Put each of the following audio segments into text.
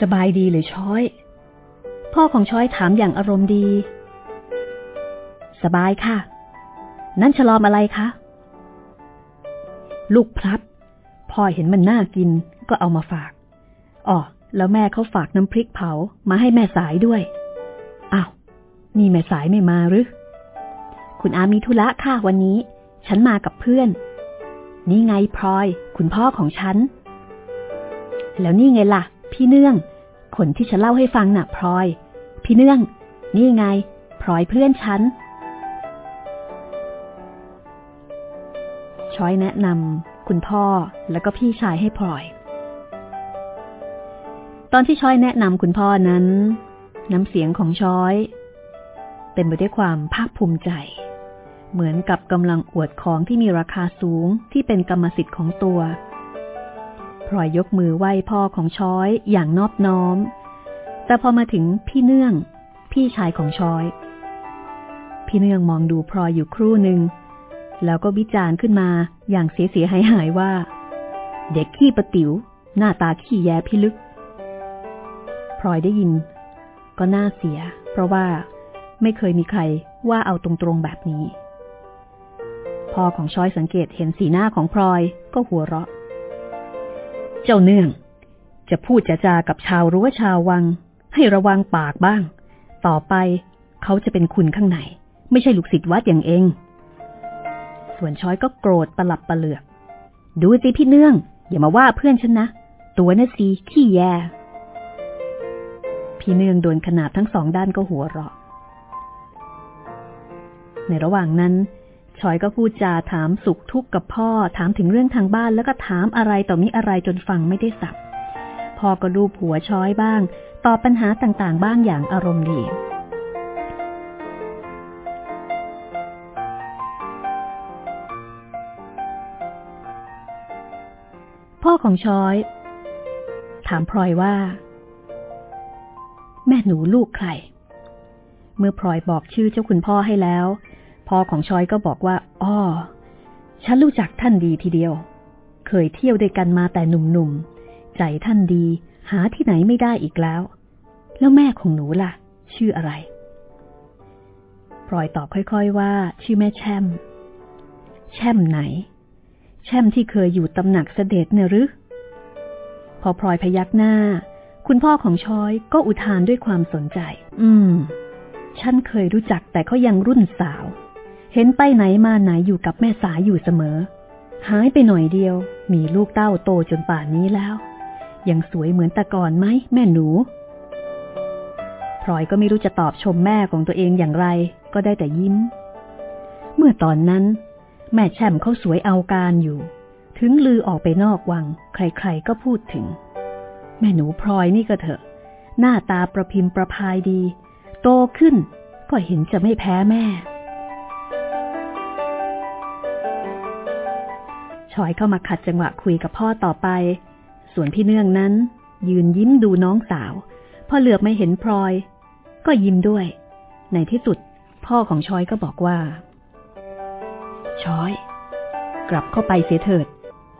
สบายดีหรือช้อย พ่อของช้อยถามอย่างอารมณ์ดี สบายค่ะ นั่นฉลอมอะไรคะ ลูกพลับ พ่อเห็นมันน่ากินก็เอามาฝาก อ๋อ แล้วแม่เขาฝากน้ำพริกเผามาให้แม่สายด้วย อ้าว นี่แม่สายไม่มาหรือ คุณอามีธุระค่ะวันนี้ ฉันมากับเพื่อน นี่ไงพลอย คุณพ่อของฉัน แล้วนี่ไงล่ะ พี่เนื่อง คนที่ฉันเล่าให้ฟังน่ะพลอย พี่เนื่อง นี่ไงพลอยเพื่อนฉันช้อยแนะนำคุณพ่อแล้วก็พี่ชายให้พลอย ตอนที่ช้อยแนะนำคุณพ่อนั้น น้ำเสียงของช้อย เต็มไปด้วยความภาคภูมิใจ เหมือนกับกำลังอวดของที่มีราคาสูงที่เป็นกรรมสิทธิ์ของตัว พลอยยกมือไหว้พ่อของช้อยอย่างนอบน้อม แต่พอมาถึงพี่เนื่อง พี่ชายของช้อย พี่เนื่องมองดูพลอยอยู่ครู่หนึ่ง แล้วก็วิจารณ์ขึ้นมาอย่างเสียเสียหายหายว่า เด็กขี้ประติ๋ว หน้าตาขี้แยพิลึกพลอยได้ยิน ก็น่าเสีย เพราะว่าไม่เคยมีใครว่าเอาตรงๆแบบนี้พ่อของช้อยสังเกตเห็นสีหน้าของพลอยก็หัวเราะ เจ้าเนื่อง จะพูดจะจากับชาวรั้วชาววัง ให้ระวังปากบ้าง ต่อไปเขาจะเป็นคุณข้างใน ไม่ใช่ลูกศิษย์วัดอย่างเอง ส่วนช้อยก็โกรธประหลับประเหลือก ดูสิพี่เนื่อง อย่ามาว่าเพื่อนฉันนะ ตัวน่ะสิขี้แยพี่เนื่องโดนขนาดทั้งสองด้านก็หัวเราะ ในระหว่างนั้น ชอยก็พูดจาถามสุขทุกข์กับพ่อ ถามถึงเรื่องทางบ้านแล้วก็ถามอะไรต่อมิอะไรจนฟังไม่ได้สับพ่อก็ดูผัวช้อยบ้าง ตอบปัญหาต่างๆ บ้างอย่างอารมณ์ดี พ่อของช้อย ถามพลอยว่า แม่หนูลูกใคร เมื่อพลอยบอกชื่อเจ้าคุณพ่อให้แล้ว พ่อของชอยก็บอกว่า อ้อ ฉันรู้จักท่านดีทีเดียว เคยเที่ยวด้วยกันมาแต่หนุ่มๆ ใจท่านดี หาที่ไหนไม่ได้อีกแล้ว แล้วแม่ของหนูล่ะ ชื่ออะไรพลอยตอบค่อยๆว่า ชื่อแม่แช่ม แช่มไหน แช่มที่เคยอยู่ตำหนักเสด็จเนี่ยหรือ พอพลอยพยักหน้า คุณพ่อของชอยก็อุทานด้วยความสนใจ อืมฉันเคยรู้จักแต่เขายังรุ่นสาว เห็นไปไหนมาไหนอยู่กับแม่สายอยู่เสมอ หายไปหน่อยเดียว มีลูกเต้าโตจนป่านนี้แล้ว ยังสวยเหมือนแต่ก่อนไหมแม่หนูพลอยก็ไม่รู้จะตอบชมแม่ของตัวเองอย่างไร ก็ได้แต่ยิ้ม เมื่อตอนนั้น แม่แช่มเขาสวยเอาการอยู่ ถึงลือออกไปนอกวัง ใครๆก็พูดถึง แม่หนูพลอยนี่ก็เถอะ หน้าตาประพิมพ์ประพายดี โตขึ้นก็เห็นจะไม่แพ้แม่ ชอยเข้ามาขัดจังหวะคุยกับพ่อต่อไป ส่วนพี่เนื่องนั้น ยืนยิ้มดูน้องสาว พอเหลือบไม่เห็นพลอย ก็ยิ้มด้วย ในที่สุด พ่อของชอยก็บอกว่า ชอย กลับเข้าไปเสียเถิด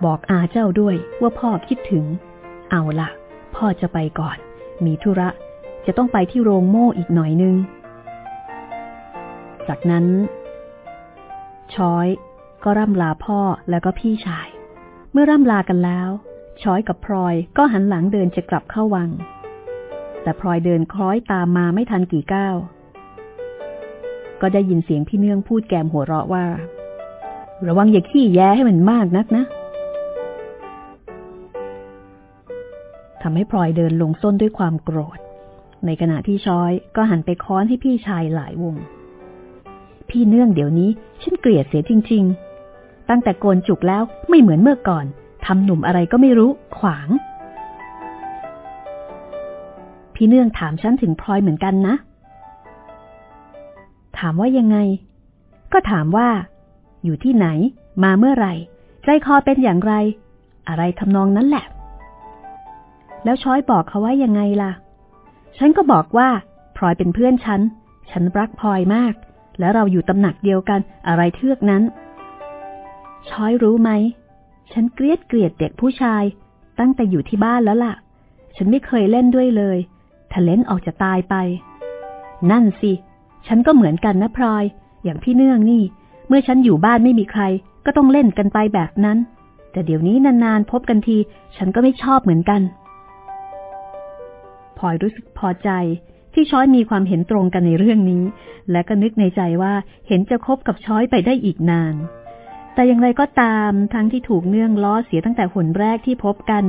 บอกอาเจ้าด้วยว่าพ่อคิดถึง เอาละพ่อจะไปก่อน มีธุระ จะต้องไปที่โรงโม่อีกหน่อยนึง จากนั้นชอย ก็ร่ำลาพ่อแล้วก็พี่ชาย เมื่อร่ำลากันแล้วช้อยกับพลอยก็หันหลังเดินจะกลับเข้าวัง แต่พลอยเดินคล้อยตามมาไม่ทันกี่ก้าว ก็ได้ยินเสียงพี่เนื่องพูดแกมหัวเราะว่า ระวังอย่าขี้แย้ให้มันมากนักนะทำให้พลอยเดินลงส้นด้วยความโกรธ ในขณะที่ช้อยก็หันไปค้อนให้พี่ชายหลายวง พี่เนื่องเดี๋ยวนี้ฉันเกลียดเสียจริง ๆ ตั้งแต่โกนจุกแล้วไม่เหมือนเมื่อก่อนทำหนุ่มอะไรก็ไม่รู้ขวาง พี่เนื่องถามฉันถึงพลอยเหมือนกันนะ ถามว่ายังไง ก็ถามว่า อยู่ที่ไหน มาเมื่อไหร่ ใจคอเป็นอย่างไร อะไรทำนองนั้นแหละ แล้วช้อยบอกเขาว่ายังไงล่ะ ฉันก็บอกว่าพลอยเป็นเพื่อนฉัน ฉันรักพลอยมาก แล้วเราอยู่ตำหนักเดียวกันอะไรเทือกนั้น ช้อยรู้ไหม ฉันเกลียดเกลียดเด็กผู้ชาย ตั้งแต่อยู่ที่บ้านแล้วล่ะ ฉันไม่เคยเล่นด้วยเลยถ้าเล่นออกจะตายไป นั่นสิ ฉันก็เหมือนกันนะพลอย อย่างพี่เนื่องนี่ เมื่อฉันอยู่บ้านไม่มีใคร ก็ต้องเล่นกันไปแบบนั้น แต่เดี๋ยวนี้นานๆพบกันที ฉันก็ไม่ชอบเหมือนกันพลอยรู้สึกพอใจ ที่ช้อยมีความเห็นตรงกันในเรื่องนี้ และก็นึกในใจว่าเห็นจะคบกับช้อยไปได้อีกนาน แต่อย่างไรก็ตามทั้งที่ถูกเนื่องล้อเสียตั้งแต่หนแรกที่พบกัน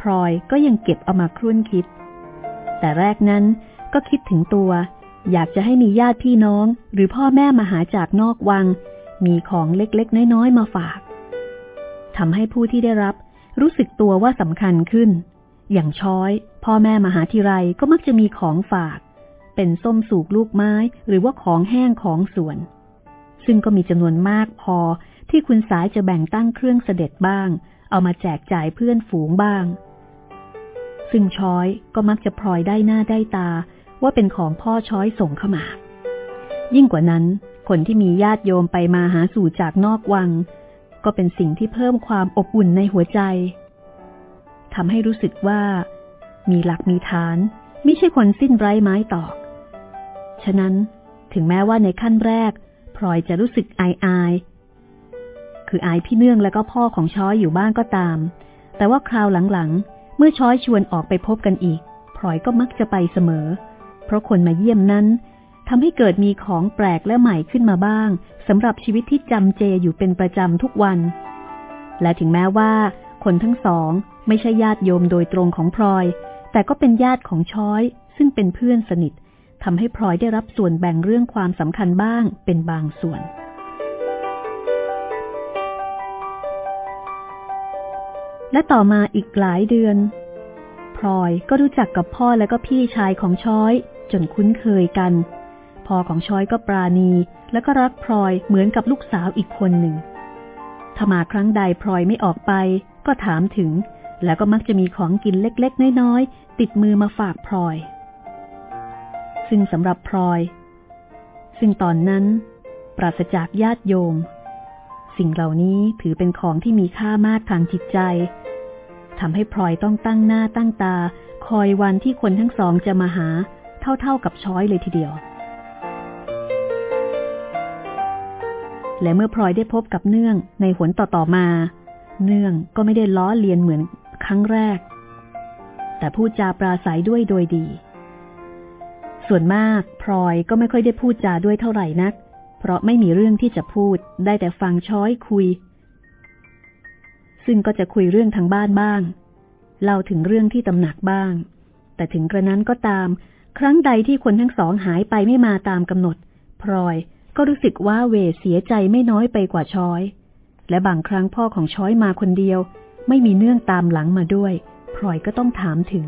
พลอยก็ยังเก็บเอามาครุ่นคิด แต่แรกนั้นก็คิดถึงตัว อยากจะให้มีญาติพี่น้อง หรือพ่อแม่มาหาจากนอกวัง มีของเล็กๆ น้อยๆ มาฝากทำให้ผู้ที่ได้รับ รู้สึกตัวว่าสำคัญขึ้น อย่างช้อย พ่อแม่มาหาทีไรก็มักจะมีของฝาก เป็นส้มสูกลูกไม้หรือว่าของแห้งของสวน ซึ่งก็มีจำนวนมากพอ ที่คุณสายจะแบ่งตั้งเครื่องเสด็จบ้าง เอามาแจกจ่ายเพื่อนฝูงบ้าง ซึ่งช้อยก็มักจะพลอยได้หน้าได้ตาว่าเป็นของพ่อช้อยส่งเข้ามา ยิ่งกว่านั้น คนที่มีญาติโยมไปมาหาสู่จากนอกวัง ก็เป็นสิ่งที่เพิ่มความอบอุ่นในหัวใจทำให้รู้สึกว่า มีหลักมีฐาน ไม่ใช่คนสิ้นไร้ไม้ตอก ฉะนั้นถึงแม้ว่าในขั้นแรกพลอยจะรู้สึกอายอาย คืออายพี่เนื่องแล้วก็พ่อของช้อยอยู่บ้างก็ตาม แต่ว่าคราวหลังๆ เมื่อช้อยชวนออกไปพบกันอีกพลอยก็มักจะไปเสมอ เพราะคนมาเยี่ยมนั้นทำให้เกิดมีของแปลกและใหม่ขึ้นมาบ้างสำหรับชีวิตที่จำเจอยู่เป็นประจำทุกวัน และถึงแม้ว่า คนทั้งสองไม่ใช่ญาติโยมโดยตรงของพลอย แต่ก็เป็นญาติของช้อย ซึ่งเป็นเพื่อนสนิททำให้พลอยได้รับส่วนแบ่งเรื่องความสำคัญบ้างเป็นบางส่วน และต่อมาอีกหลายเดือน พลอยก็รู้จักกับพ่อและก็พี่ชายของช้อยจนคุ้นเคยกัน พ่อของช้อยก็ปราณี และก็รักพลอยเหมือนกับลูกสาวอีกคนหนึ่งถ้ามาครั้งใดพลอยไม่ออกไป ก็ถามถึง แล้วก็มักจะมีของกินเล็กๆ น้อยๆ ติดมือมาฝากพลอย ซึ่งสำหรับพลอย ซึ่งตอนนั้น ปราศจากญาติโยม สิ่งเหล่านี้ถือเป็นของที่มีค่ามากทางจิตใจทำให้พลอยต้องตั้งหน้าตั้งตา คอยวันที่คนทั้งสองจะมาหา เท่าๆกับช้อยเลยทีเดียว และเมื่อพลอยได้พบกับเนื่องในหนต่อๆมา เนื่องก็ไม่ได้ล้อเลียนเหมือนครั้งแรก แต่พูดจาปราศัยด้วยโดยดี ส่วนมากพลอยก็ไม่ค่อยได้พูดจาด้วยเท่าไหร่นัก เพราะไม่มีเรื่องที่จะพูดได้แต่ฟังช้อยคุย ซึ่งก็จะคุยเรื่องทางบ้านบ้าง เล่าถึงเรื่องที่ตำหนักบ้าง แต่ถึงกระนั้นก็ตาม ครั้งใดที่คนทั้งสองหายไปไม่มาตามกำหนด พลอยก็รู้สึกว่าเวเสียใจไม่น้อยไปกว่าช้อย และบางครั้งพ่อของช้อยมาคนเดียว ไม่มีเนื่องตามหลังมาด้วย พลอยก็ต้องถามถึง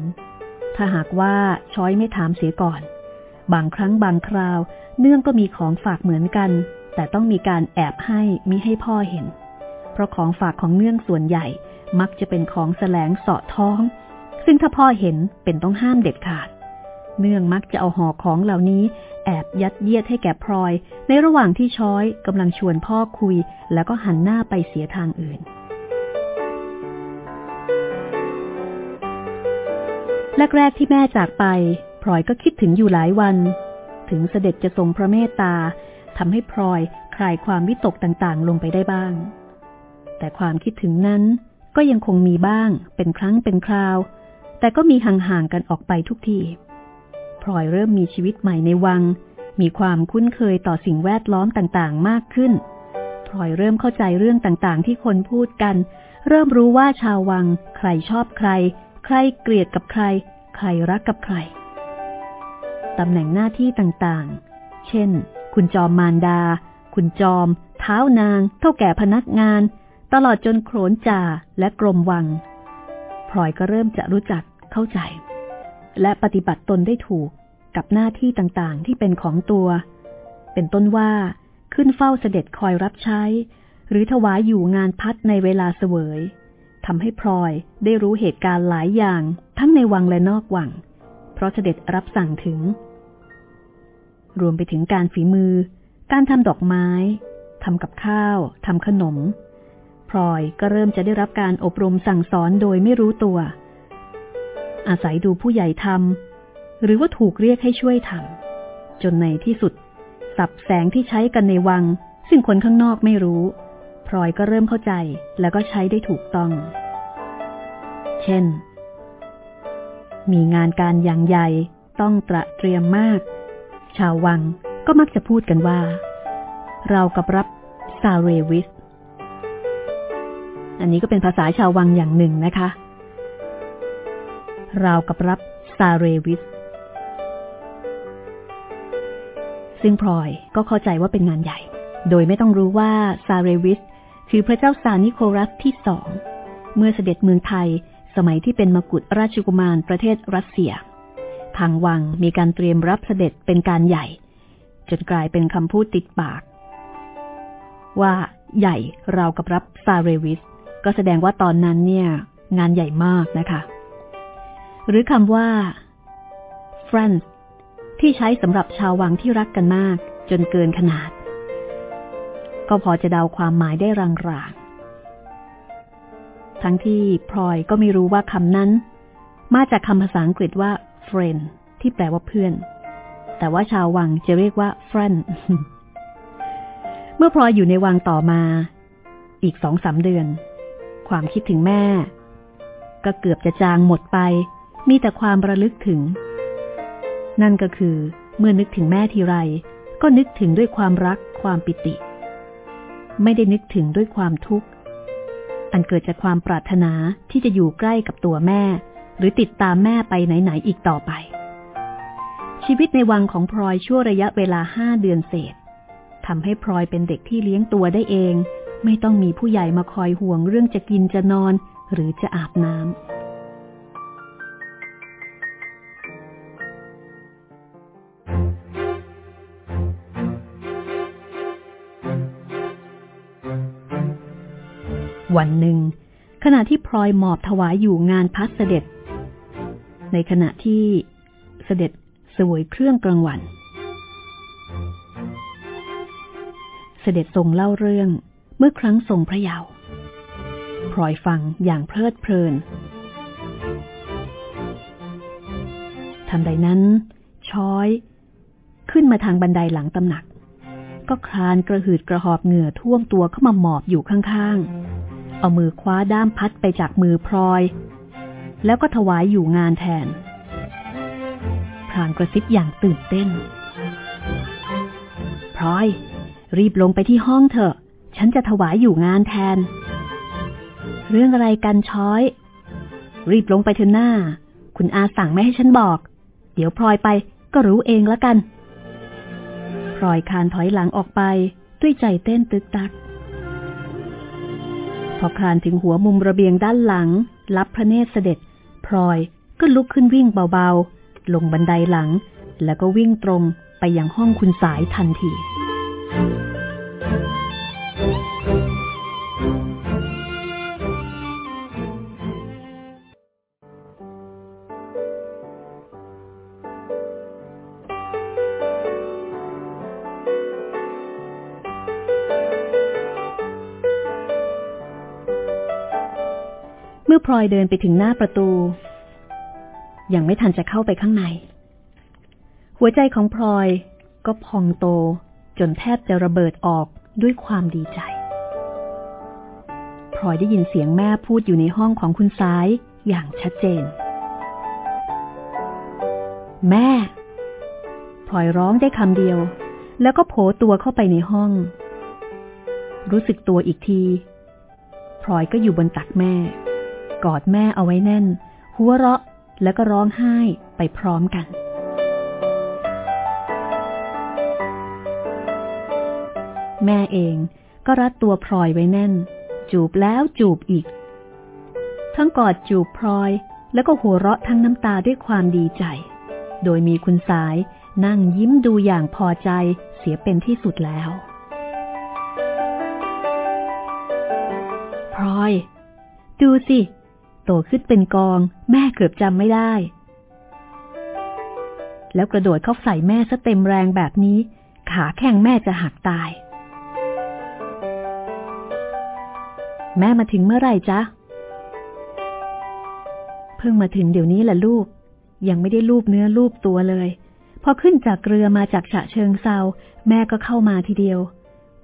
ถ้าหากว่าช้อยไม่ถามเสียก่อน บางครั้งบางคราว เนื่องก็มีของฝากเหมือนกัน แต่ต้องมีการแอบให้มิให้พ่อเห็น เพราะของฝากของเนื่องส่วนใหญ่มักจะเป็นของแสลงเสาะท้อง ซึ่งถ้าพ่อเห็นเป็นต้องห้ามเด็ดขาด เนื่องมักจะเอาห่อของเหล่านี้ แอบยัดเยียดให้แก่พลอย ในระหว่างที่ช้อยกำลังชวนพ่อคุย แล้วก็หันหน้าไปเสียทางอื่นแรกๆที่แม่จากไปพลอยก็คิดถึงอยู่หลายวัน ถึงเสด็จจะทรงพระเมตตาทำให้พลอยคลายความวิตกต่างๆ ลงไปได้บ้าง แต่ความคิดถึงนั้นก็ยังคงมีบ้างเป็นครั้งเป็นคราว แต่ก็มีห่างๆกันออกไปทุกทีพลอยเริ่มมีชีวิตใหม่ในวัง มีความคุ้นเคยต่อสิ่งแวดล้อมต่างๆ มากขึ้นพลอยเริ่มเข้าใจเรื่องต่างๆ ที่คนพูดกัน เริ่มรู้ว่าชาววัง ใครชอบใคร ใครเกลียดกับใคร ใครรักกับใคร ตำแหน่งหน้าที่ต่างๆ เช่น คุณจอมมารดา คุณจอม เท้านาง เท่าแก่พนักงาน ตลอดจนโขนจ่าและกรมวัง พลอยก็เริ่มจะรู้จักเข้าใจ และปฏิบัติตนได้ถูกกับหน้าที่ต่างๆ ที่เป็นของตัว เป็นต้นว่า ขึ้นเฝ้าเสด็จคอยรับใช้ หรือถวายอยู่งานพัดในเวลาเสวยทำให้พลอยได้รู้เหตุการณ์หลายอย่างทั้งในวังและนอกวัง เพราะเสด็จรับสั่งถึง รวมไปถึงการฝีมือ การทำดอกไม้ทำกับข้าวทำขนม พลอยก็เริ่มจะได้รับการอบรมสั่งสอนโดยไม่รู้ตัว อาศัยดูผู้ใหญ่ทำหรือว่าถูกเรียกให้ช่วยทำจนในที่สุด สับแสงที่ใช้กันในวัง ซึ่งคนข้างนอกไม่รู้ พลอยก็เริ่มเข้าใจแล้วก็ใช้ได้ถูกต้อง เช่น มีงานการอย่างใหญ่ต้องตระเตรียมมาก ชาววังก็มักจะพูดกันว่า เรากับรับซาเรวิส อันนี้ก็เป็นภาษาชาววังอย่างหนึ่งนะคะ เรากับรับซาเรวิส ซึ่งพลอยก็เข้าใจว่าเป็นงานใหญ่ โดยไม่ต้องรู้ว่าซาเรวิส คือพระเจ้าซานิโครัสที่สอง เมื่อเสด็จเมืองไทยสมัยที่เป็นมกุฎราชกุมารประเทศรัสเซีย ทางวังมีการเตรียมรับเสด็จเป็นการใหญ่ จนกลายเป็นคำพูดติดปาก ว่าใหญ่เรากับรับซาเรวิส ก็แสดงว่าตอนนั้นเนี่ย งานใหญ่มากนะคะ หรือคำว่า friends ที่ใช้สำหรับชาววังที่รักกันมาก จนเกินขนาด ก็พอจะเดาความหมายได้รางๆทั้งที่พลอยก็ไม่รู้ว่าคำนั้น มาจากคำภาษาอังกฤษว่า friend ที่แปลว่าเพื่อน แต่ว่าชาววังจะเรียกว่า friend เมื่อพลอยอยู่ในวังต่อมา อีกสองสาเดือน ความคิดถึงแม่ ก็เกือบจะจางหมดไป มีแต่ความระลึกถึง นั่นก็คือเมื่อนึกถึงแม่ทีไร ก็นึกถึงด้วยความรักความปิติ ไม่ได้นึกถึงด้วยความทุกข์ อันเกิดจากความปรารถนาที่จะอยู่ใกล้กับตัวแม่ หรือติดตามแม่ไปไหนๆอีกต่อไป ชีวิตในวังของพลอยชั่วระยะเวลาห้าเดือนเศษทำให้พลอยเป็นเด็กที่เลี้ยงตัวได้เอง ไม่ต้องมีผู้ใหญ่มาคอยห่วงเรื่องจะกินจะนอน หรือจะอาบน้ำวันหนึ่ง ขณะที่พลอยหมอบถวายอยู่งานพัดเสด็จ ในขณะที่เสด็จสวยเครื่องกลางวัน เสด็จทรงเล่าเรื่องเมื่อครั้งทรงพระเยาว์พลอยฟังอย่างเพลิดเพลินทันใดนั้น ช้อย ขึ้นมาทางบันไดหลังตำหนัก ก็คลานกระหืดกระหอบเหงื่อท่วมตัวเข้ามาหมอบอยู่ข้างๆ เอามือคว้าด้ามพัดไปจากมือพลอย แล้วก็ถวายอยู่งานแทน พรานกระซิบอย่างตื่นเต้นพลอย รีบลงไปที่ห้องเถอะ ฉันจะถวายอยู่งานแทน เรื่องอะไรกันช้อย รีบลงไปเถอะหน้า คุณอาสั่งไม่ให้ฉันบอก เดี๋ยวพลอยไปก็รู้เองละกันพลอยคานถอยหลังออกไปด้วยใจเต้นตึกตัก พอคลานถึงหัวมุมระเบียงด้านหลัง รับพระเนตรเสด็จ พลอยก็ลุกขึ้นวิ่งเบาๆ ลงบันไดหลัง แล้วก็วิ่งตรงไปยังห้องคุณสายทันที มื่อพลอยเดินไปถึงหน้าประตู ยังไม่ทันจะเข้าไปข้างใน หัวใจของพลอยก็พองโตจนแทบจะระเบิดออกด้วยความดีใจ พลอยได้ยินเสียงแม่พูดอยู่ในห้องของคุณซ้ายอย่างชัดเจน แม่ พลอยร้องได้คำเดียว แล้วก็โผตัวเข้าไปในห้อง รู้สึกตัวอีกที พลอยก็อยู่บนตักแม่ กอดแม่เอาไว้แน่น หัวเราะแล้วก็ร้องไห้ไปพร้อมกัน แม่เองก็รัดตัวพลอยไว้แน่น จูบแล้วจูบอีก ทั้งกอดจูบพลอยแล้วก็หัวเราะทั้งน้ำตาด้วยความดีใจ โดยมีคุณสายนั่งยิ้มดูอย่างพอใจเสียเป็นที่สุดแล้วพลอย ดูสิ โตขึ้นเป็นกอง แม่เกือบจำไม่ได้ แล้วกระโดดเข้าใส่แม่ซะเต็มแรงแบบนี้ ขาแข้งแม่จะหักตาย แม่มาถึงเมื่อไหร่จ๊ะเพิ่พิ่งมาถึงเดี๋ยวนี้แหละลูก ยังไม่ได้ลูบเนื้อลูบตัวเลยพอขึ้นจากเรือมาจากฉะเชิงเซาแม่ก็เข้ามาทีเดียว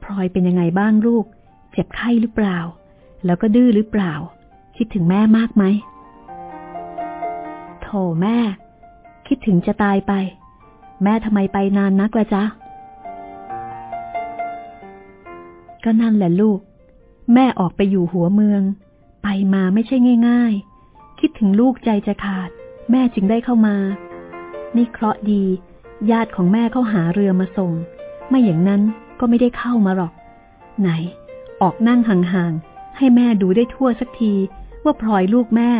พลอยเป็นยังไงบ้างลูก เจ็บไข้หรือเปล่า แล้วก็ดื้อหรือเปล่า คิดถึงแม่มากไหมโธ่แม่ คิดถึงจะตายไป แม่ทำไมไปนานนักละจ๊ะ ก็นั่นแหละลูก แม่ออกไปอยู่หัวเมือง ไปมาไม่ใช่ง่าย ๆ คิดถึงลูกใจจะขาด แม่จึงได้เข้ามา นี่เคราะดี ญาติของแม่เข้าหาเรือมาส่ง ไม่อย่างนั้นก็ไม่ได้เข้ามาหรอก ไหน ออกนั่งห่างๆให้แม่ดูได้ทั่วสักที ว่าพลอยลูกแม่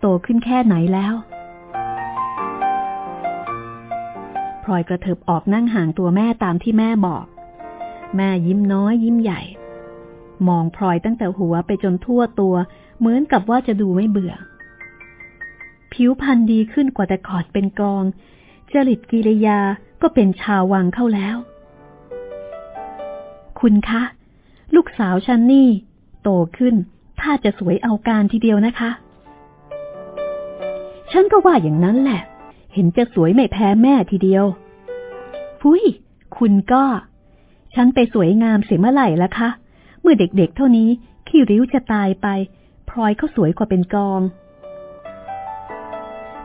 โตขึ้นแค่ไหนแล้วพลอยกระเถิบออกนั่งห่างตัวแม่ตามที่แม่บอก แม่ยิ้มน้อยยิ้มใหญ่ มองพลอยตั้งแต่หัวไปจนทั่วตัว เหมือนกับว่าจะดูไม่เบื่อ ผิวพรรณดีขึ้นกว่าแต่ขอดเป็นกองจริตกิริยาก็เป็นชาววังเข้าแล้ว คุณคะ ลูกสาวฉันนี่ โตขึ้น ถ้าจะสวยเอาการทีเดียวนะคะ ฉันก็ว่าอย่างนั้นแหละ เห็นจะสวยไม่แพ้แม่ทีเดียว ฟุยคุณก็ ฉันไปสวยงามเสียเมื่อไหร่ละคะ เมื่อเด็กๆเท่านี้ขี้ริ้วจะตายไป พลอยเขาสวยกว่าเป็นกอง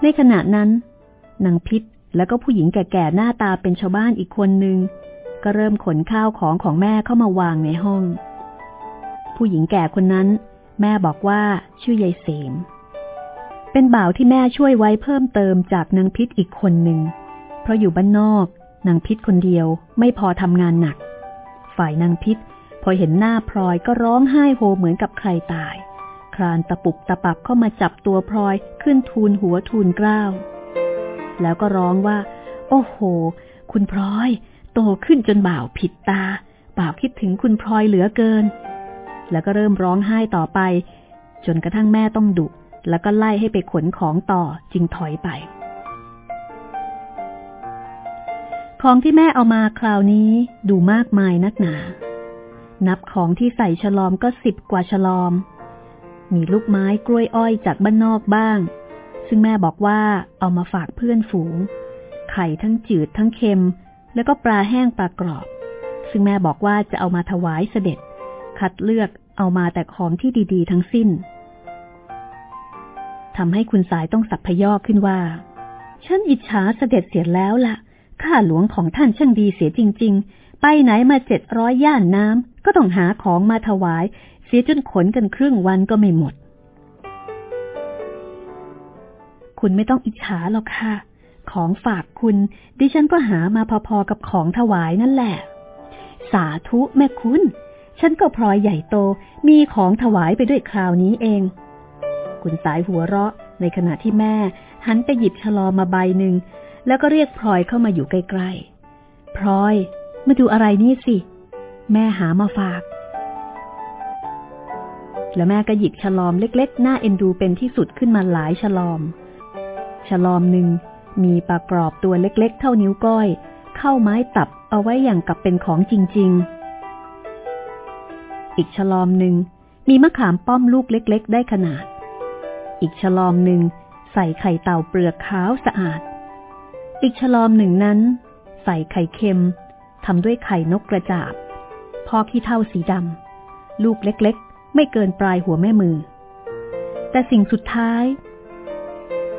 ในขณะนั้นนางพิษแล้วก็ผู้หญิงแก่ๆหน้าตาเป็นชาวบ้านอีกคนหนึ่งก็เริ่มขนข้าวของของแม่เข้ามาวางในห้อง ผู้หญิงแก่คนนั้น แม่บอกว่าชื่อยายเสม เป็นบ่าวที่แม่ช่วยไว้เพิ่มเติมจากนางพิษอีกคนหนึ่ง เพราะอยู่บ้านนอกนางพิษคนเดียวไม่พอทำงานหนัก ฝ่ายนางพิษพอเห็นหน้าพลอยก็ร้องไห้โฮเหมือนกับใครตายครานตะปุบตะปับเข้ามาจับตัวพลอยขึ้นทูลหัวทูลกล้าว แล้วก็ร้องว่า โอ้โห คุณพลอย โตขึ้นจนบ่าวผิดตา บ่าวคิดถึงคุณพลอยเหลือเกิน แล้วก็เริ่มร้องไห้ต่อไป จนกระทั่งแม่ต้องดุ แล้วก็ไล่ให้ไปขนของต่อจึงถอยไป ของที่แม่เอามาคราวนี้ดูมากมายนักหนา นับของที่ใส่ฉลอมก็สิบกว่าฉลอม มีลูกไม้กล้วยอ้อยจากบ้านนอกบ้าง ซึ่งแม่บอกว่าเอามาฝากเพื่อนฝูง ไข่ทั้งจืดทั้งเค็ม แล้วก็ปลาแห้งปลากรอบ ซึ่งแม่บอกว่าจะเอามาถวายเสด็จ คัดเลือกเอามาแต่ของที่ดี ๆ ทั้งสิ้นทำให้คุณสายต้องสับพยอกขึ้นว่า ฉันอิจฉาเสด็จเสียแล้วละ่ะ ข้าหลวงของท่านช่างดีเสียจริง ๆ ไปไหนมาเจ็ดร้อยย่านน้ำก็ต้องหาของมาถวาย เสียจนขนกันครึ่งวันก็ไม่หมด คุณไม่ต้องอิจฉาหรอกค่ะ ของฝากคุณ ดิฉันก็หามาพอๆกับของถวายนั่นแหละ สาธุแม่คุณ ฉันก็พลอยใหญ่โตมีของถวายไปด้วยคราวนี้เอง คุณสายหัวเราะในขณะที่แม่หันไปหยิบฉลอมาใบหนึ่ง แล้วก็เรียกพลอยเข้ามาอยู่ใกล้ๆ พลอย มาดูอะไรนี่สิ แม่หามาฝาก แล้วแม่ก็หยิบฉลอมเล็กๆ หน้าเอ็นดูเป็นที่สุดขึ้นมาหลายฉลอม ฉลอมหนึ่งมีปลากรอบตัวเล็กๆ เท่านิ้วก้อย เข้าไม้ตับเอาไว้อย่างกับเป็นของจริง ๆ อีกฉลอมหนึ่งมีมะขามป้อมลูกเล็ก ๆ ได้ขนาด อีกฉลอมหนึ่งใส่ไข่เต่าเปลือกขาวสะอาด อีกฉลอมหนึ่งนั้น ใส่ไข่เค็มทำด้วยไข่นกกระจาบ พอขี้เท่าสีดำลูกเล็กๆ ไม่เกินปลายหัวแม่มือ แต่สิ่งสุดท้าย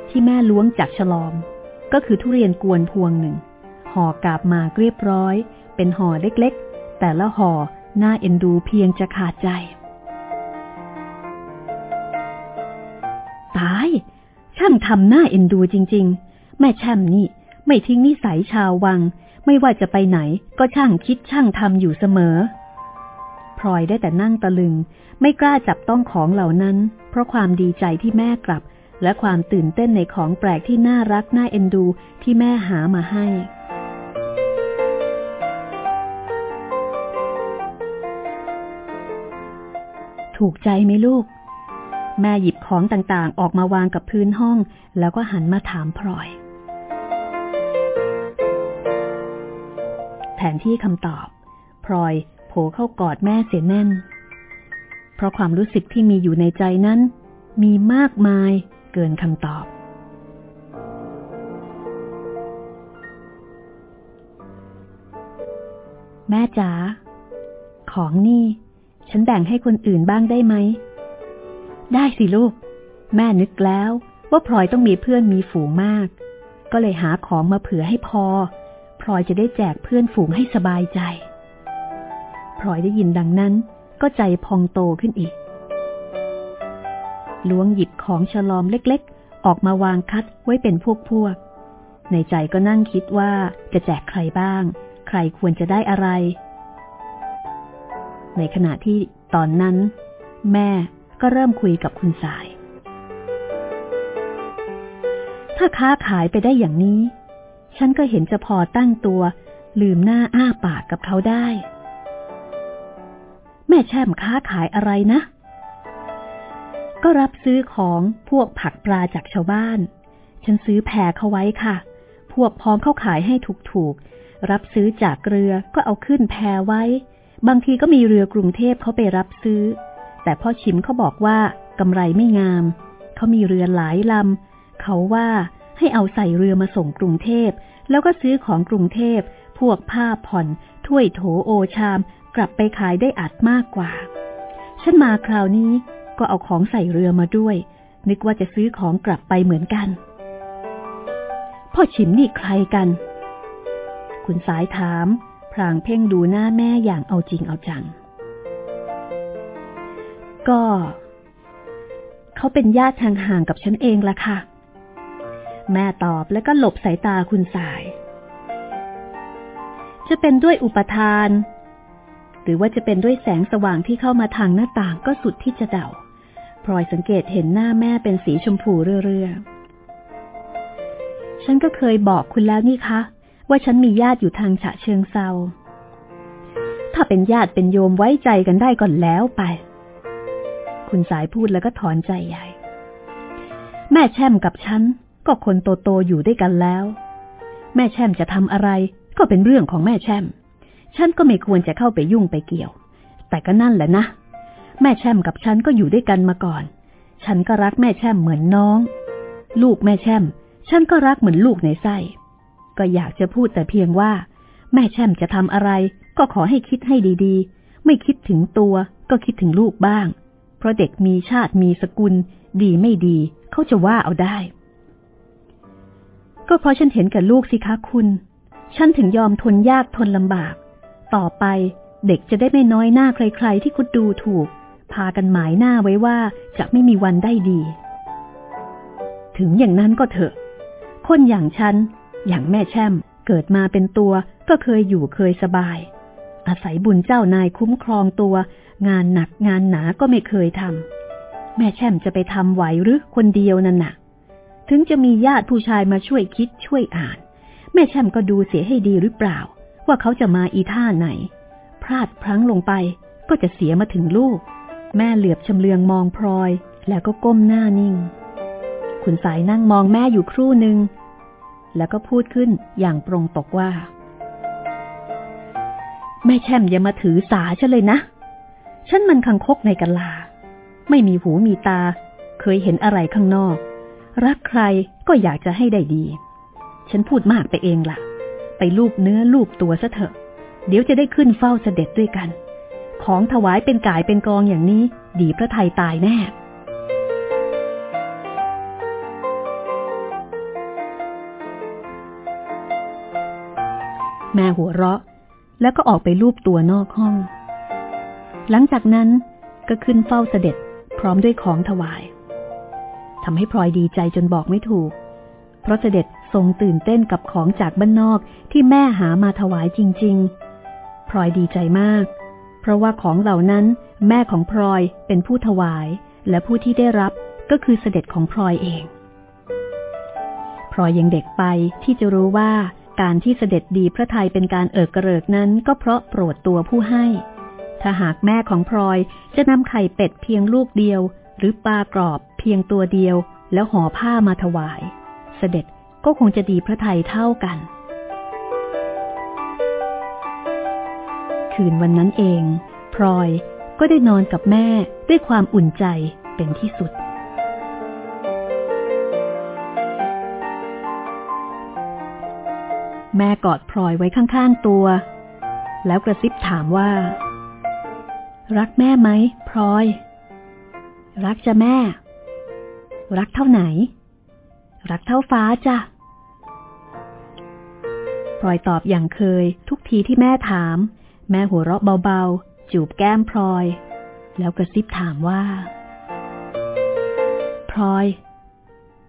ที่แม่ล้วงจากฉลอม ก็คือทุเรียนกวนพวงหนึ่งห่อกาบมาเรียบร้อย เป็นห่อเล็กๆ แต่ละห่อ น้าเอ็นดูเพียงจะขาดใจ ตาย ช่างทำหน้าเอ็นดูจริง ๆ แม่แช่มนี่ ไม่ทิ้งนิสัยชาววัง ไม่ว่าจะไปไหนก็ช่างคิดช่างทำอยู่เสมอ พลอยได้แต่นั่งตะลึง ไม่กล้าจับต้องของเหล่านั้น เพราะความดีใจที่แม่กลับ และความตื่นเต้นในของแปลกที่น่ารักน่าเอ็นดูที่แม่หามาให้ ถูกใจไหมลูก แม่หยิบของต่างๆ ออกมาวางกับพื้นห้อง แล้วก็หันมาถามพลอย แผนที่คำตอบ พลอยโผเข้ากอดแม่เสียแน่น เพราะความรู้สึกที่มีอยู่ในใจนั้น มีมากมายเกินคำตอบแม่จ๋า ของนี่ ฉันแบ่งให้คนอื่นบ้างได้ไหม ได้สิลูก แม่นึกแล้วว่าพลอยต้องมีเพื่อนมีฝูงมาก ก็เลยหาของมาเผื่อให้พอ พลอยจะได้แจกเพื่อนฝูงให้สบายใจ พลอยได้ยินดังนั้นก็ใจพองโตขึ้นอีก ล้วงหยิบของฉลอมเล็กๆ ออกมาวางคัดไว้เป็นพวกๆ ในใจก็นั่งคิดว่าจะแจกใครบ้าง ใครควรจะได้อะไร ในขณะที่ตอนนั้น แม่ก็เริ่มคุยกับคุณสาย ถ้าค้าขายไปได้อย่างนี้ ฉันก็เห็นจะพอตั้งตัว ลืมหน้าอ้าปากกับเขาได้ แม่แช่มค้าขายอะไรนะ ก็รับซื้อของพวกผักปลาจากชาวบ้าน ฉันซื้อแพรเขาไว้ค่ะ พวกพ้องเข้าขายให้ถูกๆ รับซื้อจากเรือก็เอาขึ้นแพรไว้ บางทีก็มีเรือกรุงเทพเขาไปรับซื้อ แต่พ่อชิมเขาบอกว่ากำไรไม่งาม เขามีเรือหลายลำ เขาว่าให้เอาใส่เรือมาส่งกรุงเทพ แล้วก็ซื้อของกรุงเทพ พวกผ้าผ่อน ถ้วยโถโอชาม กลับไปขายได้อัดมากกว่า ฉันมาคราวนี้ก็เอาของใส่เรือมาด้วย นึกว่าจะซื้อของกลับไปเหมือนกัน พ่อฉิมนี่ใครกัน คุณสายถาม พรางเพ่งดูหน้าแม่อย่างเอาจริงเอาจัง ก็ เขาเป็นญาติทางห่างกับฉันเองละค่ะ แม่ตอบแล้วก็หลบสายตาคุณสาย จะเป็นด้วยอุปทาน หรือว่าจะเป็นด้วยแสงสว่างที่เข้ามาทางหน้าต่างก็สุดที่จะเดาพลอยสังเกตเห็นหน้าแม่เป็นสีชมพูเรื่อยๆฉันก็เคยบอกคุณแล้วนี่คะ ว่าฉันมีญาติอยู่ทางฉะเชิงเซา ถ้าเป็นญาติเป็นโยมไว้ใจกันได้ก่อนแล้วไป คุณสายพูดแล้วก็ถอนใจใหญ่ แม่แช่มกับฉันก็คนโตๆอยู่ด้วยกันแล้ว แม่แช่มจะทำอะไรก็เป็นเรื่องของแม่แช่ม ฉันก็ไม่ควรจะเข้าไปยุ่งไปเกี่ยว แต่ก็นั่นแหละนะ แม่แช่มกับฉันก็อยู่ด้วยกันมาก่อน ฉันก็รักแม่แช่มเหมือนน้อง ลูกแม่แช่ม ฉันก็รักเหมือนลูกในไส้ ก็อยากจะพูดแต่เพียงว่า แม่แช่มจะทำอะไร ก็ขอให้คิดให้ดีๆ ไม่คิดถึงตัว ก็คิดถึงลูกบ้าง เพราะเด็กมีชาติมีสกุล ดีไม่ดี เขาจะว่าเอาได้ ก็เพราะฉันเห็นกับลูกสิคะคุณ ฉันถึงยอมทนยากทนลำบาก ต่อไปเด็กจะได้ไม่น้อยหน้าใคร ๆ ที่คุณดูถูก พากันหมายหน้าไว้ว่าจะไม่มีวันได้ดี ถึงอย่างนั้นก็เถอะ คนอย่างฉัน อย่างแม่แช่มเกิดมาเป็นตัวก็เคยอยู่เคยสบาย อาศัยบุญเจ้านายคุ้มครองตัว งานหนักงานหนาก็ไม่เคยทำแม่แช่มจะไปทำไหวหรือคนเดียวนั่นน่ะ ถึงจะมีญาติผู้ชายมาช่วยคิดช่วยอ่าน แม่แช่มก็ดูเสียให้ดีหรือเปล่า ว่าเขาจะมาอีท่าไหน พลาดพลั้งลงไปก็จะเสียมาถึงลูก แม่เหลือบชำเลืองมองพลอย แล้วก็ก้มหน้านิ่ง คุณสายนั่งมองแม่อยู่ครู่หนึ่ง แล้วก็พูดขึ้นอย่างปรงตกว่า แม่แช่มอย่ามาถือสาฉันเลยนะ ฉันมันคังคกในกะลา ไม่มีหูมีตา เคยเห็นอะไรข้างนอก รักใครก็อยากจะให้ได้ดี ฉันพูดมากไปเองละ่ะ ไปลูบเนื้อลูบตัวซะเถอะ เดี๋ยวจะได้ขึ้นเฝ้าเสด็จด้วยกัน ของถวายเป็นกายเป็นกองอย่างนี้ ดีพระไทยตายแน่ แม่หัวเราะ แล้วก็ออกไปรูปตัวนอกห้อง หลังจากนั้นก็ขึ้นเฝ้าเสด็จพร้อมด้วยของถวายทำให้พลอยดีใจจนบอกไม่ถูก เพราะเสด็จทรงตื่นเต้นกับของจากบ้านนอกที่แม่หามาถวายจริง ๆ พลอยดีใจมาก เพราะว่าของเหล่านั้นแม่ของพลอยเป็นผู้ถวาย และผู้ที่ได้รับก็คือเสด็จของพลอยเอง พลอยยังเด็กไปที่จะรู้ว่า การที่เสด็จดีพระไทยเป็นการเอิกกระเริกนั้นก็เพราะโปรดตัวผู้ให้ ถ้าหากแม่ของพลอยจะนำไข่เป็ดเพียงลูกเดียว หรือปลากรอบเพียงตัวเดียว แล้วห่อผ้ามาถวาย เสด็จก็คงจะดีพระไทยเท่ากัน คืนวันนั้นเอง พลอยก็ได้นอนกับแม่ด้วยความอุ่นใจเป็นที่สุด แม่กอดพลอยไว้ข้างๆตัว แล้วกระซิบถามว่า รักแม่ไหมพลอย รักจะแม่ รักเท่าไหน รักเท่าฟ้าจ้ะพลอยตอบอย่างเคย ทุกทีที่แม่ถาม แม่หัวเราะเบาๆ จูบแก้มพลอย แล้วกระซิบถามว่า พลอย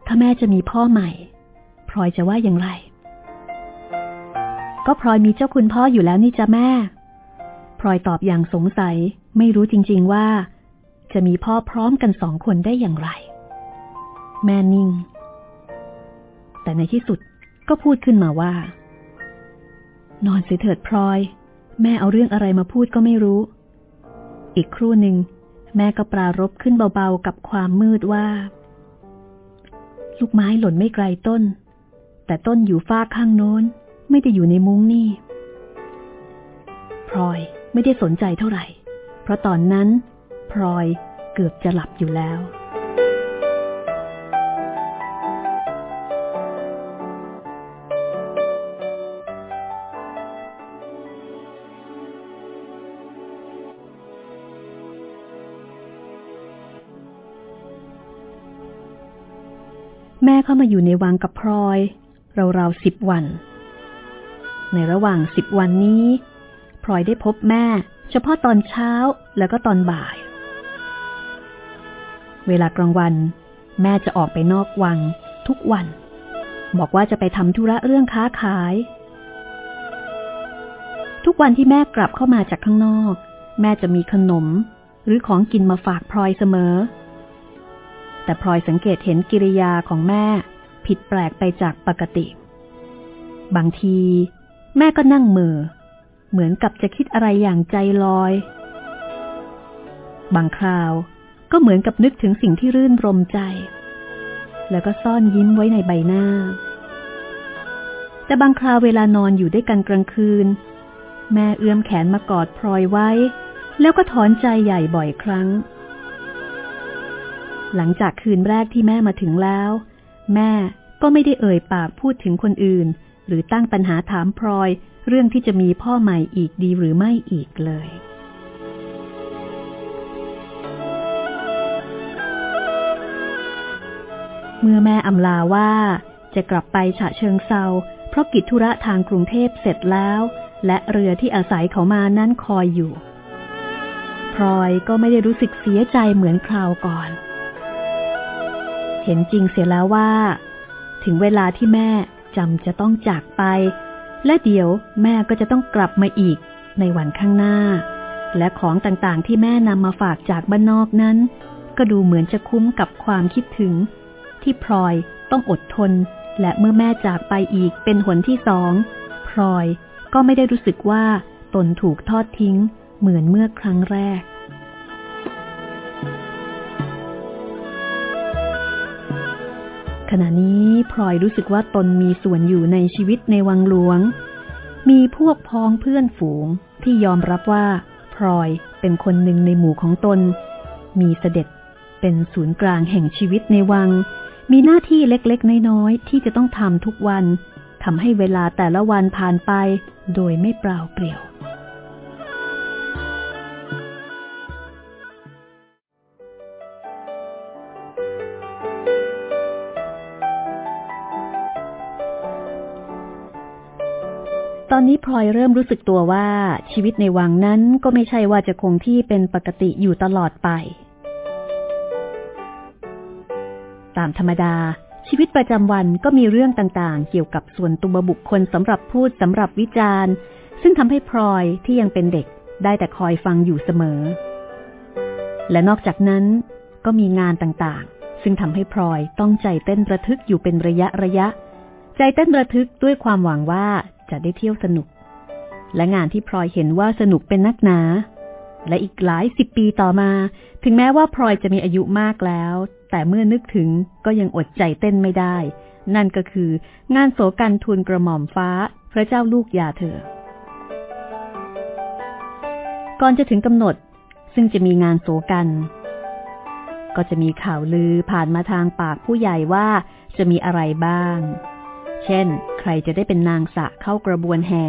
ถ้าแม่จะมีพ่อใหม่ พลอยจะว่าอย่างไร ก็พลอยมีเจ้าคุณพ่ออยู่แล้วนี่จ้ะแม่ พลอยตอบอย่างสงสัย ไม่รู้จริง ๆว่า จะมีพ่อพร้อมกันสองคนได้อย่างไร แม่นิ่ง แต่ในที่สุดก็พูดขึ้นมาว่า นอนเสียเถิดพลอย แม่เอาเรื่องอะไรมาพูดก็ไม่รู้ อีกครู่หนึ่งแม่ก็ปรารบขึ้นเบาๆกับความมืดว่า ลูกไม้หล่นไม่ไกลต้น แต่ต้นอยู่ฝ้าข้างโน้น ไม่ได้อยู่ในมุ้งนี่พลอยไม่ได้สนใจเท่าไหร่ เพราะตอนนั้นพลอยเกือบจะหลับอยู่แล้ว แม่เข้ามาอยู่ในวังกับพลอยราวๆสิบวัน ในระหว่างสิบวันนี้พลอยได้พบแม่ เฉพาะตอนเช้าแล้วก็ตอนบ่าย เวลากลางวัน แม่จะออกไปนอกวังทุกวัน บอกว่าจะไปทำธุระเรื่องค้าขาย ทุกวันที่แม่กลับเข้ามาจากข้างนอก แม่จะมีขนม หรือของกินมาฝากพลอยเสมอ แต่พลอยสังเกตเห็นกิริยาของแม่ผิดแปลกไปจากปกติ บางที แม่ก็นั่งเมือ เหมือนกับจะคิดอะไรอย่างใจลอย บางคราวก็เหมือนกับนึกถึงสิ่งที่รื่นรมใจ แล้วก็ซ่อนยิ้มไว้ในใบหน้า แต่บางคราวเวลานอนอยู่ด้วยกันกลางคืน แม่เอื้อมแขนมากอดพลอยไว้ แล้วก็ถอนใจใหญ่บ่อยครั้ง หลังจากคืนแรกที่แม่มาถึงแล้ว แม่ก็ไม่ได้เอ่ยปากพูดถึงคนอื่น หรือตั้งปัญหาถามพลอย เรื่องที่จะมีพ่อใหม่อีกดีหรือไม่อีกเลย เมื่อแม่อำลาว่าจะกลับไปฉะเชิงเซาเพราะกิจธุระทางกรุงเทพเสร็จแล้ว และเรือที่อาศัยเขามานั้นคอยอยู่พลอยก็ไม่ได้รู้สึกเสียใจเหมือนคราวก่อน เห็นจริงเสียแล้วว่า ถึงเวลาที่แม่ จำจะต้องจากไป และเดี๋ยวแม่ก็จะต้องกลับมาอีกในวันข้างหน้า และของต่างๆที่แม่นำมาฝากจากบ้านนอกนั้น ก็ดูเหมือนจะคุ้มกับความคิดถึง ที่พลอยต้องอดทน และเมื่อแม่จากไปอีกเป็นหนที่สองพลอยก็ไม่ได้รู้สึกว่าตนถูกทอดทิ้ง เหมือนเมื่อครั้งแรก ขณะนี้พลอยรู้สึกว่าตนมีส่วนอยู่ในชีวิตในวังหลวง มีพวกพ้องเพื่อนฝูงที่ยอมรับว่าพลอยเป็นคนหนึ่งในหมู่ของตน มีเสด็จเป็นศูนย์กลางแห่งชีวิตในวัง มีหน้าที่เล็กๆ น้อยๆ ที่จะต้องทำทุกวันทำให้เวลาแต่ละวันผ่านไป โดยไม่เปล่าเปลี่ยว ตอนนี้พลอยเริ่มรู้สึกตัวว่าชีวิตในวังนั้นก็ไม่ใช่ว่าจะคงที่เป็นปกติอยู่ตลอดไป ตามธรรมดา ชีวิตประจำวันก็มีเรื่องต่างๆ เกี่ยวกับส่วนตัวบุคคลสำหรับพูดสำหรับวิจารณ์ ซึ่งทำให้พลอยที่ยังเป็นเด็กได้แต่คอยฟังอยู่เสมอ และนอกจากนั้นก็มีงานต่างๆ ซึ่งทำให้พลอยต้องใจเต้นระทึกอยู่เป็นระยะระยะ ใจเต้นระทึกด้วยความหวังว่า จะได้เที่ยวสนุก และงานที่พลอยเห็นว่าสนุกเป็นนักหนา และอีกหลายสิบปีต่อมา ถึงแม้ว่าพลอยจะมีอายุมากแล้ว แต่เมื่อนึกถึงก็ยังอดใจเต้นไม่ได้ นั่นก็คืองานโศกันทูลกระหม่อมฟ้า พระเจ้าลูกยาเธอ ก่อนจะถึงกำหนด ซึ่งจะมีงานโศกันก็จะมีข่าวลือผ่านมาทางปากผู้ใหญ่ว่าจะมีอะไรบ้าง เช่น รจะได้เป็นนางสะเข้ากระบวนแห่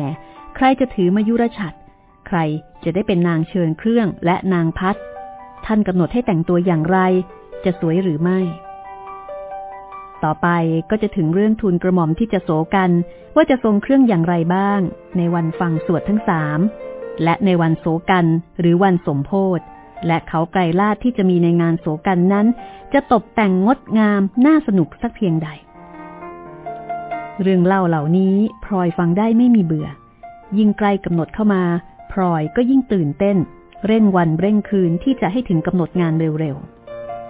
ใครจะถือมายุรฉัด ใครจะได้เป็นนางเชิญเครื่องและนางพัด ท่านกำหนดให้แต่งตัวอย่างไร จะสวยหรือไม่ ต่อไปก็จะถึงเรื่องทูลกระหม่อมที่จะโศกันว่าจะทรงเครื่องอย่างไรบ้าง ในวันฟังสวดทั้งสามและในวันโศกันหรือวันสมโพธและเขาไกรลาดที่จะมีในงานโศกันนั้น จะตกแต่งงดงามน่าสนุกสักเพียงใด เรื่องเล่าเหล่านี้พลอยฟังได้ไม่มีเบื่อ ยิ่งใกล้กำหนดเข้ามาพลอยก็ยิ่งตื่นเต้น เร่งวันเร่งคืนที่จะให้ถึงกำหนดงานเร็ว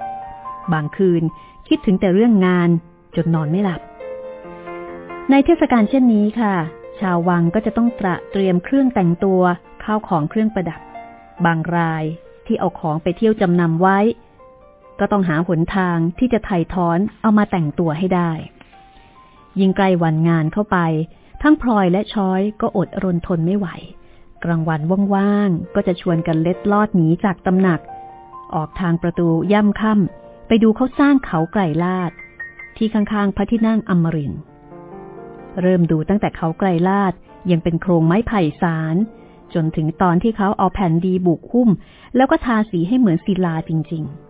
ๆ บางคืนคิดถึงแต่เรื่องงานจนนอนไม่หลับ ในเทศกาลเช่นนี้ค่ะ ชาววังก็จะต้องตระเตรียมเครื่องแต่งตัวข้าวของเครื่องประดับ บางรายที่เอาของไปเที่ยวจำนำไว้ ก็ต้องหาหนทางที่จะไถ่ถอนเอามาแต่งตัวให้ได้ ยิ่งใกล้วันงานเข้าไป ทั้งพลอยและช้อยก็อดรนทนไม่ไหว กลางวันว่างๆ ก็จะชวนกันเล็ดลอดหนีจากตำหนัก ออกทางประตูย่ำค่ำไปดูเขาสร้างเขาไกลลาด ที่ข้างๆพระที่นั่งอมรินเริ่มดูตั้งแต่เขาไกลลาดยังเป็นโครงไม้ไผ่สารจนถึงตอนที่เขาเอาแผ่นดีบุกหุ้ม แล้วก็ทาสีให้เหมือนศิลาจริง ๆ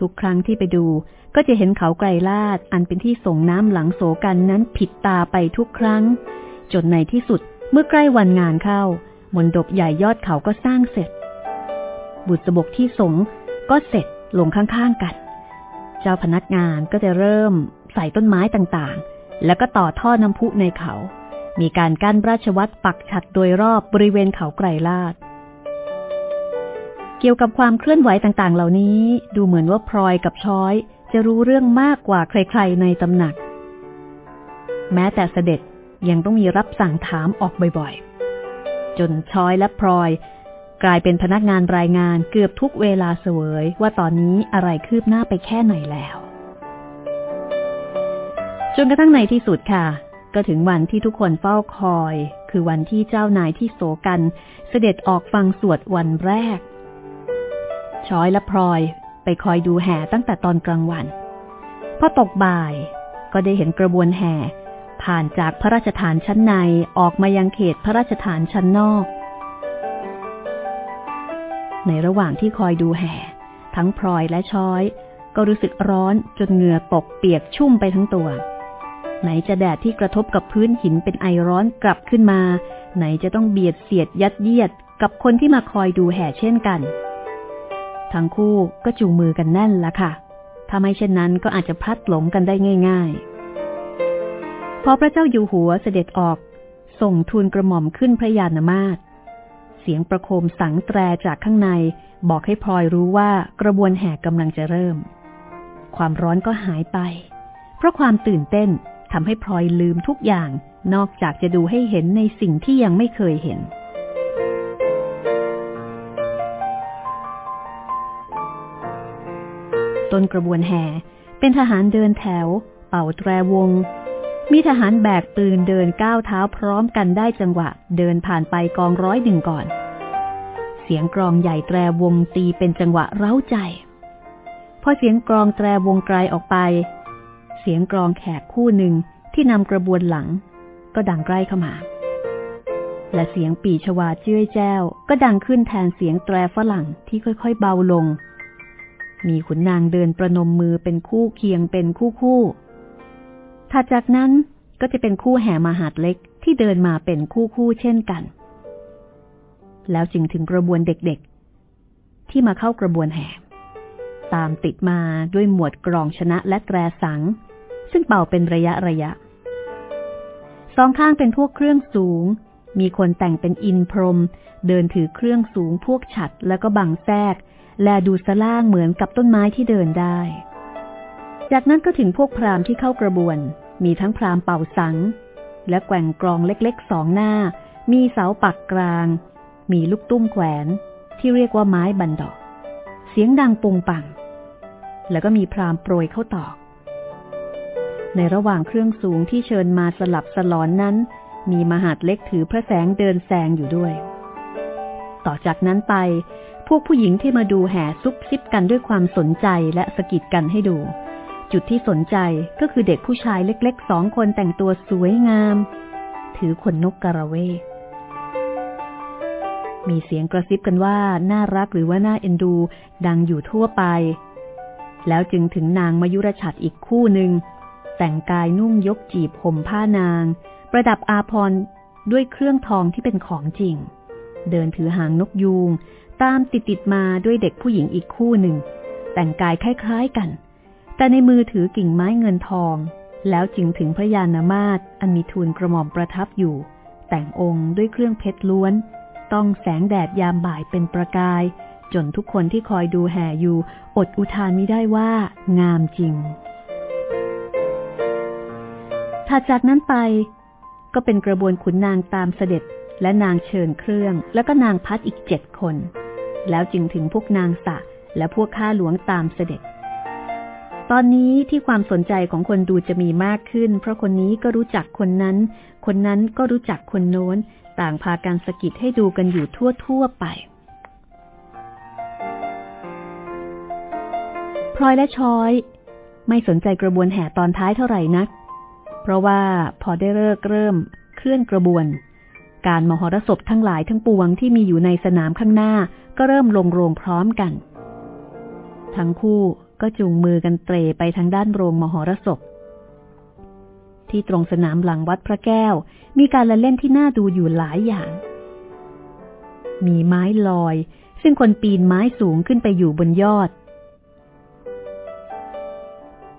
ทุกครั้งที่ไปดู ก็จะเห็นเขาไกลลาด อันเป็นที่ส่งน้ำหลังโศกันนั้นผิดตาไปทุกครั้ง จนในที่สุดเมื่อใกล้วันงานเข้ามนดบใหญ่ยอดเขาก็สร้างเสร็จ บุตรบกที่สงก็เสร็จลงข้างๆกัน เจ้าพนักงานก็จะเริ่มใส่ต้นไม้ต่างๆ แล้วก็ต่อท่อน้ำพุในเขา มีการกั้นราชวัตรปักฉัดโดยรอบบริเวณเขาไกรลาด เกี่ยวกับความเคลื่อนไหวต่างๆ เหล่านี้ ดูเหมือนว่าพลอยกับช้อย จะรู้เรื่องมากกว่าใคร ๆ ในตำหนัก แม้แต่เสด็จยังต้องมีรับสั่งถามออกบ่อยๆ จนช้อยและพลอย กลายเป็นพนักงานรายงานเกือบทุกเวลาเสวยว่าตอนนี้อะไรคืบหน้าไปแค่ไหนแล้วจนกระทั่งในที่สุดค่ะ ก็ถึงวันที่ทุกคนเฝ้าคอย คือวันที่เจ้านายที่โศกัน เสด็จออกฟังสวดวันแรก ช้อยและพลอย ไปคอยดูแห่ตั้งแต่ตอนกลางวัน พอตกบ่ายก็ได้เห็นกระบวนแห่ ผ่านจากพระราชฐานชั้นในออกมายังเขตพระราชฐานชั้นนอก ในระหว่างที่คอยดูแห่ ทั้งพลอยและช้อย ก็รู้สึกร้อนจนเหงื่อตกเปียกชุ่มไปทั้งตัว ไหนจะแดดที่กระทบกับพื้นหินเป็นไอร้อนกลับขึ้นมา ไหนจะต้องเบียดเสียดยัดเยียดกับคนที่มาคอยดูแห่เช่นกัน ทั้งคู่ก็จูงมือกันแน่นละค่ะถ้าไม่เช่นนั้นก็อาจจะพลัดหลงกันได้ง่าย ๆ พอพระเจ้าอยู่หัวเสด็จออก ส่งทูลกระหม่อมขึ้นพระยานมาศเสียงประโคมสังแตรจากข้างในบอกให้พลอยรู้ว่ากระบวนแห่กำลังจะเริ่ม ความร้อนก็หายไป เพราะความตื่นเต้นทำให้พลอยลืมทุกอย่าง นอกจากจะดูให้เห็นในสิ่งที่ยังไม่เคยเห็น ต้นกระบวนแห่ เป็นทหารเดินแถว เป่าแตรวง มีทหารแบกปืนเดินก้าวเท้าพร้อมกันได้จังหวะ เดินผ่านไปกองร้อยหนึ่งก่อน เสียงกรองใหญ่แตรวงตีเป็นจังหวะเร้าใจ พอเสียงกรองแตรวงไกลออกไป เสียงกรองแขกคู่หนึ่งที่นำกระบวนหลัง ก็ดังใกล้เข้ามาและเสียงปีชวาเจ้ยแจ้ว ก็ดังขึ้นแทนเสียงแตรฝรั่งที่ค่อยๆเบาลง มีขุนนางเดินประนมมือเป็นคู่เคียงเป็นคู่คู่ถัดจากนั้นก็จะเป็นคู่แห่มหาดเล็กที่เดินมาเป็นคู่คู่เช่นกัน แล้วจึงถึงกระบวนเด็กๆ ที่มาเข้ากระบวนแห่ ตามติดมาด้วยหมวดกรองชนะและแตรสัง ซึ่งเป่าเป็นระยะระยะ สองข้างเป็นพวกเครื่องสูง มีคนแต่งเป็นอินพรม เดินถือเครื่องสูงพวกฉัดแล้วก็บังแทรก แลดูสล่างเหมือนกับต้นไม้ที่เดินได้ จากนั้นก็ถึงพวกพราหมณ์ที่เข้ากระบวน มีทั้งพราหมณ์เป่าสัง และแกว่งกรองเล็กๆสองหน้า มีเสาปักกลาง มีลูกตุ้มแขวน ที่เรียกว่าไม้บันดอก เสียงดังปุงปัง แล้วก็มีพราหมณ์โปรยเข้าตอก ในระหว่างเครื่องสูงที่เชิญมาสลับสลอนนั้น มีมหาดเล็กถือพระแสงเดินแซงอยู่ด้วย ต่อจากนั้นไป พวกผู้หญิงที่มาดูแห่ซุบซิบกันด้วยความสนใจและสะกิดกันให้ดู จุดที่สนใจก็คือเด็กผู้ชายเล็กๆสองคนแต่งตัวสวยงาม ถือขนนกกระเวกมีเสียงกระซิบกันว่าน่ารักหรือว่าน่าเอ็นดู ดังอยู่ทั่วไป แล้วจึงถึงนางมายุรชัดอีกคู่หนึ่ง แต่งกายนุ่งยกจีบห่มผ้านาง ประดับอาพรด้วยเครื่องทองที่เป็นของจริง เดินถือหางนกยูง ตามติดติดมาด้วยเด็กผู้หญิงอีกคู่หนึ่ง แต่งกายคล้าย ๆกัน แต่ในมือถือกิ่งไม้เงินทอง แล้วจึงถึงพระยานามาตอันมีทูลกระหม่อมประทับอยู่ แต่งองค์ด้วยเครื่องเพชรล้วน ต้องแสงแดดยามบ่ายเป็นประกาย จนทุกคนที่คอยดูแห่อยู่ อดอุทานไม่ได้ว่า งามจริงถัดจากนั้นไป ก็เป็นกระบวนขุนนางตามเสด็จและนางเชิญเครื่อง แล้วก็นางพัดอีกเจ็ดคน แล้วจึงถึงพวกนางสะและพวกข้าหลวงตามเสด็จ ตอนนี้ที่ความสนใจของคนดูจะมีมากขึ้น เพราะคนนี้ก็รู้จักคนนั้น คนนั้นก็รู้จักคนโน้น ต่างพาการสกิดให้ดูกันอยู่ทั่วทั่วไปพลอยและช้อย ไม่สนใจกระบวนแห่ตอนท้ายเท่าไหร่นัก เพราะว่าพอได้เลิกเริ่มเคลื่อนกระบวน การมหรสพทั้งหลายทั้งปวงที่มีอยู่ในสนามข้างหน้าก็เริ่มลงโรงพร้อมกัน ทั้งคู่ก็จูงมือกันเตรไปทางด้านโรงมหรสพ ที่ตรงสนามหลังวัดพระแก้ว มีการละเล่นที่น่าดูอยู่หลายอย่าง มีไม้ลอย ซึ่งคนปีนไม้สูงขึ้นไปอยู่บนยอด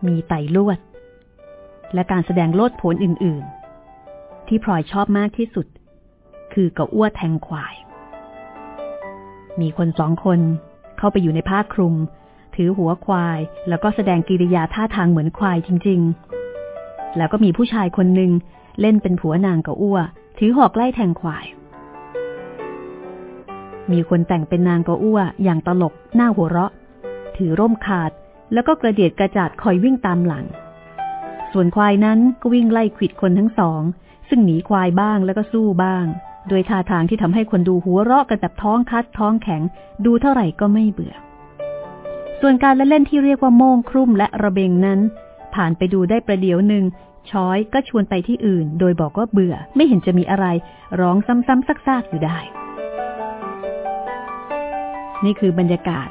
มีไต่ลวด และการแสดงโลดโผนอื่น ๆ ที่พลอยชอบมากที่สุด คือกระอ้วแทงควาย มีคนสองคนเข้าไปอยู่ในผ้าคลุม ถือหัวควาย แล้วก็แสดงกิริยาท่าทางเหมือนควายจริง ๆ แล้วก็มีผู้ชายคนหนึ่งเล่นเป็นผัวนางกะอ้ว ถือหอกไล่แทงควาย มีคนแต่งเป็นนางกะอ้วอย่างตลกหน้าหัวเราะ ถือร่มขาดแล้วก็กระเดียดกระจาดคอยวิ่งตามหลัง ส่วนควายนั้นก็วิ่งไล่ขิดคนทั้งสอง ซึ่งหนีควายบ้างแล้วก็สู้บ้าง โดยท่าทางที่ทำให้คนดูหัวเราะกันแบบท้องคัดท้องแข็ง ดูเท่าไหร่ก็ไม่เบื่อ ส่วนการเล่นที่เรียกว่าโม่งครุ่มและระเบงนั้น ผ่านไปดูได้ประเดี๋ยวหนึ่งช้อยก็ชวนไปที่อื่น โดยบอกว่าเบื่อ ไม่เห็นจะมีอะไร ร้องซ้ำๆซากๆอยู่ได้ นี่คือบรรยากาศ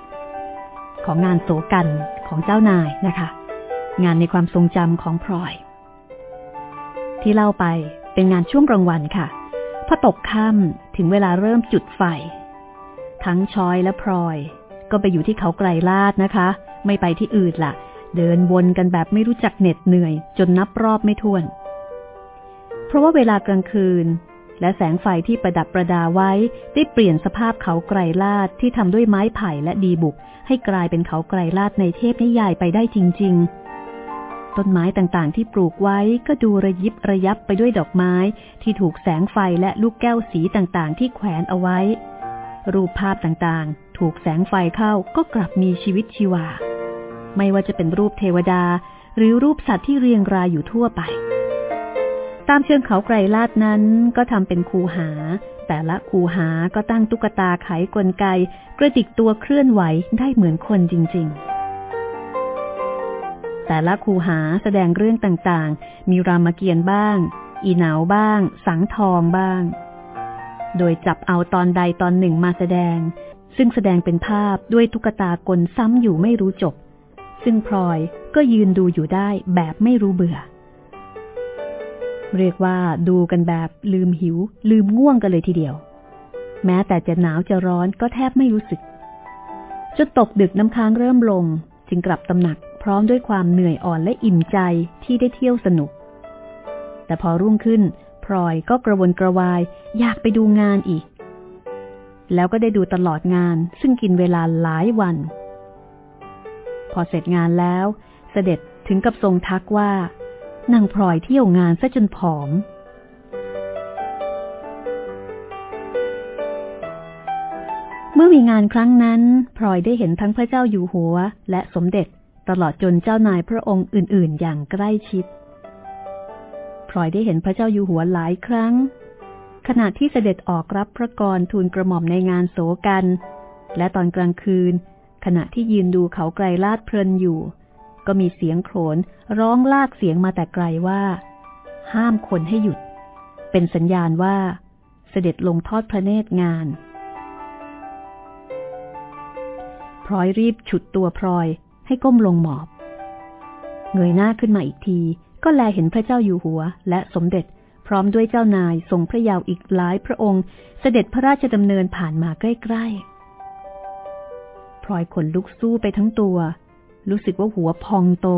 ของงานโศกันของเจ้านายนะคะ งานในความทรงจำของพลอย ที่เล่าไปเป็นงานช่วงกลางวันค่ะ พอตกค่ำถึงเวลาเริ่มจุดไฟ ทั้งชอยและพลอย ก็ไปอยู่ที่เขาไกลลาดนะคะ ไม่ไปที่อื่นละ่ะ เดินวนกันแบบไม่รู้จักเหน็ดเหนื่อย จนนับรอบไม่ถ้วน เพราะว่าเวลากลางคืน และแสงไฟที่ประดับประดาไว้ได้เปลี่ยนสภาพเขาไกลลาดที่ทำด้วยไม้ไผ่และดีบุก ให้กลายเป็นเขาไกลลาดในเทพนิยายไปได้จริง ๆ ต้นไม้ต่างๆ ที่ปลูกไว้ก็ดูระยิบระยับไปด้วยดอกไม้ที่ถูกแสงไฟและลูกแก้วสีต่างๆ ที่แขวนเอาไว้ รูปภาพต่างๆ ถูกแสงไฟเข้าก็กลับมีชีวิตชีวา ไม่ว่าจะเป็นรูปเทวดา หรือรูปสัตว์ที่เรียงรายอยู่ทั่วไป ตามเชิงเขาไกรลาดนั้นก็ทำเป็นคูหา แต่ละคูหาก็ตั้งตุ๊กตาไขกลไก กระดิกตัวเคลื่อนไหวได้เหมือนคนจริง ๆ แต่ละคูหาแสดงเรื่องต่างๆ มีรามเกียรติ์บ้าง อีหนาวบ้าง สังทองบ้าง โดยจับเอาตอนใดตอนหนึ่งมาแสดง ซึ่งแสดงเป็นภาพด้วยตุ๊กตากลซ้ำอยู่ไม่รู้จบ ซึ่งพลอยก็ยืนดูอยู่ได้แบบไม่รู้เบื่อ เรียกว่าดูกันแบบลืมหิว ลืมง่วงกันเลยทีเดียว แม้แต่จะหนาวจะร้อนก็แทบไม่รู้สึกจนตกดึกน้ำค้างเริ่มลง จึงกลับตำหนัก พร้อมด้วยความเหนื่อยอ่อนและอิ่มใจที่ได้เที่ยวสนุก แต่พอรุ่งขึ้นพลอยก็กระวนกระวายอยากไปดูงานอีก แล้วก็ได้ดูตลอดงานซึ่งกินเวลาหลายวัน พอเสร็จงานแล้วเสด็จถึงกับทรงทักว่านางพลอยเที่ยวงานซะจนผอม เมื่อมีงานครั้งนั้นพลอยได้เห็นทั้งพระเจ้าอยู่หัว และสมเด็จ ตลอดจนเจ้านายพระองค์อื่น ๆ อย่างใกล้ชิดพลอยได้เห็นพระเจ้าอยู่หัวหลายครั้ง ขณะที่เสด็จออกรับพระกรทูลกระหม่อมในงานโศกัน และตอนกลางคืน ขณะที่ยืนดูเขาไกลลาดเพลินอยู่ ก็มีเสียงโขนร้องลากเสียงมาแต่ไกลว่า ห้ามคนให้หยุด เป็นสัญญาณว่า เสด็จลงทอดพระเนตรงานพลอยรีบฉุดตัวพลอย ให้ก้มลงหมอบ เงยหน้าขึ้นมาอีกที ก็แลเห็นพระเจ้าอยู่หัว และสมเด็จ พร้อมด้วยเจ้านายทรงพระยาวอีกหลายพระองค์ เสด็จพระราชดำเนินผ่านมาใกล้ๆพลอยขนลุกสู้ไปทั้งตัว รู้สึกว่าหัวพองโต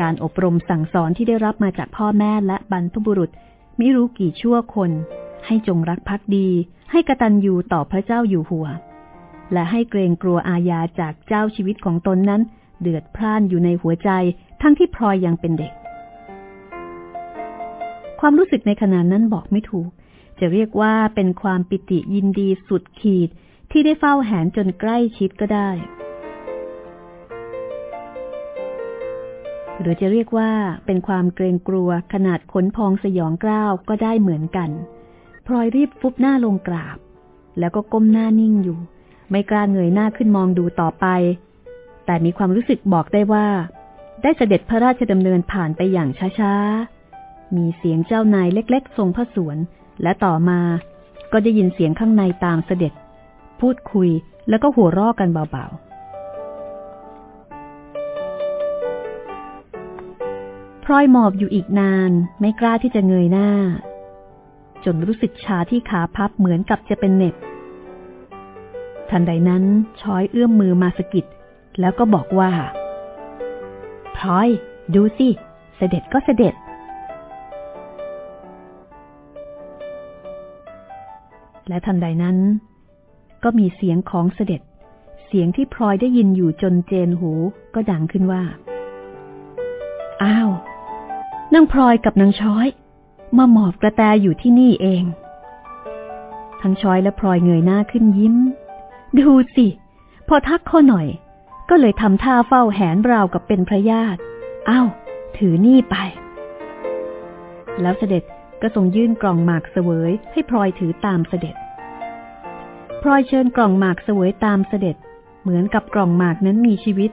การอบรมสั่งสอนที่ได้รับมาจากพ่อแม่และบรรพบุรุษไม่รู้กี่ชั่วคน ให้จงรักภักดี ให้กระตันยูต่อพระเจ้าอยู่หัว และให้เกรงกลัวอาญาจากเจ้าชีวิตของตนนั้น เดือดพล่านอยู่ในหัวใจ ทั้งที่พลอยยังเป็นเด็ก ความรู้สึกในขณะนั้นบอกไม่ถูก จะเรียกว่าเป็นความปิติยินดีสุดขีดที่ได้เฝ้าแหนจนใกล้ชิดก็ได้ หรือจะเรียกว่าเป็นความเกรงกลัวขนาดขนพองสยองกล้าวก็ได้เหมือนกัน พลอยรีบฟุบหน้าลงกราบ แล้วก็ก้มหน้านิ่งอยู่ ไม่กล้าเงยหน้าขึ้นมองดูต่อไป แต่มีความรู้สึกบอกได้ว่า ได้เสด็จพระราชดำเนินผ่านไปอย่างช้าๆ มีเสียงเจ้านายเล็กๆ ทรงพระสวน และต่อมาก็ได้ยินเสียงข้างในตามเสด็จ พูดคุยแล้วก็หัวเราะกันเบาๆ พลอยหมอบอยู่อีกนานไม่กล้าที่จะเงยหน้า จนรู้สึกชาที่ขาพับเหมือนกับจะเป็นเน็บ ทันใดนั้นช้อยเอื้อมมือมาสกิดแล้วก็บอกว่าพลอย ดูสิ เสด็จก็เสด็จ และทันใดนั้น ก็มีเสียงของเสด็จ เสียงที่พลอยได้ยินอยู่จนเจนหูก็ดังขึ้นว่า อ้าวนางพลอยกับนางช้อย มาหมอบกระแตอยู่ที่นี่เอง ทั้งช้อยและพลอยเงยหน้าขึ้นยิ้ม ดูสิ พอทักเขาหน่อย ก็เลยทำท่าเฝ้าแหนราวกับเป็นพระญาติอ้าวถือนี่ไป แล้วเสด็จก็ทรงยื่นกล่องหมากเสวยให้พลอยถือตามเสด็จพลอยเชิญกล่องหมากเสวยตามเสด็จ เหมือนกับกล่องหมากนั้นมีชีวิต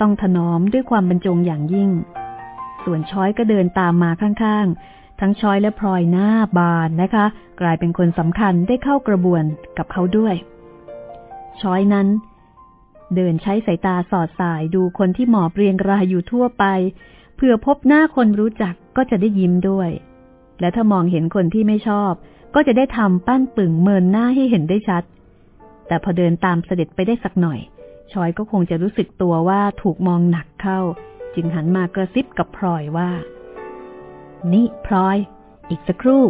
ต้องถนอมด้วยความบรรจงอย่างยิ่ง ส่วนช้อยก็เดินตามมาข้างๆ ทั้งช้อยและพลอยหน้าบานนะคะ กลายเป็นคนสำคัญได้เข้ากระบวนกับเขาด้วย ช้อยนั้น เดินใช้สายตาสอดสายดูคนที่หมอบเรียงรายอยู่ทั่วไป เพื่อพบหน้าคนรู้จักก็จะได้ยิ้มด้วย และถ้ามองเห็นคนที่ไม่ชอบ ก็จะได้ทำปั้นปึ่งเมินหน้าให้เห็นได้ชัด แต่พอเดินตามเสด็จไปได้สักหน่อยชอยก็คงจะรู้สึกตัวว่าถูกมองหนักเข้า จึงหันมากระซิบกับพลอยว่า นี่พลอย อีกสักครู่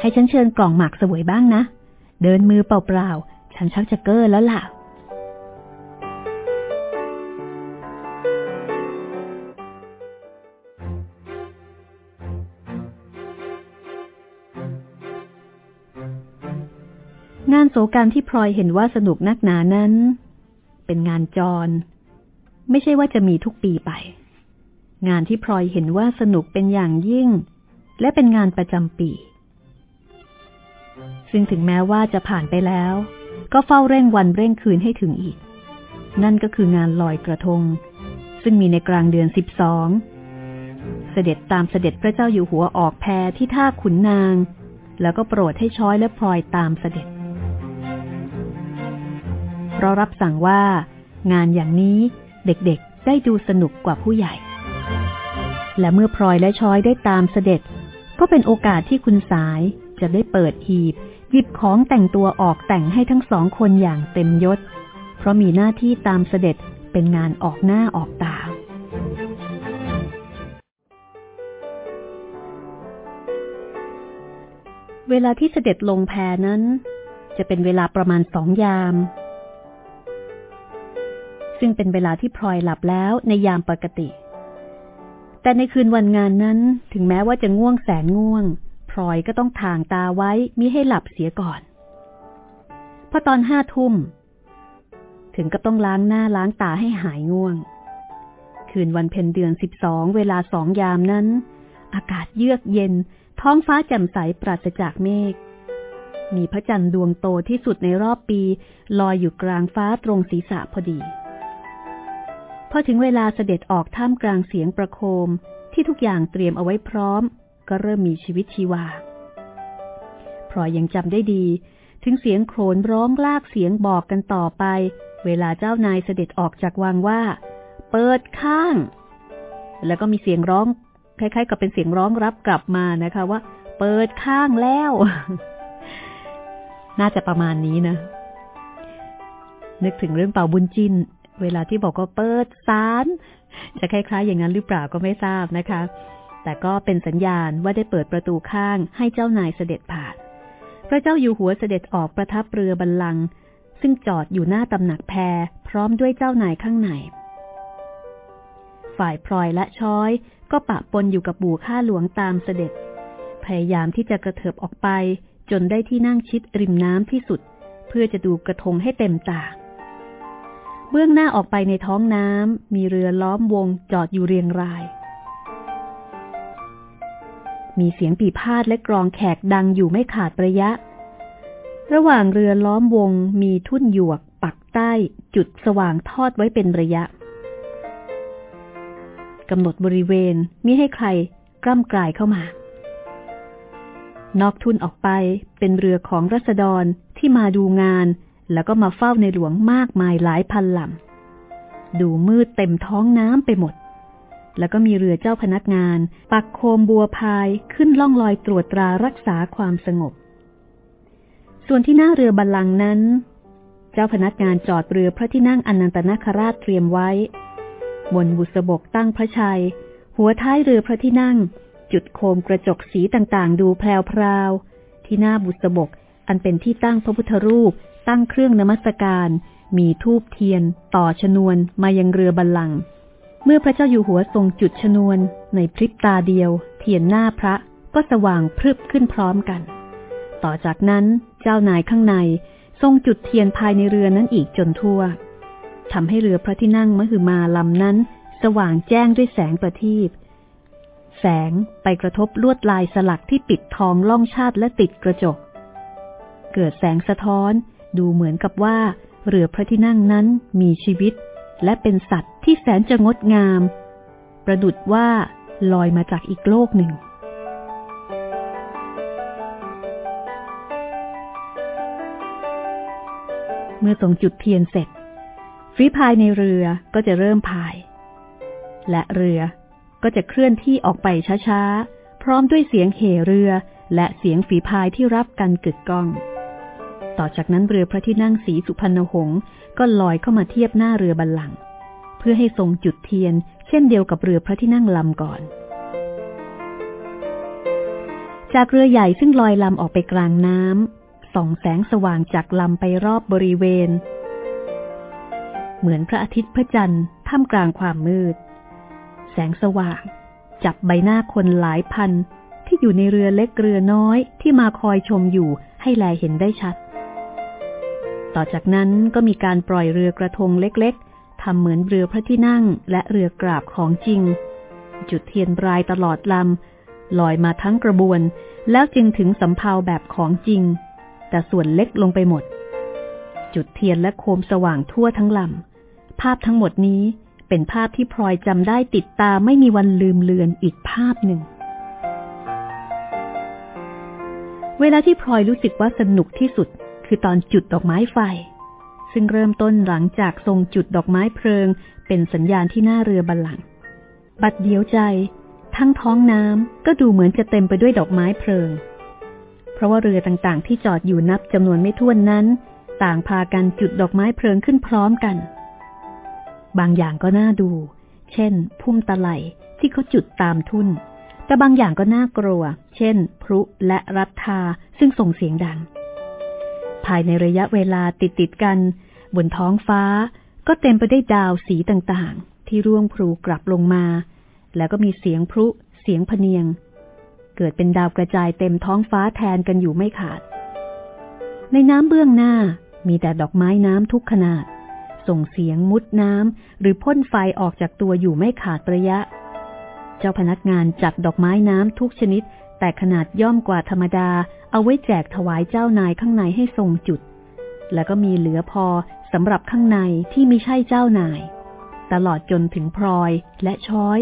ให้ฉันเชิญกล่องหมากสวยบ้างนะ เดินมือเปล่า ฉันชักจะเก้อแล้วล่ะ งานโศการที่พลอยเห็นว่าสนุกนักหนานั้น เป็นงานจร ไม่ใช่ว่าจะมีทุกปีไป งานที่พลอยเห็นว่าสนุกเป็นอย่างยิ่ง และเป็นงานประจำปีซึ่งถึงแม้ว่าจะผ่านไปแล้ว ก็เฝ้าเร่งวันเร่งคืนให้ถึงอีก นั่นก็คืองานลอยกระทง ซึ่งมีในกลางเดือนสิบสองเสด็จตามเสด็จพระเจ้าอยู่หัวออกแพที่ท่าขุนนาง แล้วก็โปรดให้ช้อยและพลอยตามเสด็จ เพราะรับสั่งว่า งานอย่างนี้เด็กๆได้ดูสนุกกว่าผู้ใหญ่ และเมื่อพลอยและช้อยได้ตามเสด็จ ก็เป็นโอกาสที่คุณสายจะได้เปิดหีบ หยิบของแต่งตัวออกแต่งให้ทั้งสองคนอย่างเต็มยศ เพราะมีหน้าที่ตามเสด็จเป็นงานออกหน้าออกตา เวลาที่เสด็จลงแพนั้น จะเป็นเวลาประมาณสองยาม ซึ่งเป็นเวลาที่พลอยหลับแล้วในยามปกติ แต่ในคืนวันงานนั้นถึงแม้ว่าจะง่วงแสนง่วง พลอยก็ต้องทางตาไว้มิให้หลับเสียก่อน พอตอนห้าทุ่ม ถึงก็ต้องล้างหน้าล้างตาให้หายง่วง คืนวันเพ็ญเดือนสิบสองเวลาสองยามนั้น อากาศเยือกเย็น ท้องฟ้าแจ่มใสปราศจากเมฆมีพระจันทร์ดวงโตที่สุดในรอบปี ลอยอยู่กลางฟ้าตรงศีรษะพอดี พอถึงเวลาเสด็จออกท่ามกลางเสียงประโคมที่ทุกอย่างเตรียมเอาไว้พร้อม ก็เริ่มมีชีวิตชีวาพรอยยังจำได้ดี ถึงเสียงโขนร้องลากเสียงบอกกันต่อไป เวลาเจ้านายเสด็จออกจากวังว่า เปิดข้าง แล้วก็มีเสียงร้องคล้ายๆ กับเป็นเสียงร้องรับกลับมานะคะว่า เปิดข้างแล้ว น่าจะประมาณนี้นะ นึกถึงเรื่องเป่าบุญจินเวลาที่บอกว่าเปิดสารจะคล้ายๆ อย่างนั้นหรือเปล่าก็ไม่ทราบนะคะ แต่ก็เป็นสัญญาณว่าได้เปิดประตูข้างให้เจ้านายเสด็จผ่าน พระเจ้าอยู่หัวเสด็จออกประทับเรือบัลลังก์ซึ่งจอดอยู่หน้าตำหนักแพรพร้อมด้วยเจ้านายข้างใน ฝ่ายพลอยและช้อยก็ปะปนอยู่กับบู่ข้าหลวงตามเสด็จ พยายามที่จะกระเถิบออกไป จนได้ที่นั่งชิดริมน้ำที่สุด เพื่อจะดูกระทงให้เต็มตาเบื้องหน้าออกไปในท้องน้ำมีเรือล้อมวงจอดอยู่เรียงราย มีเสียงปีพาดและกรองแขกดังอยู่ไม่ขาดระยะ ระหว่างเรือล้อมวงมีทุ่นหยวก ปักใต้ จุดสว่างทอดไว้เป็นระยะกำหนดบริเวณมิให้ใครกล้ำกลายเข้ามา นอกทุ่นออกไปเป็นเรือของรัษฎรที่มาดูงาน แล้วก็มาเฝ้าในหลวงมากมายหลายพันลำดูมืดเต็มท้องน้ำไปหมด แล้วก็มีเรือเจ้าพนักงาน ปักโคมบัวพายขึ้นล่องลอยตรวจตรารักษาความสงบ ส่วนที่หน้าเรือบัลลังนั้น เจ้าพนักงานจอดเรือพระที่นั่งอนันตนาคราชเตรียมไว้ บนบุษบกตั้งพระชัย หัวท้ายเรือพระที่นั่ง จุดโคมกระจกสีต่างๆ ดูแพรวๆที่หน้าบุษบกอันเป็นที่ตั้งพระพุทธรูป ตั้งเครื่องนมัสการ มีทูบเทียน ต่อชนวนมายังเรือบัลลังก์ เมื่อพระเจ้าอยู่หัวทรงจุดชนวนในพริบตาเดียว เทียนหน้าพระก็สว่างพรึบขึ้นพร้อมกัน ต่อจากนั้นเจ้านายข้างในทรงจุดเทียนภายในเรือนั้นอีกจนทั่วทำให้เรือพระที่นั่งมหึมาลำนั้น สว่างแจ้งด้วยแสงประทีปแสงไปกระทบลวดลายสลักที่ปิดทองล่องชาติและติดกระจก เกิดแสงสะท้อนดูเหมือนกับว่า เรือพระที่นั่งนั้นมีชีวิต และเป็นสัตว์ ที่แสนจะงดงาม ประดุดว่าลอยมาจากอีกโลกหนึ่ง เมื่อส่งจุดเทียนเสร็จฝีพายในเรือก็จะเริ่มพาย และเรือก็จะเคลื่อนที่ออกไปช้าๆ พร้อมด้วยเสียงเหเรือและเสียงฝีพายที่รับกันกึกก้อง ต่อจากนั้นเรือพระที่นั่งสีสุพรรณหงษ์ก็ลอยเข้ามาเทียบหน้าเรือบัลลังก์ พื่อให้ทรงจุดเทียน เช่นเดียวกับเรือพระที่นั่งลำก่อน จากเรือใหญ่ซึ่งลอยลำออกไปกลางน้ำส่องแสงสว่างจากลำไปรอบบริเวณ เหมือนพระอาทิตย์พระจันทร์ท่ามกลางความมืด แสงสว่าง จับใบหน้าคนหลายพันที่อยู่ในเรือเล็กเรือน้อยที่มาคอยชมอยู่ให้แลเห็นได้ชัด ต่อจากนั้นก็มีการปล่อยเรือกระทงเล็กๆ ทำเหมือนเรือพระที่นั่งและเรือกราบของจริง จุดเทียนรายตลอดลำลอยมาทั้งกระบวน แล้วจึงถึงสำเภาแบบของจริง แต่ส่วนเล็กลงไปหมด จุดเทียนและโคมสว่างทั่วทั้งลำภาพทั้งหมดนี้เป็นภาพที่พลอยจำได้ติดตาไม่มีวันลืมเลือนอีกภาพหนึ่ง เวลาที่พลอยรู้สึกว่าสนุกที่สุด คือตอนจุดดอกไม้ไฟ ซึ่งเริ่มต้นหลังจากทรงจุดดอกไม้เพลิง เป็นสัญญาณที่หน้าเรือบัลลังก์บัดเดียวใจ ทั้งท้องน้ำก็ดูเหมือนจะเต็มไปด้วยดอกไม้เพลิง เพราะว่าเรือต่างๆ ที่จอดอยู่นับจำนวนไม่ถ้วนนั้น ต่างพากันจุดดอกไม้เพลิงขึ้นพร้อมกัน บางอย่างก็น่าดู เช่น พุ่มตะไลที่เขาจุดตามทุ่น แต่บางอย่างก็น่ากลัว เช่น พลุและรัตทาซึ่งส่งเสียงดัง ภายในระยะเวลาติดติดกัน บนท้องฟ้า ก็เต็มไปได้วยดาวสีต่างๆ ที่ร่วงพลูกลับลงมา แล้วก็มีเสียงพลุ เสียงพเนียง เกิดเป็นดาวกระจายเต็มท้องฟ้าแทนกันอยู่ไม่ขาด ในน้ำเบื้องหน้ามีแต่ดอกไม้น้ำทุกขนาด ส่งเสียงมุดน้ำหรือพ่นไฟออกจากตัวอยู่ไม่ขาดระยะ เจ้าพนักงานจัดดอกไม้น้ำทุกชนิด แต่ขนาดย่อมกว่าธรรมดาเอาไว้แจกถวายเจ้านายข้างในให้ทรงจุด แล้วก็มีเหลือพอสำหรับข้างในที่ไม่ใช่เจ้านาย ตลอดจนถึงพลอยและช้อย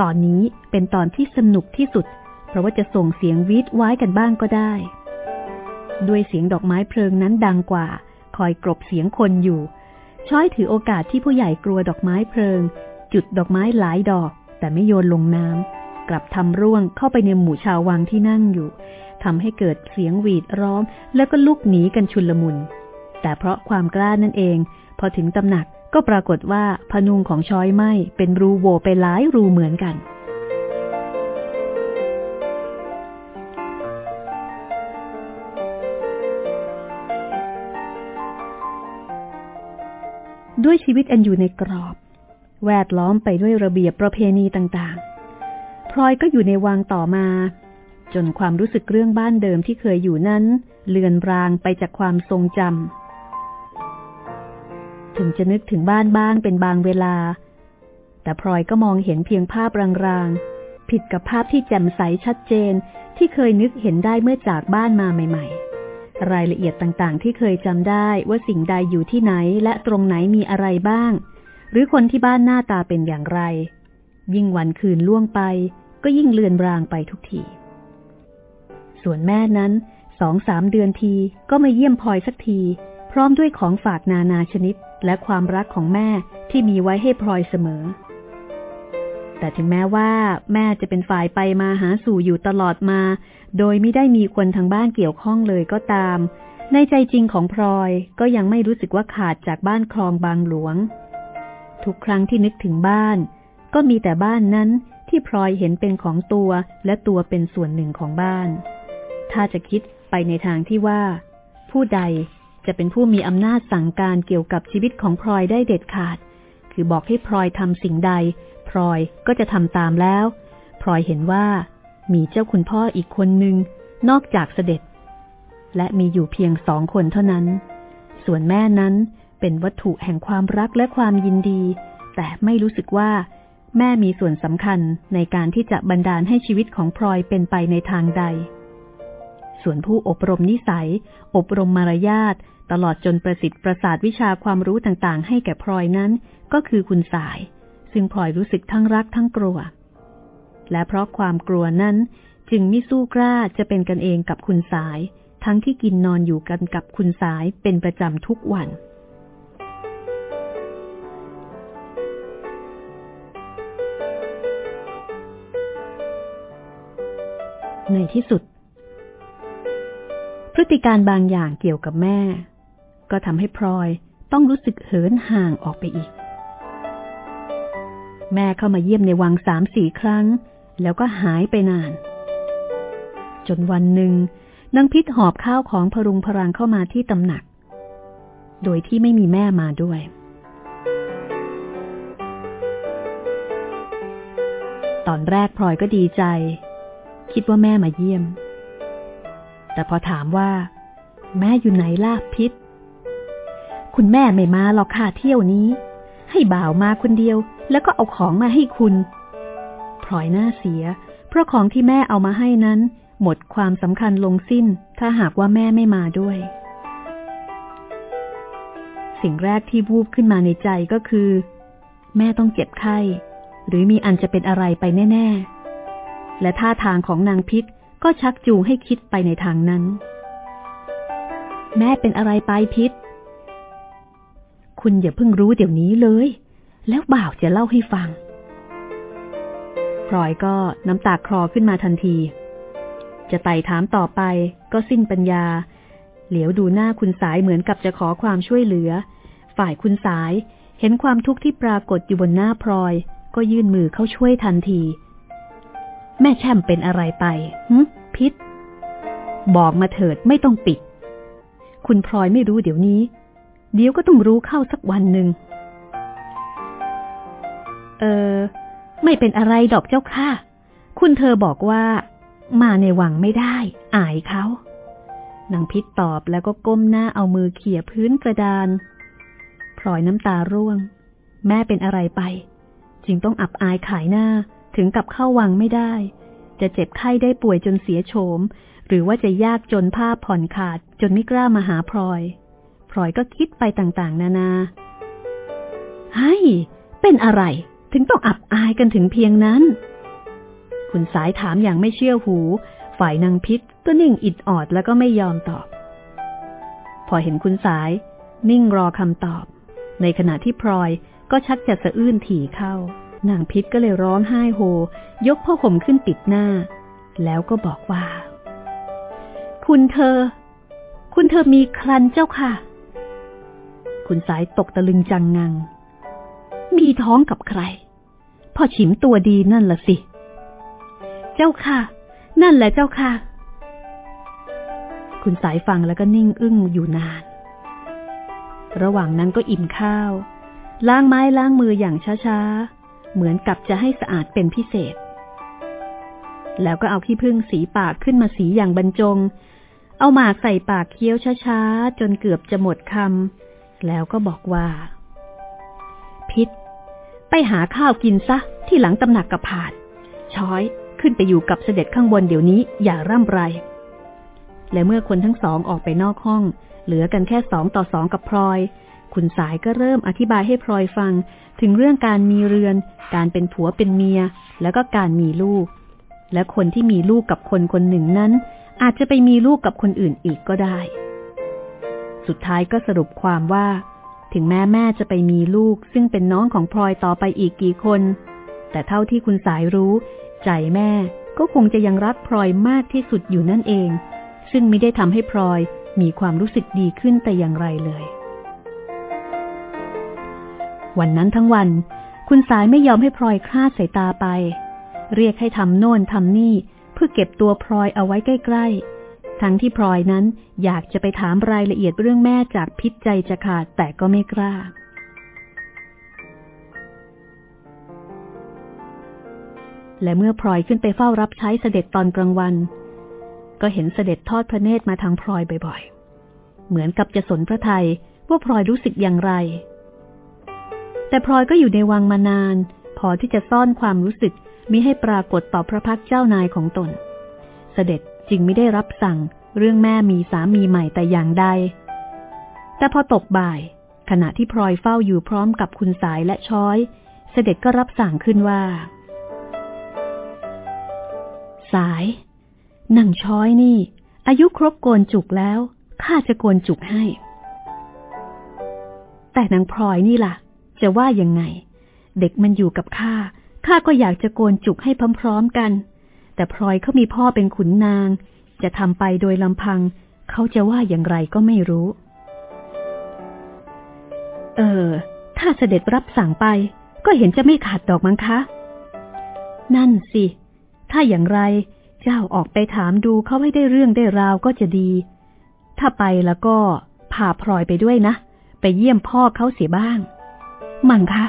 ตอนนี้เป็นตอนที่สนุกที่สุด เพราะว่าจะส่งเสียงวีดไว้กันบ้างก็ได้ ด้วยเสียงดอกไม้เพลิงนั้นดังกว่า คอยกรบเสียงคนอยู่ ช้อยถือโอกาสที่ผู้ใหญ่กลัวดอกไม้เพลิง จุดดอกไม้หลายดอก แต่ไม่โยนลงน้ำ กลับทำร่วงเข้าไปในหมู่ชาววังที่นั่งอยู่ทำให้เกิดเสียงหวีดร้องแล้วก็ลุกหนีกันชุนลมุน แต่เพราะความกล้านั่นเอง พอถึงตำหนักก็ปรากฏว่าพนุงของช้อยไหมเป็นรูโวไปหลายรูเหมือนกัน ด้วยชีวิตอันอยู่ในกรอบ แวดล้อมไปด้วยระเบียบประเพณีต่างๆ พลอยก็อยู่ในวังต่อมา จนความรู้สึกเรื่องบ้านเดิมที่เคยอยู่นั้น เลือนรางไปจากความทรงจำถึงจะนึกถึงบ้านบ้างเป็นบางเวลา แต่พลอยก็มองเห็นเพียงภาพรางๆ ผิดกับภาพที่แจ่มใสชัดเจนที่เคยนึกเห็นได้เมื่อจากบ้านมาใหม่ ๆรายละเอียดต่างๆ ที่เคยจำได้ว่าสิ่งใดอยู่ที่ไหนและตรงไหนมีอะไรบ้าง หรือคนที่บ้านหน้าตาเป็นอย่างไร ยิ่งวันคืนล่วงไป ก็ยิ่งเลือนรางไปทุกที ส่วนแม่นั้นสองสามเดือนทีก็มาเยี่ยมพลอยสักที พร้อมด้วยของฝากนานาชนิดและความรักของแม่ที่มีไว้ให้พลอยเสมอ แต่ถึงแม้ว่า แม่จะเป็นฝ่ายไปมาหาสู่อยู่ตลอดมา โดยไม่ได้มีคนทางบ้านเกี่ยวข้องเลยก็ตาม ในใจจริงของพลอยก็ยังไม่รู้สึกว่าขาดจากบ้านคลองบางหลวง ทุกครั้งที่นึกถึงบ้าน ก็มีแต่บ้านนั้นที่พลอยเห็นเป็นของตัวและตัวเป็นส่วนหนึ่งของบ้าน ถ้าจะคิดไปในทางที่ว่า ผู้ใดจะเป็นผู้มีอำนาจสั่งการเกี่ยวกับชีวิตของพลอยได้เด็ดขาด คือบอกให้พลอยทำสิ่งใด พลอยก็จะทำตามแล้ว พลอยเห็นว่ามีเจ้าคุณพ่ออีกคนหนึ่งนอกจากเสด็จ และมีอยู่เพียงสองคนเท่านั้น ส่วนแม่นั้นเป็นวัตถุแห่งความรักและความยินดี แต่ไม่รู้สึกว่า แม่มีส่วนสำคัญในการที่จะบันดาลให้ชีวิตของพลอยเป็นไปในทางใด ส่วนผู้อบรมนิสัย อบรมมารยาทตลอดจนประสิทธิ์ประสาทวิชาความรู้ต่างๆ ให้แก่พลอยนั้น ก็คือคุณสาย ซึ่งพลอยรู้สึกทั้งรักทั้งกลัว และเพราะความกลัวนั้นจึงไม่สู้กล้าจะเป็นกันเองกับคุณสาย ทั้งที่กินนอนอยู่กันกับคุณสายเป็นประจำทุกวัน ในที่สุด พฤติการบางอย่างเกี่ยวกับแม่ ก็ทำให้พลอยต้องรู้สึกเหินห่างออกไปอีก แม่เข้ามาเยี่ยมในวังสามสี่ครั้ง แล้วก็หายไปนาน จนวันหนึ่งนางพิษหอบข้าวของพรุงพรังเข้ามาที่ตำหนัก โดยที่ไม่มีแม่มาด้วยตอนแรกพลอยก็ดีใจ คิดว่าแม่มาเยี่ยม แต่พอถามว่า แม่อยู่ไหนล่ะพิษ คุณแม่ไม่มาหรอกค่ะเที่ยวนี้ ให้บ่าวมาคนเดียว แล้วก็เอาของมาให้คุณพลอยหน้าเสีย เพราะของที่แม่เอามาให้นั้น หมดความสำคัญลงสิ้น ถ้าหากว่าแม่ไม่มาด้วย สิ่งแรกที่วูบขึ้นมาในใจก็คือ แม่ต้องเจ็บไข้ หรือมีอันจะเป็นอะไรไปแน่ ๆ และท่าทางของนางพิษก็ชักจูงให้คิดไปในทางนั้น แม่เป็นอะไรไปพิษ คุณอย่าเพิ่งรู้เดี๋ยวนี้เลย แล้วบ่าวจะเล่าให้ฟังพลอยก็น้ำตาคลอขึ้นมาทันที จะไต่ถามต่อไปก็สิ้นปัญญา เหลียวดูหน้าคุณสายเหมือนกับจะขอความช่วยเหลือ ฝ่ายคุณสายเห็นความทุกข์ที่ปรากฏอยู่บนหน้าพลอย ก็ยื่นมือเข้าช่วยทันที แม่แช่มเป็นอะไรไปฮึพิษ บอกมาเถิดไม่ต้องปิด คุณพลอยไม่รู้เดี๋ยวนี้ เดี๋ยวก็ต้องรู้เข้าสักวันหนึ่ง เออ ไม่เป็นอะไรดอกเจ้าค่ะ คุณเธอบอกว่า มาในวังไม่ได้ อายเขานางพิษตอบแล้วก็ก้มหน้าเอามือเขี่ยพื้นกระดาน พลอยน้ำตาร่วง แม่เป็นอะไรไป จึงต้องอับอายขายหน้า ถึงกับเข้าวังไม่ได้ จะเจ็บไข้ได้ป่วยจนเสียโฉม หรือว่าจะยากจนผ้าผ่อนขาดจนไม่กล้ามาหาพลอย พลอยก็คิดไปต่างๆ นานาให้เป็นอะไร ถึงต้องอับอายกันถึงเพียงนั้น คุณสายถามอย่างไม่เชื่อหู ฝ่ายนางพิษก็นิ่งอิดออดแล้วก็ไม่ยอมตอบ พอเห็นคุณสาย นิ่งรอคำตอบ ในขณะที่พลอยก็ชักจะสะอื้นถี่เข้า นางพิษก็เลยร้องไห้โฮ ยกผ้าห่มขึ้นปิดหน้า แล้วก็บอกว่า คุณเธอ คุณเธอมีครันเจ้าค่ะ คุณสายตกตะลึงจังงัง มีท้องกับใคร พ่อฉิมตัวดีนั่นละสิ เจ้าค่ะ นั่นแหละเจ้าค่ะ คุณสายฟังแล้วก็นิ่งอึ้งอยู่นาน ระหว่างนั้นก็อิ่มข้าวล้างไม้ล้างมืออย่างช้าๆ เหมือนกับจะให้สะอาดเป็นพิเศษ แล้วก็เอาขี้ผึ้งสีปากขึ้นมาสีอย่างบรรจง เอาหมากใส่ปากเคี้ยวช้าๆ จนเกือบจะหมดคำแล้วก็บอกว่า พิษ ไปหาข้าวกินซะที่หลังตำหนักกระผาดช้อยขึ้นไปอยู่กับเสด็จข้างบนเดี๋ยวนี้อย่าร่ำไร และเมื่อคนทั้งสองออกไปนอกห้อง เหลือกันแค่สองต่อสองกับพลอย คุณสายก็เริ่มอธิบายให้พลอยฟัง ถึงเรื่องการมีเรือน การเป็นผัวเป็นเมีย แล้วก็การมีลูก และคนที่มีลูกกับคนคนหนึ่งนั้น อาจจะไปมีลูกกับคนอื่นอีกก็ได้ สุดท้ายก็สรุปความว่า ถึงแม่แม่จะไปมีลูก ซึ่งเป็นน้องของพลอยต่อไปอีกกี่คน แต่เท่าที่คุณสายรู้ ใจแม่ก็คงจะยังรักพลอยมากที่สุดอยู่นั่นเอง ซึ่งไม่ได้ทำให้พลอยมีความรู้สึกดีขึ้นแต่อย่างไรเลย วันนั้นทั้งวัน คุณสายไม่ยอมให้พลอยคลาดสายตาไป เรียกให้ทำโน่นทำนี่เพื่อเก็บตัวพลอยเอาไว้ใกล้ๆ ทั้งที่พลอยนั้นอยากจะไปถามรายละเอียดเรื่องแม่จากพิษใจจะขาดแต่ก็ไม่กล้า และเมื่อพลอยขึ้นไปเฝ้ารับใช้เสด็จตอนกลางวัน ก็เห็นเสด็จทอดพระเนตรมาทางพลอยบ่อยๆ เหมือนกับจะสนพระไทยว่าพลอยรู้สึกอย่างไร แต่พลอยก็อยู่ในวังมานาน พอที่จะซ่อนความรู้สึกมิให้ปรากฏต่อพระพักเจ้านายของตน เสด็จจึงไม่ได้รับสั่งเรื่องแม่มีสามีใหม่แต่อย่างใด แต่พอตกบ่าย ขณะที่พลอยเฝ้าอยู่พร้อมกับคุณสายและช้อย เสด็จก็รับสั่งขึ้นว่า สายนางช้อยนี่ อายุครบโกนจุกแล้วข้าจะโกนจุกให้ แต่นางพลอยนี่ล่ะ จะว่ายังไง เด็กมันอยู่กับข้าข้าก็อยากจะโกนจุกให้พร้อมๆกัน แต่พลอยเขามีพ่อเป็นขุนนาง จะทำไปโดยลำพัง เขาจะว่าอย่างไรก็ไม่รู้ เออ ถ้าเสด็จรับสั่งไป ก็เห็นจะไม่ขาดดอกมั้งคะ นั่นสิ ถ้าอย่างไรเจ้าออกไปถามดูเขาให้ได้เรื่องได้ราวก็จะดี ถ้าไปแล้วก็พาพลอยไปด้วยนะ ไปเยี่ยมพ่อเขาเสียบ้าง มั่งคะ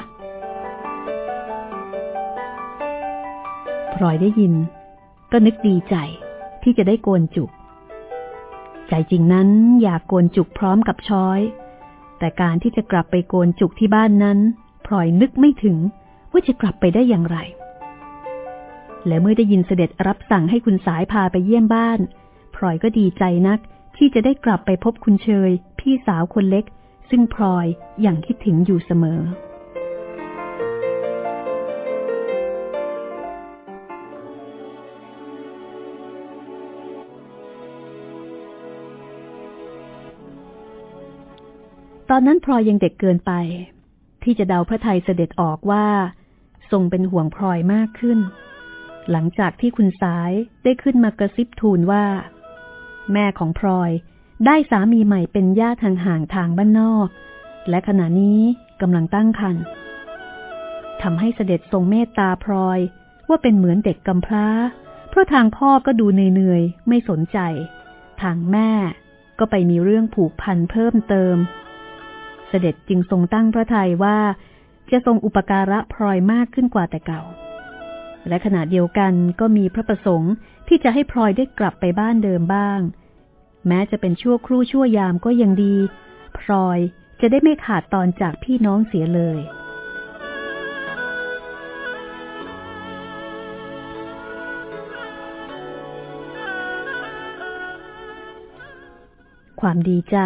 พลอยได้ยิน ก็นึกดีใจที่จะได้โกนจุก ใจจริงนั้นอยากโกนจุกพร้อมกับช้อย แต่การที่จะกลับไปโกนจุกที่บ้านนั้นพลอยนึกไม่ถึงว่าจะกลับไปได้อย่างไร และเมื่อได้ยินเสด็จรับสั่งให้คุณสายพาไปเยี่ยมบ้านพลอยก็ดีใจนักที่จะได้กลับไปพบคุณเชย พี่สาวคนเล็ก ซึ่งพลอยอย่างคิดถึงอยู่เสมอ ตอนนั้นพลอยยังเด็กเกินไป ที่จะเดาพระไทยเสด็จออกว่า ทรงเป็นห่วงพลอยมากขึ้น หลังจากที่คุณสายได้ขึ้นมากระซิบทูลว่า แม่ของพลอยได้สามีใหม่เป็นญาติห่างๆทางบ้านนอก และขณะนี้กำลังตั้งครรภ์ทำให้เสด็จทรงเมตตาพลอยว่าเป็นเหมือนเด็กกำพร้า เพราะทางพ่อก็ดูเหนื่อยๆไม่สนใจ ทางแม่ก็ไปมีเรื่องผูกพันเพิ่มเติม เสด็จจึงทรงตั้งพระทัยว่า จะทรงอุปการะพลอยมากขึ้นกว่าแต่เก่า และขณะเดียวกันก็มีพระประสงค์ที่จะให้พลอยได้กลับไปบ้านเดิมบ้าง แม้จะเป็นชั่วครู่ชั่วยามก็ยังดี พลอยจะได้ไม่ขาดตอนจากพี่น้องเสียเลย ความดีใจ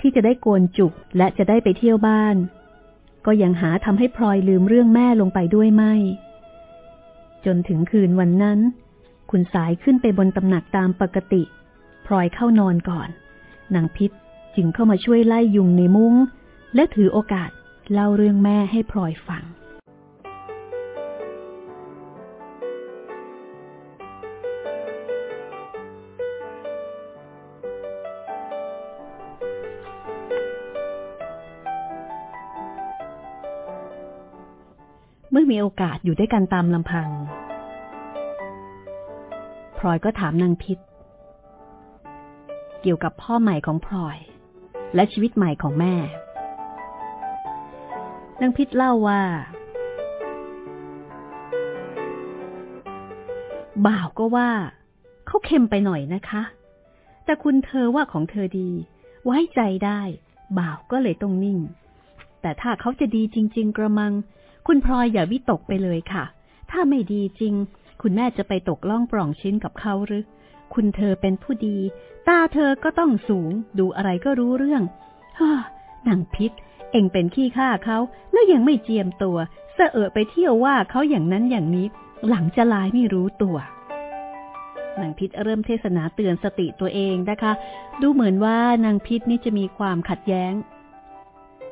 ที่จะได้โกนจุกและจะได้ไปเที่ยวบ้าน ก็ยังหาทำให้พลอยลืมเรื่องแม่ลงไปด้วยไม่ จนถึงคืนวันนั้น คุณสายขึ้นไปบนตำหนักตามปกติ พลอยเข้านอนก่อน นางพิษจึงเข้ามาช่วยไล่ยุงในมุง้ง และถือโอกาสเล่าเรื่องแม่ให้พลอยฟัง มีโอกาสอยู่ด้วยกันตามลำพัง พลอยก็ถามนางพิษ เกี่ยวกับพ่อใหม่ของพลอย และชีวิตใหม่ของแม่ นางพิษเล่าว่า บ่าวก็ว่า เขาเค็มไปหน่อยนะคะ แต่คุณเธอว่าของเธอดี ไว้ใจได้ บ่าวก็เลยต้องนิ่ง แต่ถ้าเขาจะดีจริง ๆ กระมัง คุณพลอยอย่าวิตกไปเลยค่ะ ถ้าไม่ดีจริง คุณแม่จะไปตกล่องปล่องชิ้นกับเขาหรือ คุณเธอเป็นผู้ดี ตาเธอก็ต้องสูง ดูอะไรก็รู้เรื่องฮ่านางพิษ เองเป็นขี้ข้าเขา แล้วยังไม่เจียมตัวเสอเอไปเที่ยวว่าเขาอย่างนั้นอย่างนี้ หลังจะลายไม่รู้ตัวนางพิษเริ่มเทศนาเตือนสติตัวเองนะคะ ดูเหมือนว่านางพิษนี่จะมีความขัดแย้ง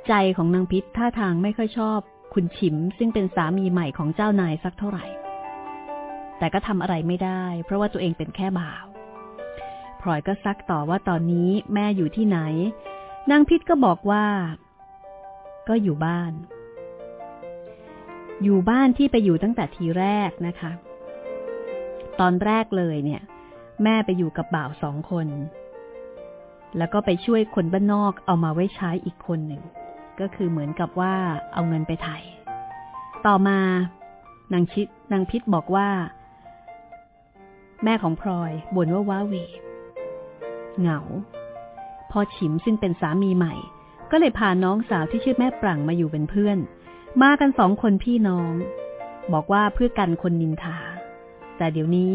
ใจของนางพิษท่าทางไม่ค่อยชอบ คุณฉิมซึ่งเป็นสามีใหม่ของเจ้านายสักเท่าไหร่ แต่ก็ทำอะไรไม่ได้ เพราะว่าตัวเองเป็นแค่บ่าวพลอยก็ซักต่อว่าตอนนี้แม่อยู่ที่ไหน นางพิษก็บอกว่า ก็อยู่บ้าน อยู่บ้านที่ไปอยู่ตั้งแต่ทีแรกนะคะ ตอนแรกเลยเนี่ย แม่ไปอยู่กับบ่าวสองคน แล้วก็ไปช่วยคนบ้านนอกเอามาไว้ใช้อีกคนหนึ่ง ก็คือเหมือนกับว่าเอาเงินไปไถ่ต่อมานางชิดนางพิษบอกว่า แม่ของพลอยบ่นว่าว้าเวเหงา พอฉิมซึ่งเป็นสามีใหม่ ก็เลยพาน้องสาวที่ชื่อแม่ปรังมาอยู่เป็นเพื่อน มากันสองคนพี่น้อง บอกว่าเพื่อกันคนนินทา แต่เดี๋ยวนี้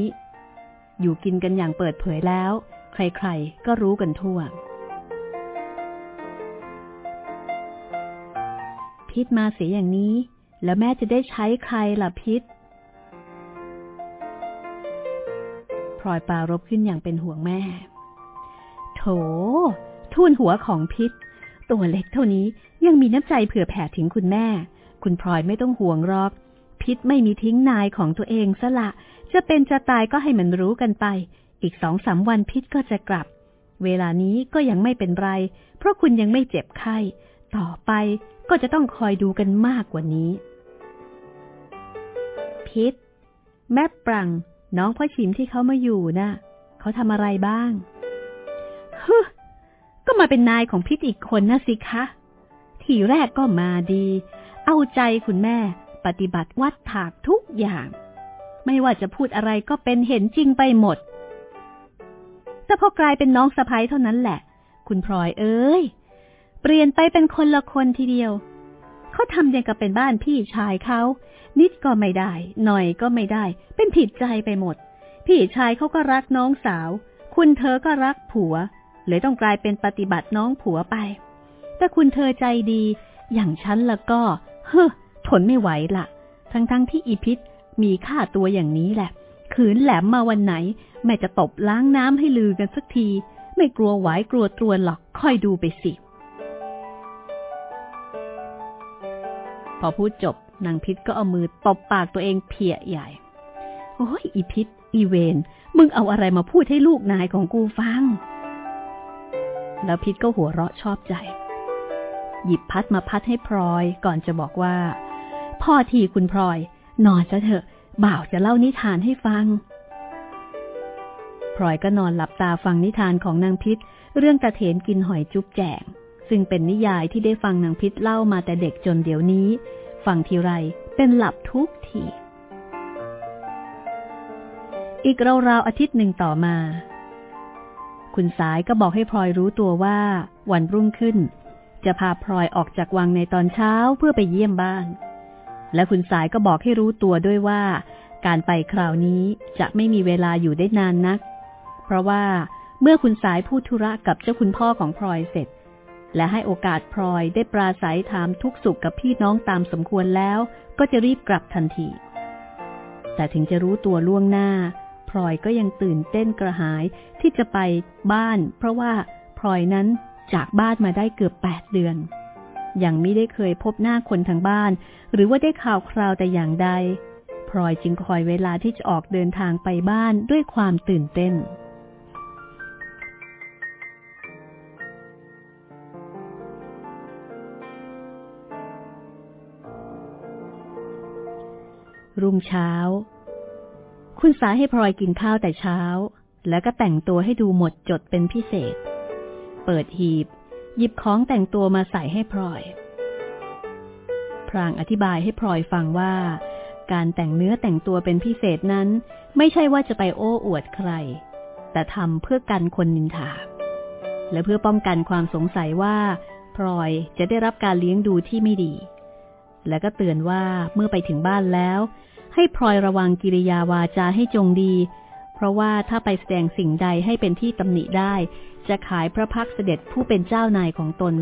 อยู่กินกันอย่างเปิดเผยแล้ว ใครๆก็รู้กันทั่ว พิษมาเสียอย่างนี้ แล้วแม่จะได้ใช้ใครล่ะพิษพลอยปารบขึ้นอย่างเป็นห่วงแม่ โถทูนหัวของพิษ ตัวเล็กเท่านี้ยังมีน้ำใจเผื่อแผ่ถึงคุณแม่ คุณพลอยไม่ต้องห่วงรอก พิษไม่มีทิ้งนายของตัวเองซะละ จะเป็นจะตายก็ให้มันรู้กันไป อีกสองสาวันพิษก็จะกลับ เวลานี้ก็ยังไม่เป็นไร เพราะคุณยังไม่เจ็บไข้ ต่อไปก็จะต้องคอยดูกันมากกว่านี้ พิษแม่ปรังน้องพ่อชิมที่เขามาอยู่นะ่ะเขาทำอะไรบ้างฮึก็มาเป็นนายของพิษอีกคนนะสิคะ ทีแรกก็มาดี เอาใจคุณแม่ปฏิบัติวัดถากทุกอย่าง ไม่ว่าจะพูดอะไรก็เป็นเห็นจริงไปหมด แต่พอกลายเป็นน้องสะพ้ยเท่านั้นแหละ คุณพลอยเอ้ย เปลี่ยนไปเป็นคนละคนทีเดียว เขาทำอย่างกับเป็นบ้านพี่ชายเขา นิดก็ไม่ได้ หน่อยก็ไม่ได้ เป็นผิดใจไปหมด พี่ชายเขาก็รักน้องสาว คุณเธอก็รักผัว เลยต้องกลายเป็นปฏิบัติน้องผัวไป แต่คุณเธอใจดี อย่างฉันละก็เฮ้อทนไม่ไหวละทั้งๆทที่อีพิษมีค่าตัวอย่างนี้แหละ ขืนแหลมมาวันไหน แม่จะตบล้างน้ำให้ลือกันสักที ไม่กลัวไหวกลัวตรวนหรอก ค่อยดูไปสิ พอพูดจบนางพิษก็เอามือตบปากตัวเองเพียใหญ่ โอ้ยอีพิษ อีเวนมึงเอาอะไรมาพูดให้ลูกนายของกูฟัง แล้วพิษก็หัวเราะชอบใจ หยิบพัดมาพัดให้พลอยก่อนจะบอกว่า พ่อทีคุณพลอย นอนซะเถอะ บ่าวจะเล่านิทานให้ฟังพลอยก็นอนหลับตาฟังนิทานของนางพิษ เรื่องตะเถนกินหอยจุ๊บแจง ซึ่งเป็นนิยายที่ได้ฟังนางพิษเล่ามาแต่เด็กจนเดี๋ยวนี้ ฟังทีไรเป็นหลับทุกที อีกราวๆอาทิตย์หนึ่งต่อมา คุณสายก็บอกให้พลอยรู้ตัวว่า วันรุ่งขึ้น จะพาพลอยออกจากวังในตอนเช้าเพื่อไปเยี่ยมบ้าน และคุณสายก็บอกให้รู้ตัวด้วยว่า การไปคราวนี้จะไม่มีเวลาอยู่ได้นานนัก เพราะว่าเมื่อคุณสายพูดธุระกับเจ้าคุณพ่อของพลอยเสร็จ และให้โอกาสพลอยได้ปราศัยถามทุกสุขกับพี่น้องตามสมควรแล้ว ก็จะรีบกลับทันที แต่ถึงจะรู้ตัวล่วงหน้าพลอยก็ยังตื่นเต้นกระหายที่จะไปบ้าน เพราะว่าพลอยนั้นจากบ้านมาได้เกือบแปดเดือน ยังไม่ได้เคยพบหน้าคนทางบ้าน หรือว่าได้ข่าวคราวแต่อย่างใดพลอยจึงคอยเวลาที่จะออกเดินทางไปบ้านด้วยความตื่นเต้น รุ่งเช้า คุณสาให้พลอยกินข้าวแต่เช้า แล้วก็แต่งตัวให้ดูหมดจดเป็นพิเศษ เปิดหีบ หยิบของแต่งตัวมาใส่ให้พลอย พรางอธิบายให้พลอยฟังว่า การแต่งเนื้อแต่งตัวเป็นพิเศษนั้น ไม่ใช่ว่าจะไปโอ้อวดใคร แต่ทำเพื่อกันคนนินทาและเพื่อป้องกันความสงสัยว่าพลอยจะได้รับการเลี้ยงดูที่ไม่ดี และก็เตือนว่าเมื่อไปถึงบ้านแล้ว ให้พลอยระวังกิริยาวาจาให้จงดี เพราะว่าถ้าไปแสดงสิ่งใดให้เป็นที่ตำหนิได้ จะขายพระพักเสด็จผู้เป็นเจ้านายของตน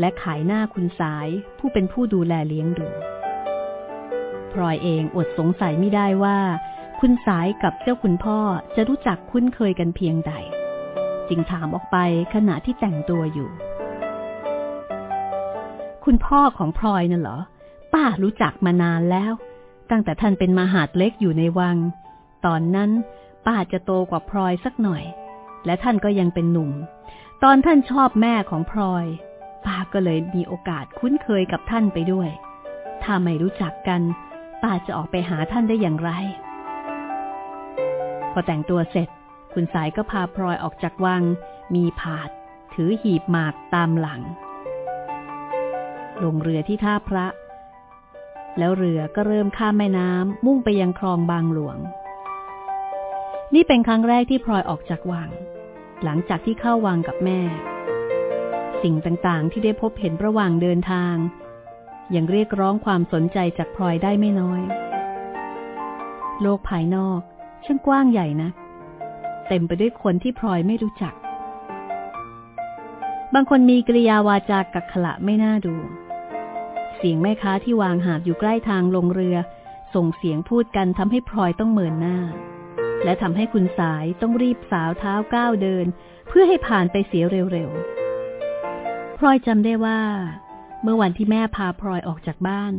และขายหน้าคุณสายผู้เป็นผู้ดูแลเลี้ยงดูพลอยเองอดสงสัยไม่ได้ว่า คุณสายกับเจ้าคุณพ่อจะรู้จักคุ้นเคยกันเพียงใด จึงถามออกไปขณะที่แต่งตัวอยู่ คุณพ่อของพลอยน่ะเหรอ ป้ารู้จักมานานแล้ว ตั้งแต่ท่านเป็นมหาดเล็กอยู่ในวัง ตอนนั้นป้าจะโตกว่าพลอยสักหน่อย และท่านก็ยังเป็นหนุ่ม ตอนท่านชอบแม่ของพลอย ป้าก็เลยมีโอกาสคุ้นเคยกับท่านไปด้วย ถ้าไม่รู้จักกัน ป้าจะออกไปหาท่านได้อย่างไร พอแต่งตัวเสร็จ คุณสายก็พาพลอยออกจากวัง มีผาด ถือหีบหมากตามหลัง ลงเรือที่ท่าพระ แล้วเรือก็เริ่มข้ามแม่น้ำมุ่งไปยังคลองบางหลวง นี่เป็นครั้งแรกที่พลอยออกจากวัง หลังจากที่เข้าวังกับแม่ สิ่งต่างๆที่ได้พบเห็นระหว่างเดินทาง ยังเรียกร้องความสนใจจากพลอยได้ไม่น้อย โลกภายนอกช่างกว้างใหญ่นะ เต็มไปด้วยคนที่พลอยไม่รู้จัก บางคนมีกริยาวาจากักขละไม่น่าดู สียงแม่ค้าที่วางหาบอยู่ใกล้ทางลงเรือ ส่งเสียงพูดกันทำให้พลอยต้องเหมือนหน้า และทำให้คุณสายต้องรีบสาวเท้าก้าวเดิน เพื่อให้ผ่านไปเสียเร็วๆ พลอยจำได้ว่า เมื่อวันที่แม่พาพลอยออกจากบ้าน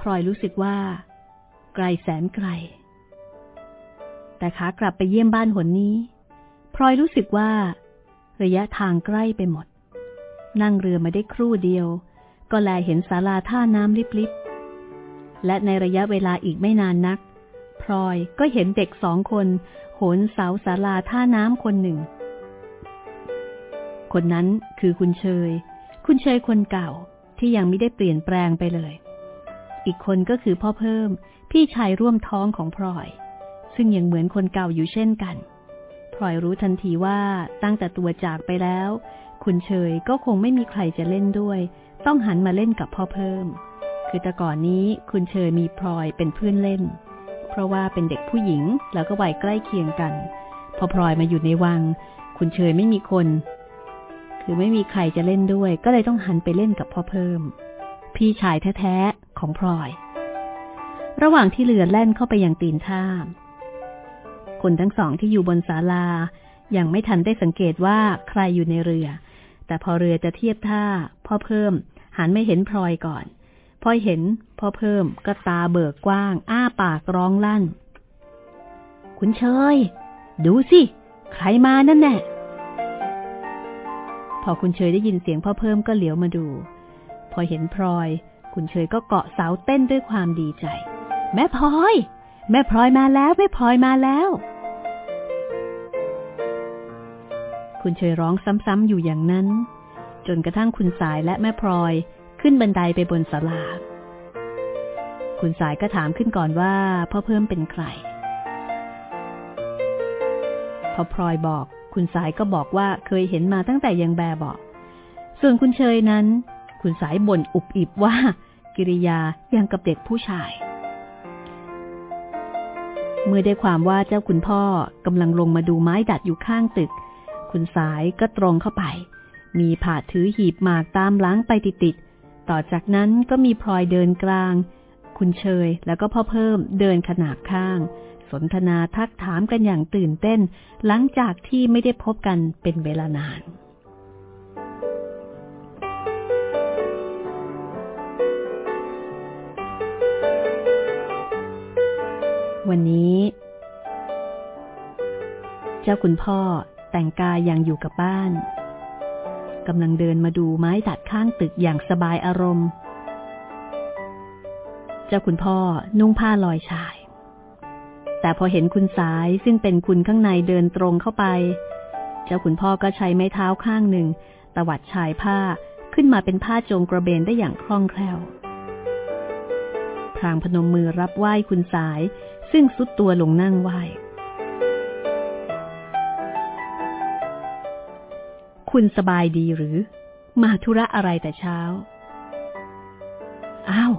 พลอยรู้สึกว่า ไกลแสนไกล แต่ขากลับไปเยี่ยมบ้านหนนี้ พลอยรู้สึกว่า ระยะทางใกล้ไปหมด นั่งเรือมาได้ครู่เดียว ก็แลเห็นศาลาท่าน้ำลิบๆ และในระยะเวลาอีกไม่นานนัก พลอยก็เห็นเด็กสองคนโหนเสาศาลาท่าน้ำคนหนึ่ง คนนั้นคือคุณเชย คุณเชยคนเก่าที่ยังไม่ได้เปลี่ยนแปลงไปเลย อีกคนก็คือพ่อเพิ่มพี่ชายร่วมท้องของพลอย ซึ่งยังเหมือนคนเก่าอยู่เช่นกันพลอยรู้ทันทีว่าตั้งแต่ตัวจากไปแล้ว คุณเชยก็คงไม่มีใครจะเล่นด้วย ต้องหันมาเล่นกับพ่อเพิ่ม คือแต่ก่อนนี้คุณเชยมีพลอยเป็นเพื่อนเล่น เพราะว่าเป็นเด็กผู้หญิงแล้วก็วัยใกล้เคียงกัน พอพลอยมาอยู่ในวัง คุณเชยไม่มีคน คือไม่มีใครจะเล่นด้วย ก็เลยต้องหันไปเล่นกับพ่อเพิ่ม พี่ชายแท้ๆของพลอย ระหว่างที่เรือแล่นเข้าไปยังตีนท่าคนทั้งสองที่อยู่บนศาลายังไม่ทันได้สังเกตว่าใครอยู่ในเรือ แต่พอเรือจะเทียบท่าพ่อเพิ่ม หันไม่เห็นพลอยก่อน พอเห็นพ่อเพิ่มก็ตาเบิกกว้าง อ้าปากร้องลั่น คุณเชย ดูสิ ใครมานั่นแน่พอคุณเชยได้ยินเสียงพ่อเพิ่มก็เหลียวมาดู พอเห็นพลอย คุณเชยก็เกาะเสาเต้นด้วยความดีใจ แม่พลอย แม่พลอยมาแล้วแม่พลอยมาแล้ว คุณเชยร้องซ้ำๆอยู่อย่างนั้น จนกระทั่งคุณสายและแม่พลอยขึ้นบันไดไปบนศาลา คุณสายก็ถามขึ้นก่อนว่าพ่อเพิ่มเป็นใคร พอพลอยบอก คุณสายก็บอกว่าเคยเห็นมาตั้งแต่ยังแบบบอกส่วนคุณเชยนั้น คุณสายบ่นอุบอิบว่า กิริยายังกับเด็กผู้ชาย เมื่อได้ความว่าเจ้าคุณพ่อกำลังลงมาดูไม้ดัดอยู่ข้างตึก คุณสายก็ตรงเข้าไป มีผาดถือหีบหมากตามล้างไปติดๆ ต่อจากนั้นก็มีพลอยเดินกลาง คุณเชยแล้วก็พ่อเพิ่มเดินขนาบข้าง สนทนาทักถามกันอย่างตื่นเต้น หลังจากที่ไม่ได้พบกันเป็นเวลานานวันนี้ เจ้าคุณพ่อ แต่งกายอย่างอยู่กับบ้านกำลังเดินมาดูไม้ตัดข้างตึกอย่างสบายอารมณ์ เจ้าคุณพ่อนุ่งผ้าลอยชาย แต่พอเห็นคุณสายซึ่งเป็นคุณข้างในเดินตรงเข้าไป เจ้าคุณพ่อก็ใช้ไม้เท้าข้างหนึ่งตวัดชายผ้าขึ้นมาเป็นผ้าโจงกระเบนได้อย่างคล่องแคล่ว พรางพนมมือรับไหว้คุณสาย ซึ่งสุดตัวลงนั่งไหว้ คุณสบายดีหรือ มาธุระอะไรแต่เช้า อ้าว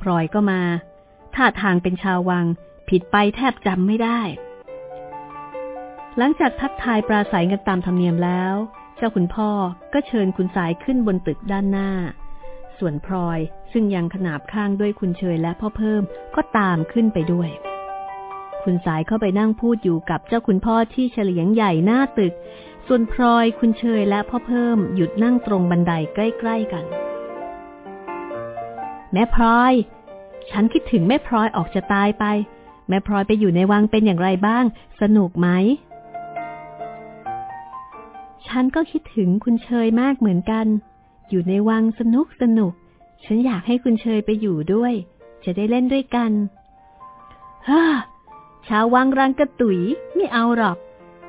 พลอยก็มา ท่าทางเป็นชาววัง ผิดไปแทบจำไม่ได้ หลังจากทักทายปราศัยกันตามธรรมเนียมแล้ว เจ้าคุณพ่อก็เชิญคุณสายขึ้นบนตึกด้านหน้า ส่วนพลอยซึ่งยังขนาบข้างด้วยคุณเชยและพ่อเพิ่มก็ตามขึ้นไปด้วยคุณสายเข้าไปนั่งพูดอยู่กับเจ้าคุณพ่อที่เฉลียงใหญ่หน้าตึก ส่วนพลอยคุณเชยและพ่อเพิ่มหยุดนั่งตรงบันไดใกล้ๆกัน แม่พลอย ฉันคิดถึงแม่พลอยออกจะตายไป แม่พลอยไปอยู่ในวังเป็นอย่างไรบ้าง สนุกไหม ฉันก็คิดถึงคุณเชยมากเหมือนกัน อยู่ในวังสนุกสนุก ฉันอยากให้คุณเชยไปอยู่ด้วย จะได้เล่นด้วยกันฮ่าชาววังรังกระตุยไม่เอาหรอก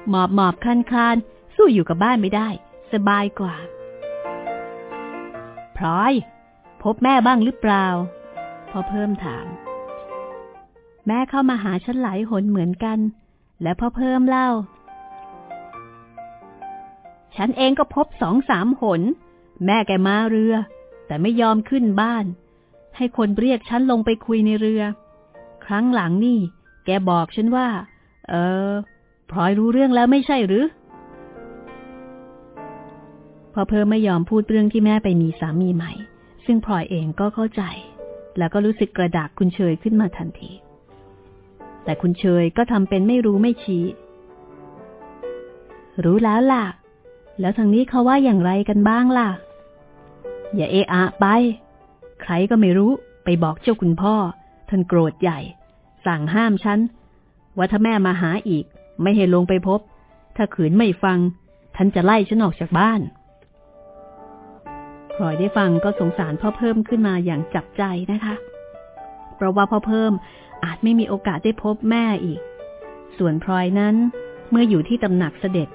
หมอบหมอบคลานคลาน สู้อยู่กับบ้านไม่ได้ สบายกว่า พลอย พบแม่บ้างหรือเปล่า พอเพิ่มถาม แม่เข้ามาหาฉันหลายหนเหมือนกัน และพ่อเพิ่มเล่า ฉันเองก็พบสองสามหน แม่แกมาเรือ แต่ไม่ยอมขึ้นบ้าน ให้คนเรียกฉันลงไปคุยในเรือ ครั้งหลังนี่ แกบอกฉันว่า เออพลอยรู้เรื่องแล้วไม่ใช่หรือ พอเพิ่มไม่ยอมพูดเรื่องที่แม่ไปมีสามีใหม่ ซึ่งพลอยเองก็เข้าใจ แล้วก็รู้สึกกระดากคุณเชยขึ้นมาทันที แต่คุณเชยก็ทำเป็นไม่รู้ไม่ชี้ รู้แล้วล่ะ แล้วทางนี้เขาว่าอย่างไรกันบ้างล่ะ อย่าเอะอะไป ใครก็ไม่รู้ไปบอกเจ้าคุณพ่อ ท่านโกรธใหญ่ สั่งห้ามฉันว่าถ้าแม่มาหาอีก ไม่ให้ลงไปพบ ถ้าขืนไม่ฟัง ท่านจะไล่ฉันออกจากบ้าน พลอยได้ฟังก็สงสารพ่อเพิ่มขึ้นมาอย่างจับใจนะคะ เพราะว่าพ่อเพิ่มอาจไม่มีโอกาสได้พบแม่อีก ส่วนพลอยนั้นเมื่ออยู่ที่ตำหนักเสด็จ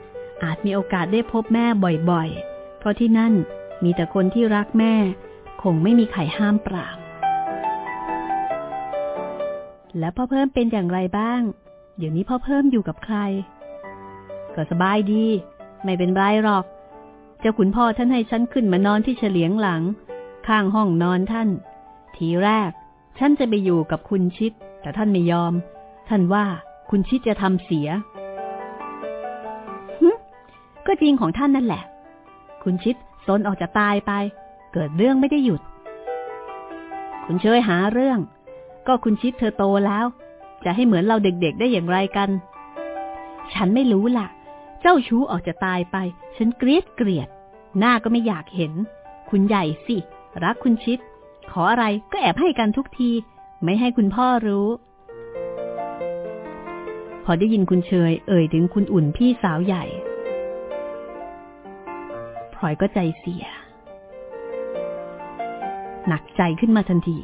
อาจมีโอกาสได้พบแม่บ่อยๆ เพราะที่นั่นมีแต่คนที่รักแม่ คงไม่มีใครห้ามปราม แล้วพ่อเพิ่มเป็นอย่างไรบ้าง เดี๋ยวนี้พ่อเพิ่มอยู่กับใคร ก็สบายดี ไม่เป็นไรหรอก เจ้าขุนพ่อท่านให้ฉันขึ้นมานอนที่เฉลียงหลัง ข้างห้องนอนท่าน ทีแรก ฉันจะไปอยู่กับคุณชิด แต่ท่านไม่ยอม ท่านว่าคุณชิดจะทำเสียก็จริงของท่านนั่นแหละ คุณชิดซนออกจะตายไป เกิดเรื่องไม่ได้หยุด คุณเชยหาเรื่อง ก็คุณชิดเธอโตแล้ว จะให้เหมือนเราเด็กๆได้อย่างไรกัน ฉันไม่รู้ล่ะ เจ้าชู้ออกจะตายไป ฉันเกลียดเกลียด หน้าก็ไม่อยากเห็น คุณใหญ่สิ รักคุณชิด ขออะไรก็แอบให้กันทุกที ไม่ให้คุณพ่อรู้ พอได้ยินคุณเชย เอ่ยถึงคุณอุ่นพี่สาวใหญ่พลอยก็ใจเสีย หนักใจขึ้นมาทันที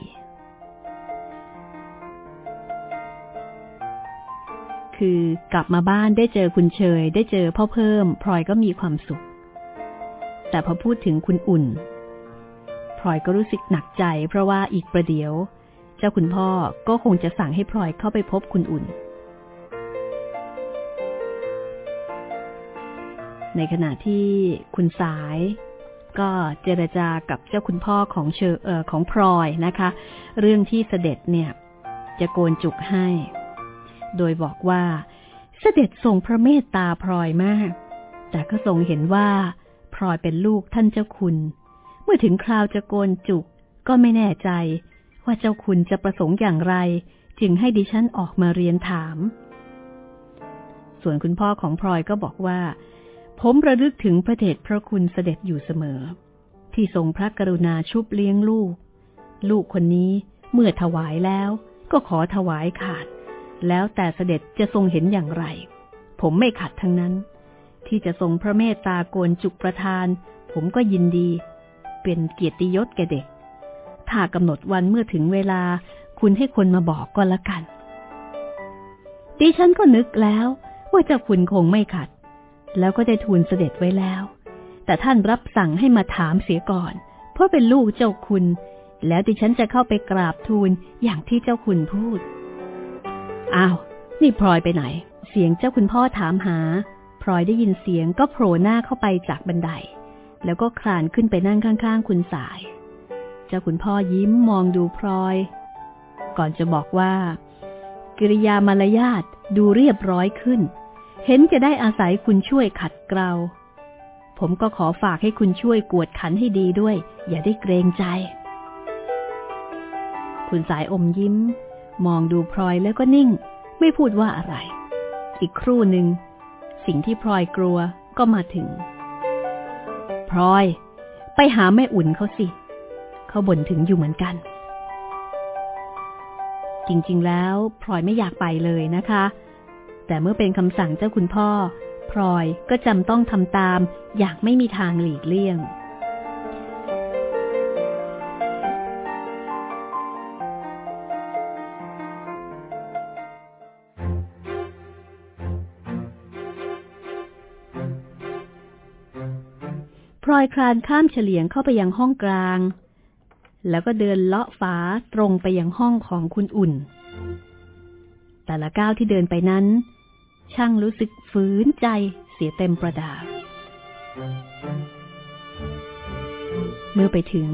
คือกลับมาบ้านได้เจอคุณเชย ได้เจอพ่อเพิ่ม พลอยก็มีความสุข แต่พอพูดถึงคุณอุ่น พลอยก็รู้สึกหนักใจ เพราะว่าอีกประเดี๋ยว เจ้าคุณพ่อก็คงจะสั่งให้พลอยเข้าไปพบคุณอุ่น ในขณะที่คุณสาย ก็เจรจากับเจ้าคุณพ่อของเชอเออของพลอยนะคะ เรื่องที่เสด็จเนี่ย จะโกนจุกให้ โดยบอกว่า เสด็จทรงพระเมตตาพลอยมาก แต่ก็ทรงเห็นว่าพลอยเป็นลูกท่านเจ้าคุณ เมื่อถึงคราวจะโกนจุกก็ไม่แน่ใจ ว่าเจ้าคุณจะประสงค์อย่างไร จึงให้ดิฉันออกมาเรียนถาม ส่วนคุณพ่อของพลอยก็บอกว่า ผมระลึกถึงพระเดชพระคุณเสด็จอยู่เสมอ ที่ทรงพระกรุณาชุบเลี้ยงลูก ลูกคนนี้เมื่อถวายแล้วก็ขอถวายขาด แล้วแต่เสด็จจะทรงเห็นอย่างไร ผมไม่ขัดทั้งนั้น ที่จะทรงพระเมตตาโกนจุกประทาน ผมก็ยินดี เป็นเกียรติยศแก่เด็ก ถ้ากำหนดวันเมื่อถึงเวลา คุณให้คนมาบอกก็แล้วกัน ดิฉันก็นึกแล้วว่าเจ้าคุณคงไม่ขัด แล้วก็ได้ทูลเสด็จไว้แล้ว แต่ท่านรับสั่งให้มาถามเสียก่อน เพราะเป็นลูกเจ้าคุณ แล้วดิฉันจะเข้าไปกราบทูลอย่างที่เจ้าคุณพูด อ้าว นี่พลอยไปไหน เสียงเจ้าคุณพ่อถามหา พลอยได้ยินเสียงก็โผล่หน้าเข้าไปจากบันได แล้วก็คลานขึ้นไปนั่งข้างๆ คุณสาย เจ้าคุณพ่อยิ้มมองดูพลอย ก่อนจะบอกว่า กิริยามารยาทดูเรียบร้อยขึ้น เห็นจะได้อาศัยคุณช่วยขัดเกลา ผมก็ขอฝากให้คุณช่วยกวดขันให้ดีด้วย อย่าได้เกรงใจ คุณสายอมยิ้ม มองดูพลอยแล้วก็นิ่ง ไม่พูดว่าอะไร อีกครู่หนึ่งสิ่งที่พลอยกลัวก็มาถึง พลอย ไปหาแม่อุ่นเขาสิ เขาบ่นถึงอยู่เหมือนกัน จริงๆแล้วพลอยไม่อยากไปเลยนะคะ แต่เมื่อเป็นคำสั่งเจ้าคุณพ่อ พลอยก็จำต้องทำตามอย่างไม่มีทางหลีกเลี่ยง ลอยคลานข้ามเฉลียงเข้าไปยังห้องกลาง แล้วก็เดินเลาะฝาตรงไปยังห้องของคุณอุ่น แต่ละก้าวที่เดินไปนั้น ช่างรู้สึกฝืนใจเสียเต็มประดา เมื่อไปถึง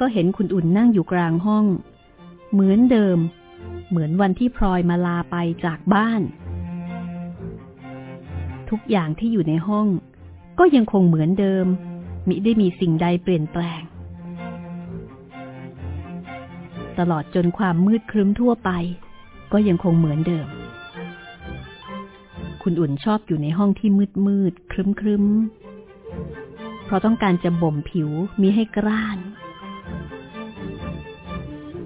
ก็เห็นคุณอุ่นนั่งอยู่กลางห้อง เหมือนเดิม เหมือนวันที่พลอยมาลาไปจากบ้าน ทุกอย่างที่อยู่ในห้อง ก็ยังคงเหมือนเดิม มิได้มีสิ่งใดเปลี่ยนแปลง ตลอดจนความมืดครึ้มทั่วไป ก็ยังคงเหมือนเดิม คุณอุ่นชอบอยู่ในห้องที่มืดมืดครึ้มครึ้มเพราะต้องการจะบ่มผิวมีให้กร้าน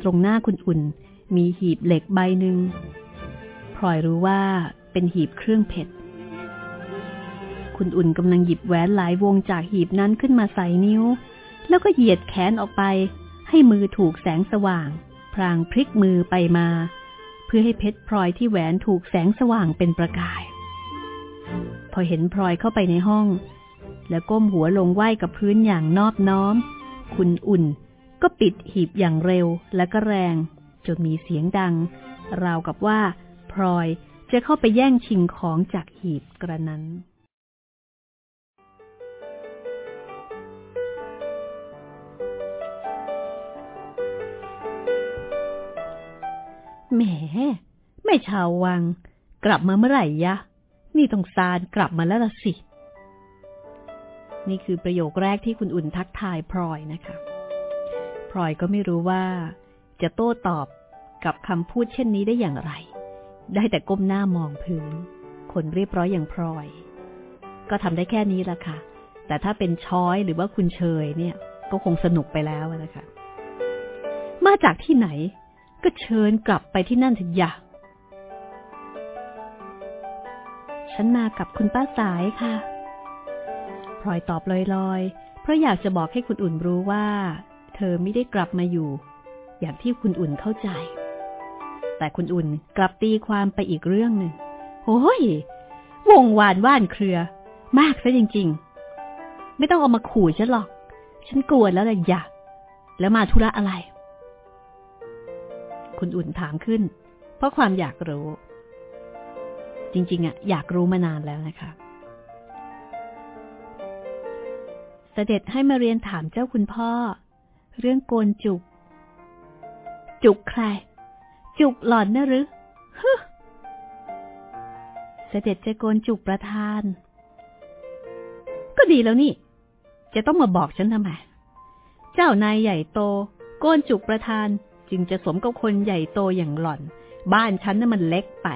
ตรงหน้าคุณอุ่นมีหีบเหล็กใบหนึ่งพลอยรู้ว่าเป็นหีบเครื่องเพชร คุณอุ่นกำลังหยิบแหวนหลายวงจากหีบนั้นขึ้นมาใส่นิ้ว แล้วก็เหยียดแขนออกไป ให้มือถูกแสงสว่าง พรางพลิกมือไปมา เพื่อให้เพชรพลอยที่แหวนถูกแสงสว่างเป็นประกาย พอเห็นพลอยเข้าไปในห้อง แล้วก้มหัวลงไหว้กับพื้นอย่างนอบน้อม คุณอุ่นก็ปิดหีบอย่างเร็วและก็แรง จนมีเสียงดัง ราวกับว่า พลอยจะเข้าไปแย่งชิงของจากหีบกระนั้น แหมแม่ชาววัง กลับมาเมื่อไหร่ยะ นี่ต้องซานกลับมาแล้วละสิ นี่คือประโยคแรกที่คุณอุ่นทักทายพลอยนะคะ พลอยก็ไม่รู้ว่า จะโต้ตอบกับคำพูดเช่นนี้ได้อย่างไร ได้แต่ก้มหน้ามองพื้น คนเรียบร้อยอย่างพลอย ก็ทำได้แค่นี้ละค่ะ แต่ถ้าเป็นช้อยหรือว่าคุณเชยเนี่ย ก็คงสนุกไปแล้วนะคะ มาจากที่ไหน ก็เชิญกลับไปที่นั่นเถอะอย่าฉันมากับคุณป้าสายค่ะพลอยตอบลอยๆ เพราะอยากจะบอกให้คุณอุ่นรู้ว่า เธอไม่ได้กลับมาอยู่ อย่างที่คุณอุ่นเข้าใจ แต่คุณอุ่นกลับตีความไปอีกเรื่องหนึ่งโอ้ยวงวานว่านเครือ มากซะจริง ๆ ไม่ต้องเอามาขู่ฉันหรอก ฉันกลัวแล้วแหละอย่าแล้วมาธุระอะไร คุณอุ่นถามขึ้น เพราะความอยากรู้ จริง ๆอะอยากรู้มานานแล้วนะคะเสด็จให้มาเรียนถามเจ้าคุณพ่อ เรื่องโกนจุก จุกใคร จุกหล่อนนะหรือฮึเสด็จจะโกนจุกประธาน ก็ดีแล้วนี่ จะต้องมาบอกฉันทำไม เจ้านายใหญ่โต โกนจุกประธาน จึงจะสมกับคนใหญ่โตอย่างหล่อน บ้านฉันน่ะมันเล็กไป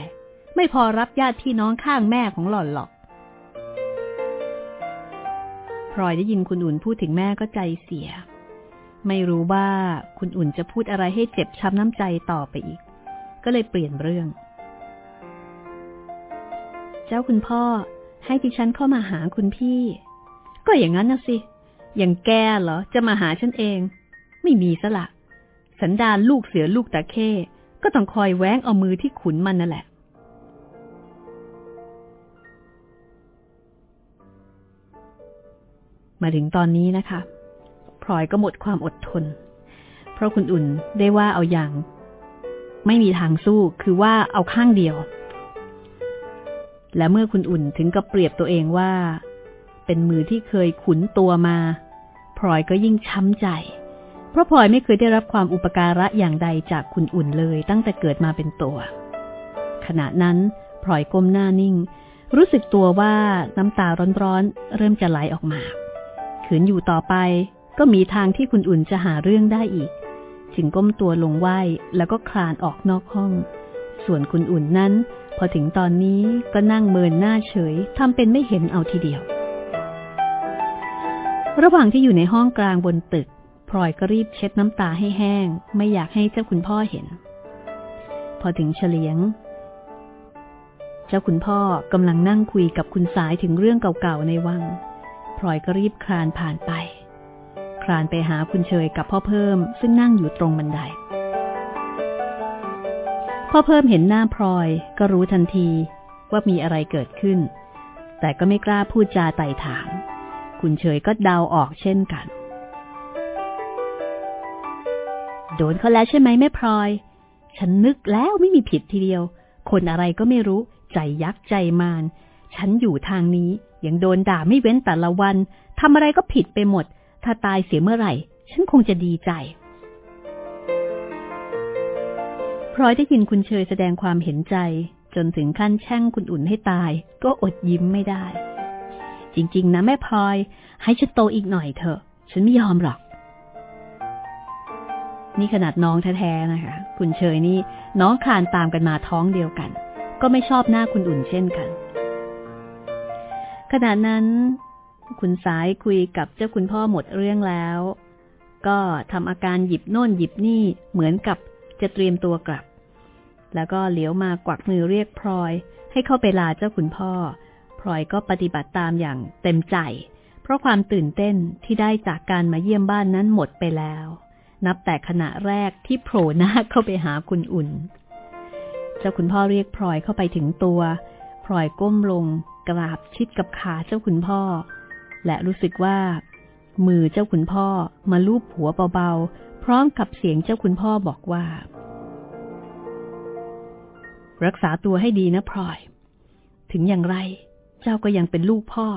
ไม่พอรับญาติพี่น้องข้างแม่ของหล่อนหรอกพลอยได้ยินคุณอุ่นพูดถึงแม่ก็ใจเสีย ไม่รู้ว่าคุณอุ่นจะพูดอะไรให้เจ็บช้ำน้ำใจต่อไปอีก ก็เลยเปลี่ยนเรื่อง เจ้าคุณพ่อให้ดิฉันเข้ามาหาคุณพี่ ก็อย่างนั้นนะสิ อย่างแกเหรอ จะมาหาฉันเอง ไม่มีซะละ สันดานลูกเสือลูกตะเข้ก็ต้องคอยแว้งเอามือที่ขุนมันนั่นแหละ มาถึงตอนนี้นะคะพลอยก็หมดความอดทน เพราะคุณอุ่นได้ว่าเอาอย่าง ไม่มีทางสู้คือว่าเอาข้างเดียว และเมื่อคุณอุ่นถึงกับเปรียบตัวเองว่า เป็นมือที่เคยขุนตัวมาพลอยก็ยิ่งช้ำใจ ราะพลอยไม่เคยได้รับความอุปการะอย่างใดจากคุณอุ่นเลยตั้งแต่เกิดมาเป็นตัว ขณะนั้นพลอยก้มหน้านิ่ง รู้สึกตัวว่าน้ำตาร้อนๆเริ่มจะไหลออกมาขืนอยู่ต่อไป ก็มีทางที่คุณอุ่นจะหาเรื่องได้อีก จึงก้มตัวลงไหวแล้วก็คลานออกนอกห้อง ส่วนคุณอุ่นนั้น พอถึงตอนนี้ก็นั่งเมินหน้าเฉยทำเป็นไม่เห็นเอาทีเดียว ระหว่างที่อยู่ในห้องกลางบนตึก พลอยก็รีบเช็ดน้ำตาให้แห้ง ไม่อยากให้เจ้าคุณพ่อเห็น พอถึงเฉลียง เจ้าคุณพ่อกำลังนั่งคุยกับคุณสายถึงเรื่องเก่าๆในวัง พลอยก็รีบคลานผ่านไป คลานไปหาคุณเฉยกับพ่อเพิ่มซึ่งนั่งอยู่ตรงบันได พ่อเพิ่มเห็นหน้าพลอยก็รู้ทันทีว่ามีอะไรเกิดขึ้น แต่ก็ไม่กล้าพูดจาไต่ถาม คุณเฉยก็เดาออกเช่นกัน โดนเขาแล้วใช่ไหมแม่พลอย ฉันนึกแล้วไม่มีผิดทีเดียว คนอะไรก็ไม่รู้ ใจยักษ์ใจมาร ฉันอยู่ทางนี้ยังโดนด่าไม่เว้นแต่ละวันทำอะไรก็ผิดไปหมด ถ้าตายเสียเมื่อไหร่ ฉันคงจะดีใจพลอยได้ยินคุณเชยแสดงความเห็นใจ จนถึงขั้นแช่งคุณอุ่นให้ตาย ก็อดยิ้มไม่ได้ จริง ๆ นะแม่พลอย ให้ฉันโตอีกหน่อยเถอะ ฉันไม่ยอมหรอก นี่ขนาดน้องแท้ๆนะคะ คุณเชยนี่น้องคลานตามกันมาท้องเดียวกัน ก็ไม่ชอบหน้าคุณอุ่นเช่นกัน ขณะนั้น คุณสายคุยกับเจ้าคุณพ่อหมดเรื่องแล้ว ก็ทำอาการหยิบโน่นหยิบนี่เหมือนกับจะเตรียมตัวกลับ แล้วก็เหลียวมากวักมือเรียกพลอย ให้เข้าไปลาเจ้าคุณพ่อ พลอยก็ปฏิบัติตามอย่างเต็มใจ เพราะความตื่นเต้นที่ได้จากการมาเยี่ยมบ้านนั้นหมดไปแล้ว นับแต่ขณะแรกที่โผล่หน้าเข้าไปหาคุณอุ่น เจ้าคุณพ่อเรียกพลอยเข้าไปถึงตัวพลอยก้มลง กราบชิดกับขาเจ้าคุณพ่อ และรู้สึกว่า มือเจ้าคุณพ่อมาลูบหัวเบาๆ พร้อมกับเสียงเจ้าคุณพ่อบอกว่า รักษาตัวให้ดีนะพลอย ถึงอย่างไร เจ้าก็ยังเป็นลูกพ่อ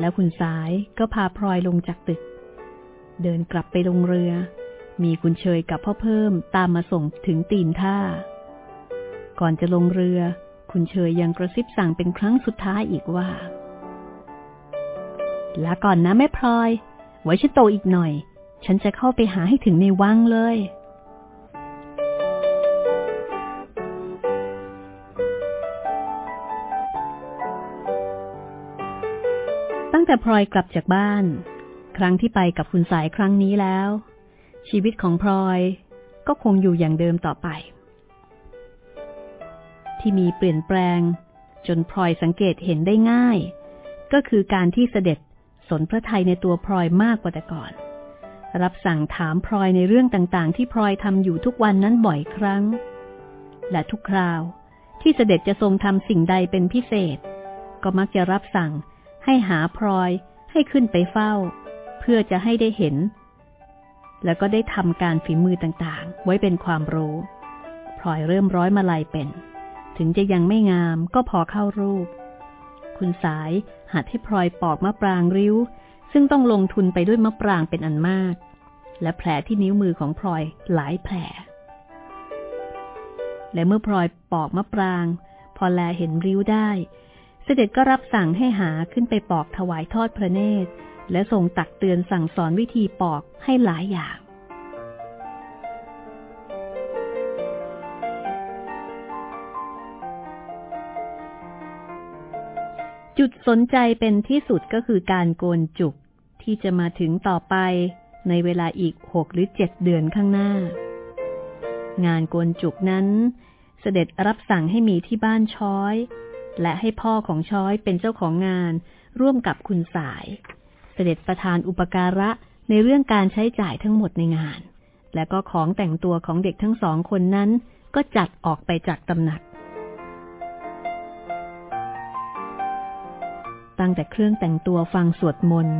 แล้วคุณสายก็พาพลอยลงจากตึก เดินกลับไปลงเรือ มีคุณเชยกับพ่อเพิ่มตามมาส่งถึงตีนท่า ก่อนจะลงเรือ คุณเชยยังกระซิบสั่งเป็นครั้งสุดท้ายอีกว่า ลาก่อนนะแม่พลอย ไว้ฉันโตอีกหน่อย ฉันจะเข้าไปหาให้ถึงในวังเลยตั้งแต่พลอยกลับจากบ้าน ครั้งที่ไปกับคุณสายครั้งนี้แล้ว ชีวิตของพลอยก็คงอยู่อย่างเดิมต่อไป ที่มีเปลี่ยนแปลง จนพลอยสังเกตเห็นได้ง่าย ก็คือการที่เสด็จสนพระไทยในตัวพลอยมากกว่าแต่ก่อน รับสั่งถามพลอยในเรื่องต่างๆ ที่พลอยทำอยู่ทุกวันนั้นบ่อยครั้ง และทุกคราวที่เสด็จจะทรงทำสิ่งใดเป็นพิเศษ ก็มักจะรับสั่งให้หาพลอยให้ขึ้นไปเฝ้า พื่อจะให้ได้เห็น แล้วก็ได้ทำการฝีมือต่างๆ ไว้เป็นความรู้พลอยเริ่มร้อยมาลายเป็น ถึงจะยังไม่งามก็พอเข้ารูป คุณสายหัดให้พลอยปอกมะปรางริ้ว ซึ่งต้องลงทุนไปด้วยมะปรางเป็นอันมาก และแผลที่นิ้วมือของพลอยหลายแผล และเมื่อพลอยปอกมะปราง พอแลเห็นริ้วได้ เสด็จก็รับสั่งให้หาขึ้นไปปอกถวายทอดพระเนตร และทรงตักเตือนสั่งสอนวิธีปอกให้หลายอย่าง จุดสนใจเป็นที่สุดก็คือการโกนจุกที่จะมาถึงต่อไปในเวลาอีกหกหรือเจ็ดเดือนข้างหน้า งานโกนจุกนั้น เสด็จรับสั่งให้มีที่บ้านช้อย และให้พ่อของช้อยเป็นเจ้าของงานร่วมกับคุณสาย สด็จประธานอุปการะในเรื่องการใช้จ่ายทั้งหมดในงาน และก็ของแต่งตัวของเด็กทั้งสองคนนั้นก็จัดออกไปจากตำหนัก ตั้งแต่เครื่องแต่งตัวฟังสวดมนต์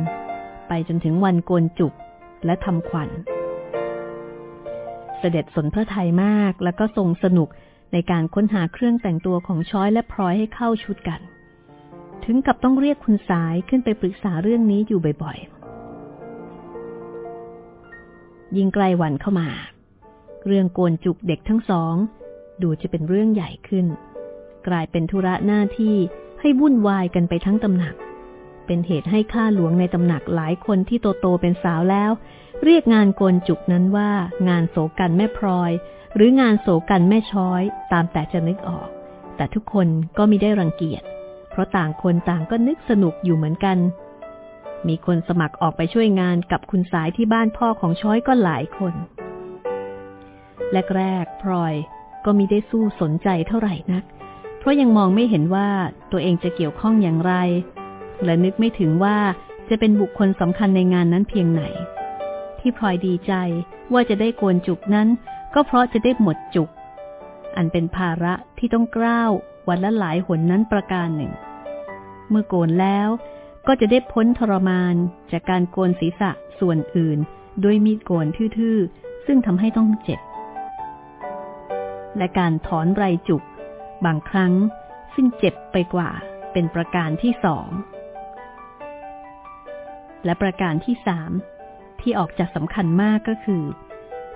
ไปจนถึงวันโกนจุกและทำขวัญ เสด็จสนพระทัยมากแล้วก็ทรงสนุกในการค้นหาเครื่องแต่งตัวของช้อยและพลอยให้เข้าชุดกัน ถึงกับต้องเรียกคุณสายขึ้นไปปรึกษาเรื่องนี้อยู่บ่อยๆ ยิ่งใกล้วันเข้ามา เรื่องโกนจุกเด็กทั้งสอง ดูจะเป็นเรื่องใหญ่ขึ้น กลายเป็นธุระหน้าที่ให้วุ่นวายกันไปทั้งตำหนัก เป็นเหตุให้ข้าหลวงในตำหนักหลายคนที่โตโตเป็นสาวแล้ว เรียกงานโกนจุกนั้นว่า งานโศกันแม่พลอย หรืองานโศกันแม่ช้อย ตามแต่จะนึกออก แต่ทุกคนก็มิได้รังเกียจ เพราะต่างคนต่างก็นึกสนุกอยู่เหมือนกัน มีคนสมัครออกไปช่วยงานกับคุณสายที่บ้านพ่อของช้อยก็หลายคน แรกๆพลอยก็มิได้สู้สนใจเท่าไหร่นัก เพราะยังมองไม่เห็นว่าตัวเองจะเกี่ยวข้องอย่างไร และนึกไม่ถึงว่าจะเป็นบุคคลสำคัญในงานนั้นเพียงไหน ที่พลอยดีใจว่าจะได้โกนจุกนั้น ก็เพราะจะได้หมดจุก อันเป็นภาระที่ต้องกล้าววันละหลายหนนั้นประการหนึ่ง เมื่อโกนแล้วก็จะได้พ้นทรมานจากการโกนศีรษะส่วนอื่นด้วยมีดโกนทื่อๆ ซึ่งทำให้ต้องเจ็บ และการถอนไรจุก บางครั้งซึ่งเจ็บไปกว่าเป็นประการที่สอง และประการที่สามที่ออกจากสำคัญมากก็คือ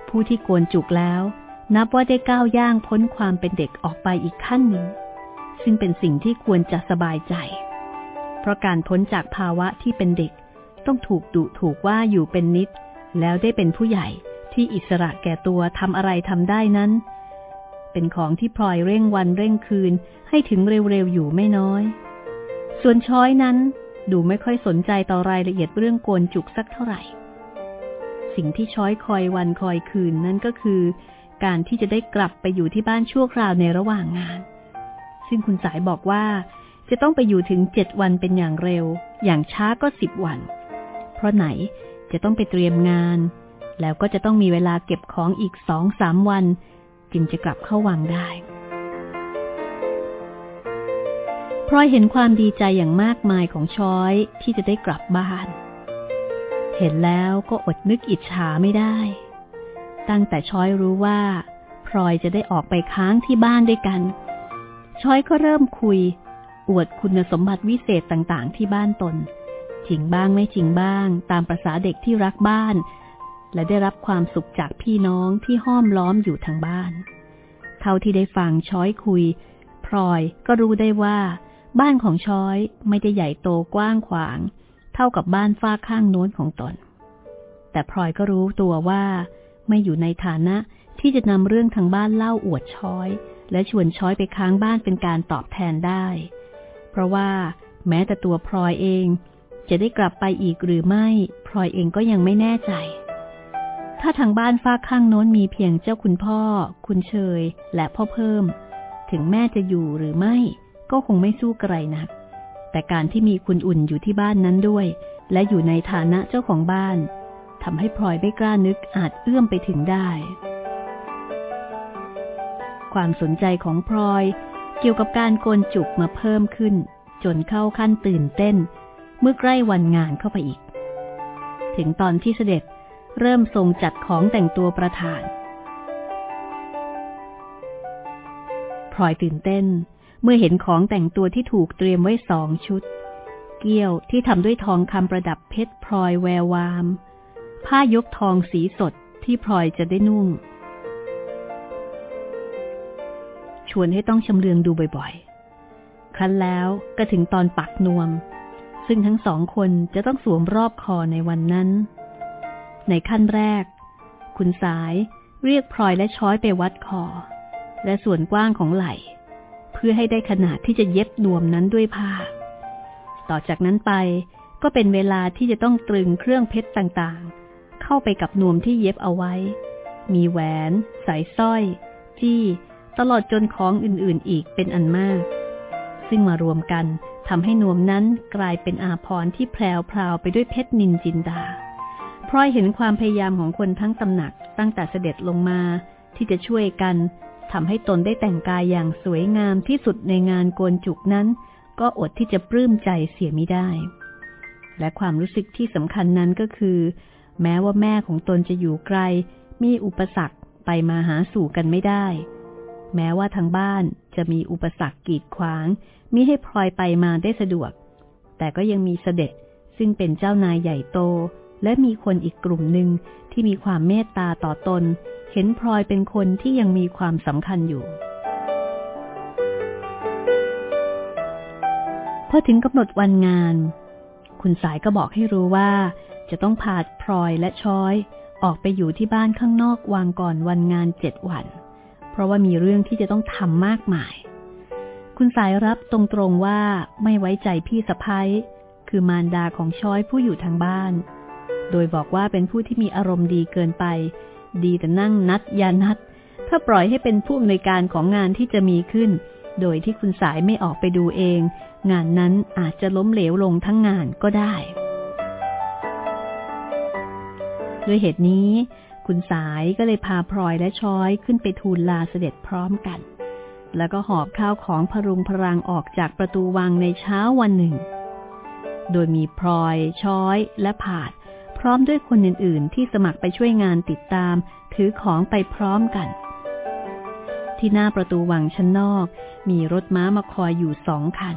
ผู้ที่โกนจุกแล้ว นับว่าได้ก้าวย่างพ้นความเป็นเด็กออกไปอีกขั้นหนึ่ง ซึ่งเป็นสิ่งที่ควรจะสบายใจ เพราะการพ้นจากภาวะที่เป็นเด็กต้องถูกดุถูกว่าอยู่เป็นนิด แล้วได้เป็นผู้ใหญ่ที่อิสระแก่ตัวทำอะไรทำได้นั้น เป็นของที่พลอยเร่งวันเร่งคืนให้ถึงเร็วๆอยู่ไม่น้อย ส่วนช้อยนั้นดูไม่ค่อยสนใจต่อรายละเอียดเรื่องโกนจุกสักเท่าไหร่ สิ่งที่ช้อยคอยวันคอยคืนนั่นก็คือ การที่จะได้กลับไปอยู่ที่บ้านชั่วคราวในระหว่างงาน ซึ่งคุณสายบอกว่าจะต้องไปอยู่ถึงเจ็ดวันเป็นอย่างเร็ว อย่างช้าก็สิบวัน เพราะไหนจะต้องไปเตรียมงาน แล้วก็จะต้องมีเวลาเก็บของอีกสองสามวัน จึงจะกลับเข้าวังได้พลอยเห็นความดีใจอย่างมากมายของช้อยที่จะได้กลับบ้าน เห็นแล้วก็อดนึกอิจฉาไม่ได้ ตั้งแต่ช้อยรู้ว่า พลอยจะได้ออกไปค้างที่บ้านด้วยกัน ช้อยก็เริ่มคุย อวดคุณสมบัติวิเศษต่างๆ ที่บ้านตนจริงบ้างไม่จริงบ้าง ตามประษาเด็กที่รักบ้าน และได้รับความสุขจากพี่น้องที่ห้อมล้อมอยู่ทางบ้าน เท่าที่ได้ฟังช้อยคุย พลอยก็รู้ได้ว่า บ้านของช้อยไม่ได้ใหญ่โตกว้างขวาง เท่ากับบ้านฝ้าข้างโน้นของตน แต่พลอยก็รู้ตัวว่า ไม่อยู่ในฐานะที่จะนำเรื่องทางบ้านเล่าอวดช้อย และชวนช้อยไปค้างบ้านเป็นการตอบแทนได้ เพราะว่าแม้แต่ตัวพลอยเอง จะได้กลับไปอีกหรือไม่พลอยเองก็ยังไม่แน่ใจ ถ้าทางบ้านฝ้าข้างโน้นมีเพียงเจ้าคุณพ่อ คุณเชย และพ่อเพิ่ม ถึงแม่จะอยู่หรือไม่ ก็คงไม่สู้ไกลนักแต่การที่มีคุณอุ่นอยู่ที่บ้านนั้นด้วย และอยู่ในฐานะเจ้าของบ้าน ทำให้พลอยไม่กล้านึกอาจเอื้อมไปถึงได้ ความสนใจของพลอยเกี่ยวกับการโกนจุกมาเพิ่มขึ้น จนเข้าขั้นตื่นเต้น เมื่อใกล้วันงานเข้าไปอีก ถึงตอนที่เสด็จเริ่มทรงจัดของแต่งตัวประธานพลอยตื่นเต้น เมื่อเห็นของแต่งตัวที่ถูกเตรียมไว้สองชุด เกี้ยวที่ทำด้วยทองคำประดับเพชรพลอยแวววาม ผ้ายกทองสีสดที่พลอยจะได้นุ่ง ชวนให้ต้องชำเลืองดูบ่อยๆ ครั้นแล้วก็ถึงตอนปักนวม ซึ่งทั้งสองคนจะต้องสวมรอบคอในวันนั้น ในขั้นแรก คุณสายเรียกพลอยและช้อยไปวัดคอ และส่วนกว้างของไหล่ เพื่อให้ได้ขนาดที่จะเย็บนวมนั้นด้วยผ้า ต่อจากนั้นไปก็เป็นเวลาที่จะต้องตรึงเครื่องเพชรต่างๆ เข้าไปกับนวมที่เย็บเอาไว้ มีแหวน สายสร้อย จี้ ตลอดจนของอื่นๆอีกเป็นอันมาก ซึ่งมารวมกันทำให้นวมนั้นกลายเป็นอาภรที่แพรวพราวไปด้วยเพชรนินจินดาพลอยเห็นความพยายามของคนทั้งตำหนักตั้งแต่เสด็จลงมาที่จะช่วยกันทำให้ตนได้แต่งกายอย่างสวยงามที่สุดในงานโกนจุกนั้น ก็อดที่จะปลื้มใจเสียไม่ได้ และความรู้สึกที่สำคัญนั้นก็คือ แม้ว่าแม่ของตนจะอยู่ไกล มีอุปสรรคไปมาหาสู่กันไม่ได้ แม้ว่าทางบ้านจะมีอุปสรรคกีดขวาง มิให้พลอยไปมาได้สะดวก แต่ก็ยังมีเสด็จซึ่งเป็นเจ้านายใหญ่โต และมีคนอีกกลุ่มหนึ่งที่มีความเมตตาต่อตน เห็นพลอยเป็นคนที่ยังมีความสำคัญอยู่พอถึงกำหนดวันงาน คุณสายก็บอกให้รู้ว่า จะต้องพาพลอยและช้อย ออกไปอยู่ที่บ้านข้างนอกวางก่อนวันงานเจ็ดวัน เพราะว่ามีเรื่องที่จะต้องทำมากมาย คุณสายรับตรงๆว่าไม่ไว้ใจพี่สะพ้ยคือมารดาของช้อยผู้อยู่ทางบ้าน โดยบอกว่าเป็นผู้ที่มีอารมณ์ดีเกินไป ดีแต่นั่งนัดยานัด ถ้าปล่อยให้เป็นผู้อำนวยการของงานที่จะมีขึ้น โดยที่คุณสายไม่ออกไปดูเอง งานนั้นอาจจะล้มเหลวลงทั้งงานก็ได้ ด้วยเหตุนี้คุณสายก็เลยพาพลอยและช้อยขึ้นไปทูลลาเสด็จพร้อมกัน แล้วก็หอบข้าวของพรุงพรังออกจากประตูวังในเช้าวันหนึ่ง โดยมีพลอย ช้อย และผาด พร้อมด้วยคนอื่น ๆ ที่สมัครไปช่วยงานติดตาม ถือของไปพร้อมกัน ที่หน้าประตูวังชั้นนอก มีรถม้ามาคอยอยู่สองคัน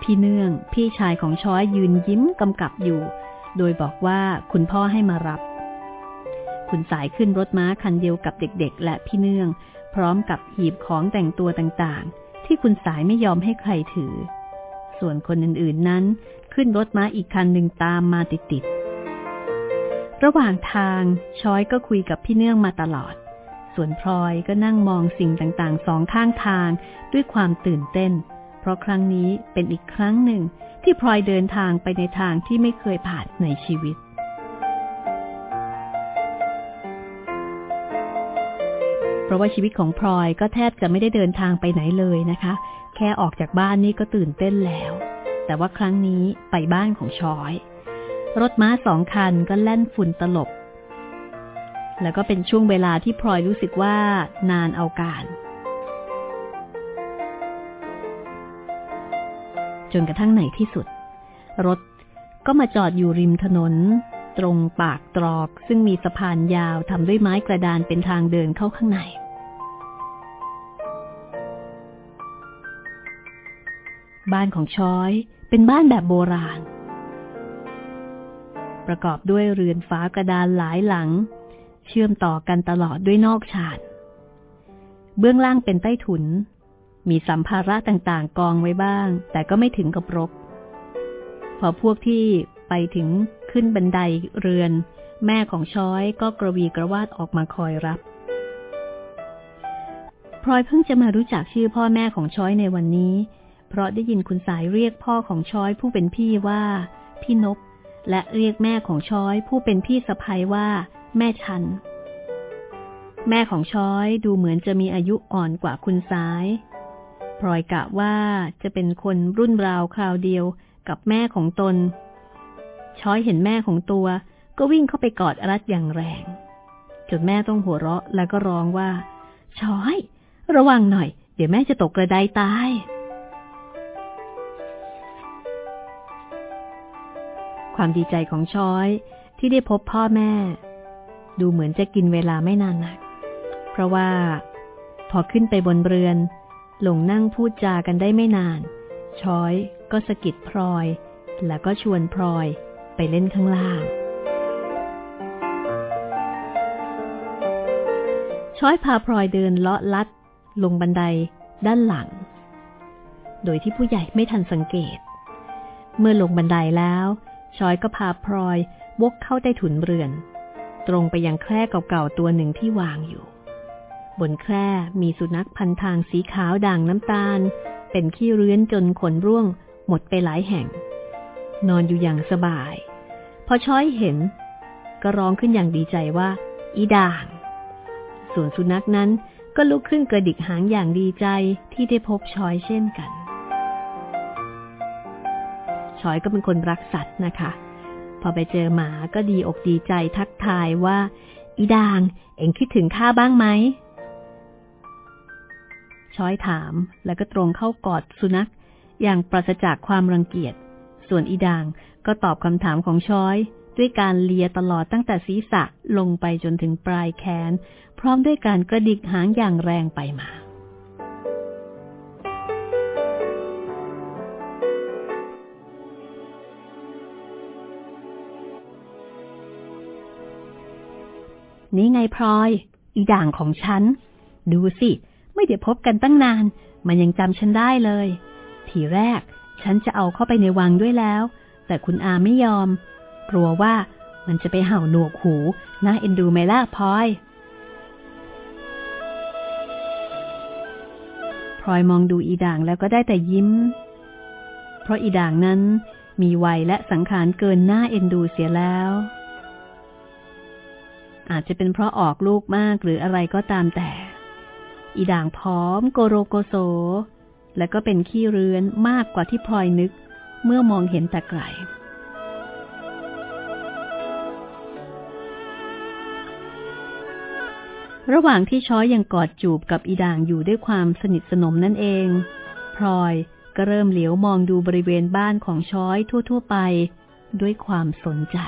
พี่เนื่องพี่ชายของช้อยยืนยิ้มกำกับอยู่ โดยบอกว่าคุณพ่อให้มารับ คุณสายขึ้นรถม้าคันเดียวกับเด็กๆ และพี่เนื่อง พร้อมกับหีบของแต่งตัวต่างๆ ที่คุณสายไม่ยอมให้ใครถือ ส่วนคนอื่นๆนั้น ขึ้นรถม้าอีกคันหนึ่งตามมาติดๆ ระหว่างทางช้อยก็คุยกับพี่เนื่องมาตลอด ส่วนพลอยก็นั่งมองสิ่งต่างๆ สองข้างทางด้วยความตื่นเต้น เพราะครั้งนี้เป็นอีกครั้งหนึ่งที่พลอยเดินทางไปในทางที่ไม่เคยผ่านในชีวิต เพราะว่าชีวิตของพลอยก็แทบจะไม่ได้เดินทางไปไหนเลยนะคะ แค่ออกจากบ้านนี่ก็ตื่นเต้นแล้ว แต่ว่าครั้งนี้ไปบ้านของชอย รถม้าสองคันก็แล่นฝุ่นตลบ แล้วก็เป็นช่วงเวลาที่พลอยรู้สึกว่านานเอาการ จนกระทั่งไหนที่สุด รถก็มาจอดอยู่ริมถนน ตรงปากตรอก ซึ่งมีสะพานยาวทำด้วยไม้กระดานเป็นทางเดินเข้าข้างใน บ้านของช้อยเป็นบ้านแบบโบราณ ประกอบด้วยเรือนฟ้ากระดานหลายหลัง เชื่อมต่อกันตลอดด้วยนอกชานเบื้องล่างเป็นใต้ถุน มีสัมภาระต่างๆ กองไว้บ้าง แต่ก็ไม่ถึงกับรก พอพวกที่ไปถึง ขึ้นบันไดเรือน แม่ของช้อยก็กระวีกระวาดออกมาคอยรับพลอยเพิ่งจะมารู้จักชื่อพ่อแม่ของช้อยในวันนี้ เพราะได้ยินคุณสายเรียกพ่อของช้อยผู้เป็นพี่ว่า พี่นบและเรียกแม่ของช้อยผู้เป็นพี่สะใภ้ว่า แม่ชั้น แม่ของช้อยดูเหมือนจะมีอายุอ่อนกว่าคุณสายพลอยกะว่าจะเป็นคนรุ่นราวคราวเดียวกับแม่ของตน ช้อยเห็นแม่ของตัว ก็วิ่งเข้าไปกอดอรัดอย่างแรง จนแม่ต้องหัวเราะแล้วก็ร้องว่า ช้อย ระวังหน่อย เดี๋ยวแม่จะตกกระไดตายความดีใจของช้อยที่ได้พบพ่อแม่ ดูเหมือนจะกินเวลาไม่นานนัก เพราะว่า พอขึ้นไปบนเรือน หลงนั่งพูดจากันได้ไม่นาน ช้อยก็สะกิดพลอย แล้วก็ชวนพลอย ไปเล่นข้างล่าง ช้อยพาพลอยเดินเลาะลัด ลงบันไดด้านหลัง โดยที่ผู้ใหญ่ไม่ทันสังเกต เมื่อลงบันไดแล้วชอยก็พาพลอยวกเข้าใต้ถุนเรือน ตรงไปยังแคร่เก่าๆตัวหนึ่งที่วางอยู่ บนแคร่มีสุนัขพันทางสีขาวด่างน้ำตาล เป็นขี้เรื้อนจนขนร่วงหมดไปหลายแห่ง นอนอยู่อย่างสบาย พอช้อยเห็น ก็ร้องขึ้นอย่างดีใจว่า อีด่าง ส่วนสุนัขนั้นก็ลุกขึ้นกระดิกหางอย่างดีใจที่ได้พบชอยเช่นกันชอยก็เป็นคนรักสัตว์นะคะ พอไปเจอหมาก็ดีอกดีใจทักทายว่า อีด่าง เอ็งคิดถึงข้าบ้างไหมช้อยถามแล้วก็ตรงเข้ากอดสุนัขอย่างปราศจากความรังเกียจ ส่วนอีด่างก็ตอบคำถามของช้อย ด้วยการเลียตลอดตั้งแต่ศีรษะลงไปจนถึงปลายแขน พร้อมด้วยการกระดิกหางอย่างแรงไปมานี่ไงพลอย อีด่างของฉัน ดูสิ ไม่ได้พบกันตั้งนาน มันยังจำฉันได้เลย ทีแรก ฉันจะเอาเข้าไปในวังด้วยแล้ว แต่คุณอาไม่ยอม กลัวว่ามันจะไปเห่าหนวกหูน่าเอ็นดูไหมล่ะพลอยพลอยมองดูอีด่างแล้วก็ได้แต่ยิ้ม เพราะอีด่างนั้นมีวัยและสังขารเกินหน้าเอ็นดูเสียแล้ว อาจจะเป็นเพราะออกลูกมากหรืออะไรก็ตามแต่ อีด่างพร้อมโกโรโกโซ และก็เป็นขี้เรือนมากกว่าที่พลอยนึก เมื่อมองเห็นแต่ไกลระหว่างที่ช้อยยังกอดจูบกับอีด่างอยู่ด้วยความสนิทสนมนั่นเอง พลอยก็เริ่มเหลียวมองดูบริเวณบ้านของช้อยทั่ว ๆ ไป ด้วยความสนใจ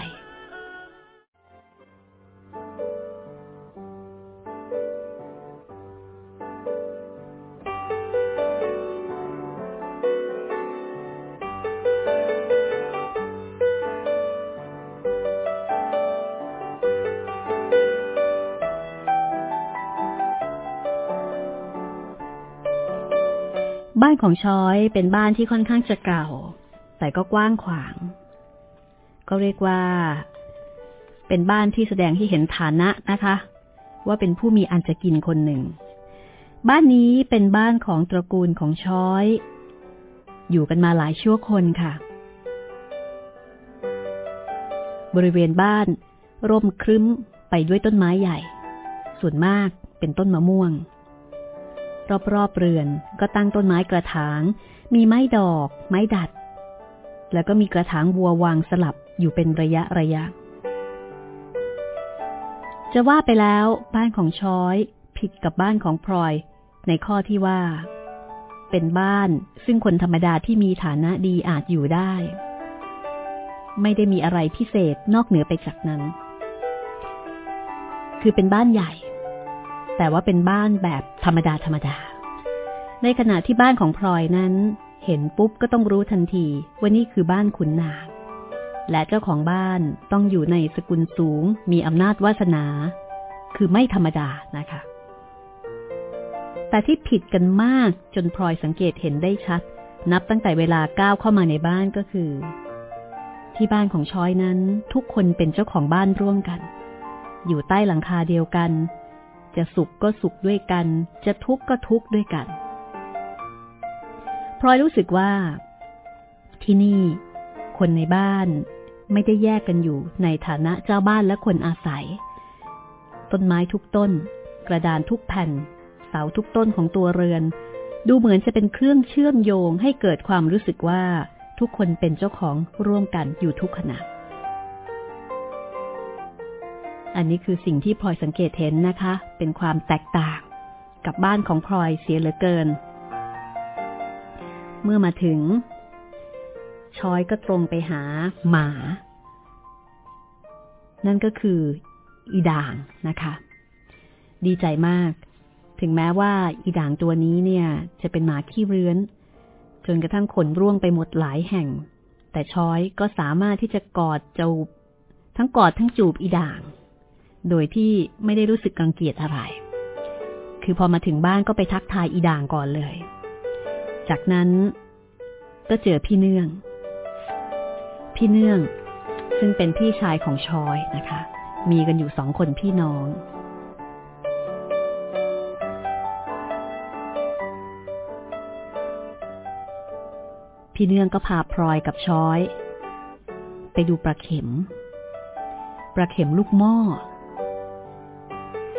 ของช้อยเป็นบ้านที่ค่อนข้างจะเก่า แต่ก็กว้างขวาง ก็เรียกว่า เป็นบ้านที่แสดงที่เห็นฐานะนะคะ ว่าเป็นผู้มีอันจะกินคนหนึ่ง บ้านนี้เป็นบ้านของตระกูลของช้อย อยู่กันมาหลายชั่วคนค่ะ บริเวณบ้าน ร่มครึ้มไปด้วยต้นไม้ใหญ่ ส่วนมากเป็นต้นมะม่วง รอบๆเรือน ก็ตั้งต้นไม้กระถาง มีไม้ดอก ไม้ดัด แล้วก็มีกระถางวัววางสลับอยู่เป็นระยะระยะ จะว่าไปแล้วบ้านของช้อยผิดกับบ้านของพลอย ในข้อที่ว่า เป็นบ้านซึ่งคนธรรมดาที่มีฐานะดีอาจอยู่ได้ ไม่ได้มีอะไรพิเศษนอกเหนือไปจากนั้น คือเป็นบ้านใหญ่ แต่ว่าเป็นบ้านแบบธรรมดาธรรมดา ในขณะที่บ้านของพลอยนั้น เห็นปุ๊บก็ต้องรู้ทันทีว่านี่คือบ้านขุนนางและเจ้าของบ้านต้องอยู่ในสกุลสูง มีอำนาจวาสนา คือไม่ธรรมดานะคะ แต่ที่ผิดกันมากจนพลอยสังเกตเห็นได้ชัด นับตั้งแต่เวลาก้าวเข้ามาในบ้านก็คือ ที่บ้านของช้อยนั้นทุกคนเป็นเจ้าของบ้านร่วมกัน อยู่ใต้หลังคาเดียวกัน จะสุขก็สุขด้วยกัน จะทุกข์ก็ทุกข์ด้วยกันพลอยรู้สึกว่า ที่นี่ คนในบ้าน ไม่ได้แยกกันอยู่ในฐานะเจ้าบ้านและคนอาศัย ต้นไม้ทุกต้น กระดานทุกแผ่น เสาทุกต้นของตัวเรือน ดูเหมือนจะเป็นเครื่องเชื่อมโยงให้เกิดความรู้สึกว่า ทุกคนเป็นเจ้าของร่วมกันอยู่ทุกขณะ อันนี้คือสิ่งที่พลอยสังเกตเห็นนะคะ เป็นความแตกต่าง กับบ้านของพลอยเสียเหลือเกิน เมื่อมาถึง ชอยก็ตรงไปหาหมา นั่นก็คืออีด่างนะคะ ดีใจมาก ถึงแม้ว่าอีด่างตัวนี้เนี่ย จะเป็นหมาขี้เรื้อน จนกระทั่งขนร่วงไปหมดหลายแห่ง แต่ชอยก็สามารถที่จะกอดจูบทั้งกอดทั้งจูบอีด่าง โดยที่ไม่ได้รู้สึกกังเกียจอะไร คือพอมาถึงบ้านก็ไปทักทายอีด่างก่อนเลย จากนั้นก็เจอพี่เนื่อง พี่เนื่องซึ่งเป็นพี่ชายของชอยนะคะ มีกันอยู่สองคนพี่น้อง พี่เนื่องก็พาพลอยกับช้อย ไปดูปลาเข็ม ปลาเข็มลูกหม้อ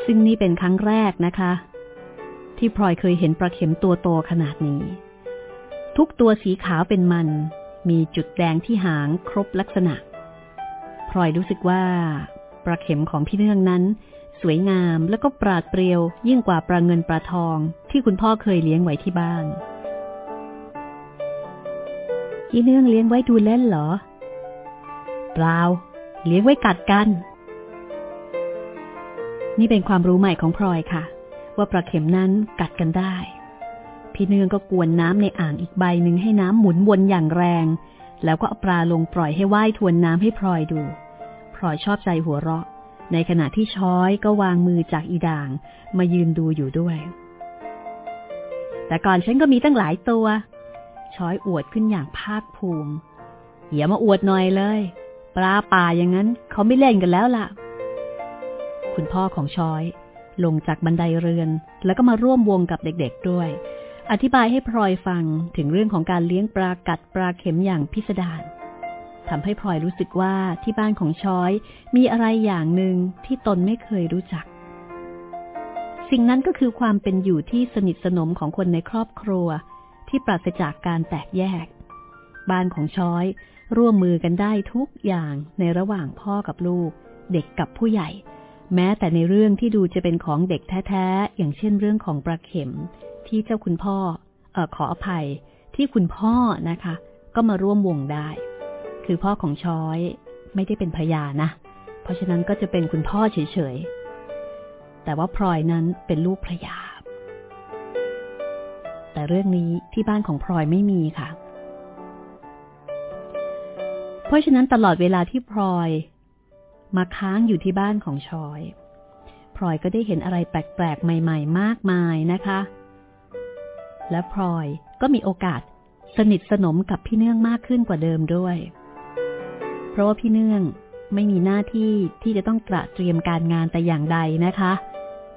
ซึ่งนี่เป็นครั้งแรกนะคะ ที่พลอยเคยเห็นปลาเข็มตัวโตขนาดนี้ ทุกตัวสีขาวเป็นมัน มีจุดแดงที่หางครบลักษณะพลอยรู้สึกว่าปลาเข็มของพี่เนื่องนั้น สวยงามแล้วก็ปราดเปรียว ยิ่งกว่าปลาเงินปลาทอง ที่คุณพ่อเคยเลี้ยงไว้ที่บ้านพี่เนื่องเลี้ยงไว้ดูเล่นเหรอ เปล่า เลี้ยงไว้กัดกัน นี่เป็นความรู้ใหม่ของพลอยค่ะ ว่าปลาเข็มนั้นกัดกันได้ พี่เนืองก็กวนน้ำในอ่างอีกใบหนึ่งให้น้ำหมุนวนอย่างแรง แล้วก็เอาปลาลงปล่อยให้ว่ายทวนน้ำให้พลอยดูพลอยชอบใจหัวเราะ ในขณะที่ช้อยก็วางมือจากอีด่างมายืนดูอยู่ด้วย แต่ก่อนฉันก็มีตั้งหลายตัว ช้อยอวดขึ้นอย่างภาคภูมิอย่ามาอวดหน่อยเลย ปลาป่าอย่างนั้นเขาไม่เล่นกันแล้วล่ะ คุณพ่อของช้อย ลงจากบันไดเรือน แล้วก็มาร่วมวงกับเด็กๆด้วย อธิบายให้พลอยฟังถึงเรื่องของการเลี้ยงปลากัดปลาเข็มอย่างพิสดารทำให้พลอยรู้สึกว่าที่บ้านของช้อยมีอะไรอย่างหนึ่งที่ตนไม่เคยรู้จัก สิ่งนั้นก็คือความเป็นอยู่ที่สนิทสนมของคนในครอบครัว ที่ปราศจากการแตกแยก บ้านของช้อยร่วมมือกันได้ทุกอย่างในระหว่างพ่อกับลูก เด็กกับผู้ใหญ่ แม้แต่ในเรื่องที่ดูจะเป็นของเด็กแท้ ๆ อย่างเช่นเรื่องของปลาเข็มที่เจ้าคุณพ่อเออขออภัยที่คุณพ่อนะคะ ก็มาร่วมวงได้ คือพ่อของช้อยไม่ได้เป็นพยานะ เพราะฉะนั้นก็จะเป็นคุณพ่อเฉยๆ แต่ว่าพลอยนั้นเป็นลูกพระยา แต่เรื่องนี้ที่บ้านของพลอยไม่มีค่ะ เพราะฉะนั้นตลอดเวลาที่พลอย มาค้างอยู่ที่บ้านของชอยพลอยก็ได้เห็นอะไรแปลกๆ ใหม่ ๆ มากมายนะคะ และพลอยก็มีโอกาสสนิทสนมกับพี่เนื่องมากขึ้นกว่าเดิมด้วย เพราะว่าพี่เนื่องไม่มีหน้าที่ที่จะต้องตระเตรียมการงานแต่อย่างใดนะคะ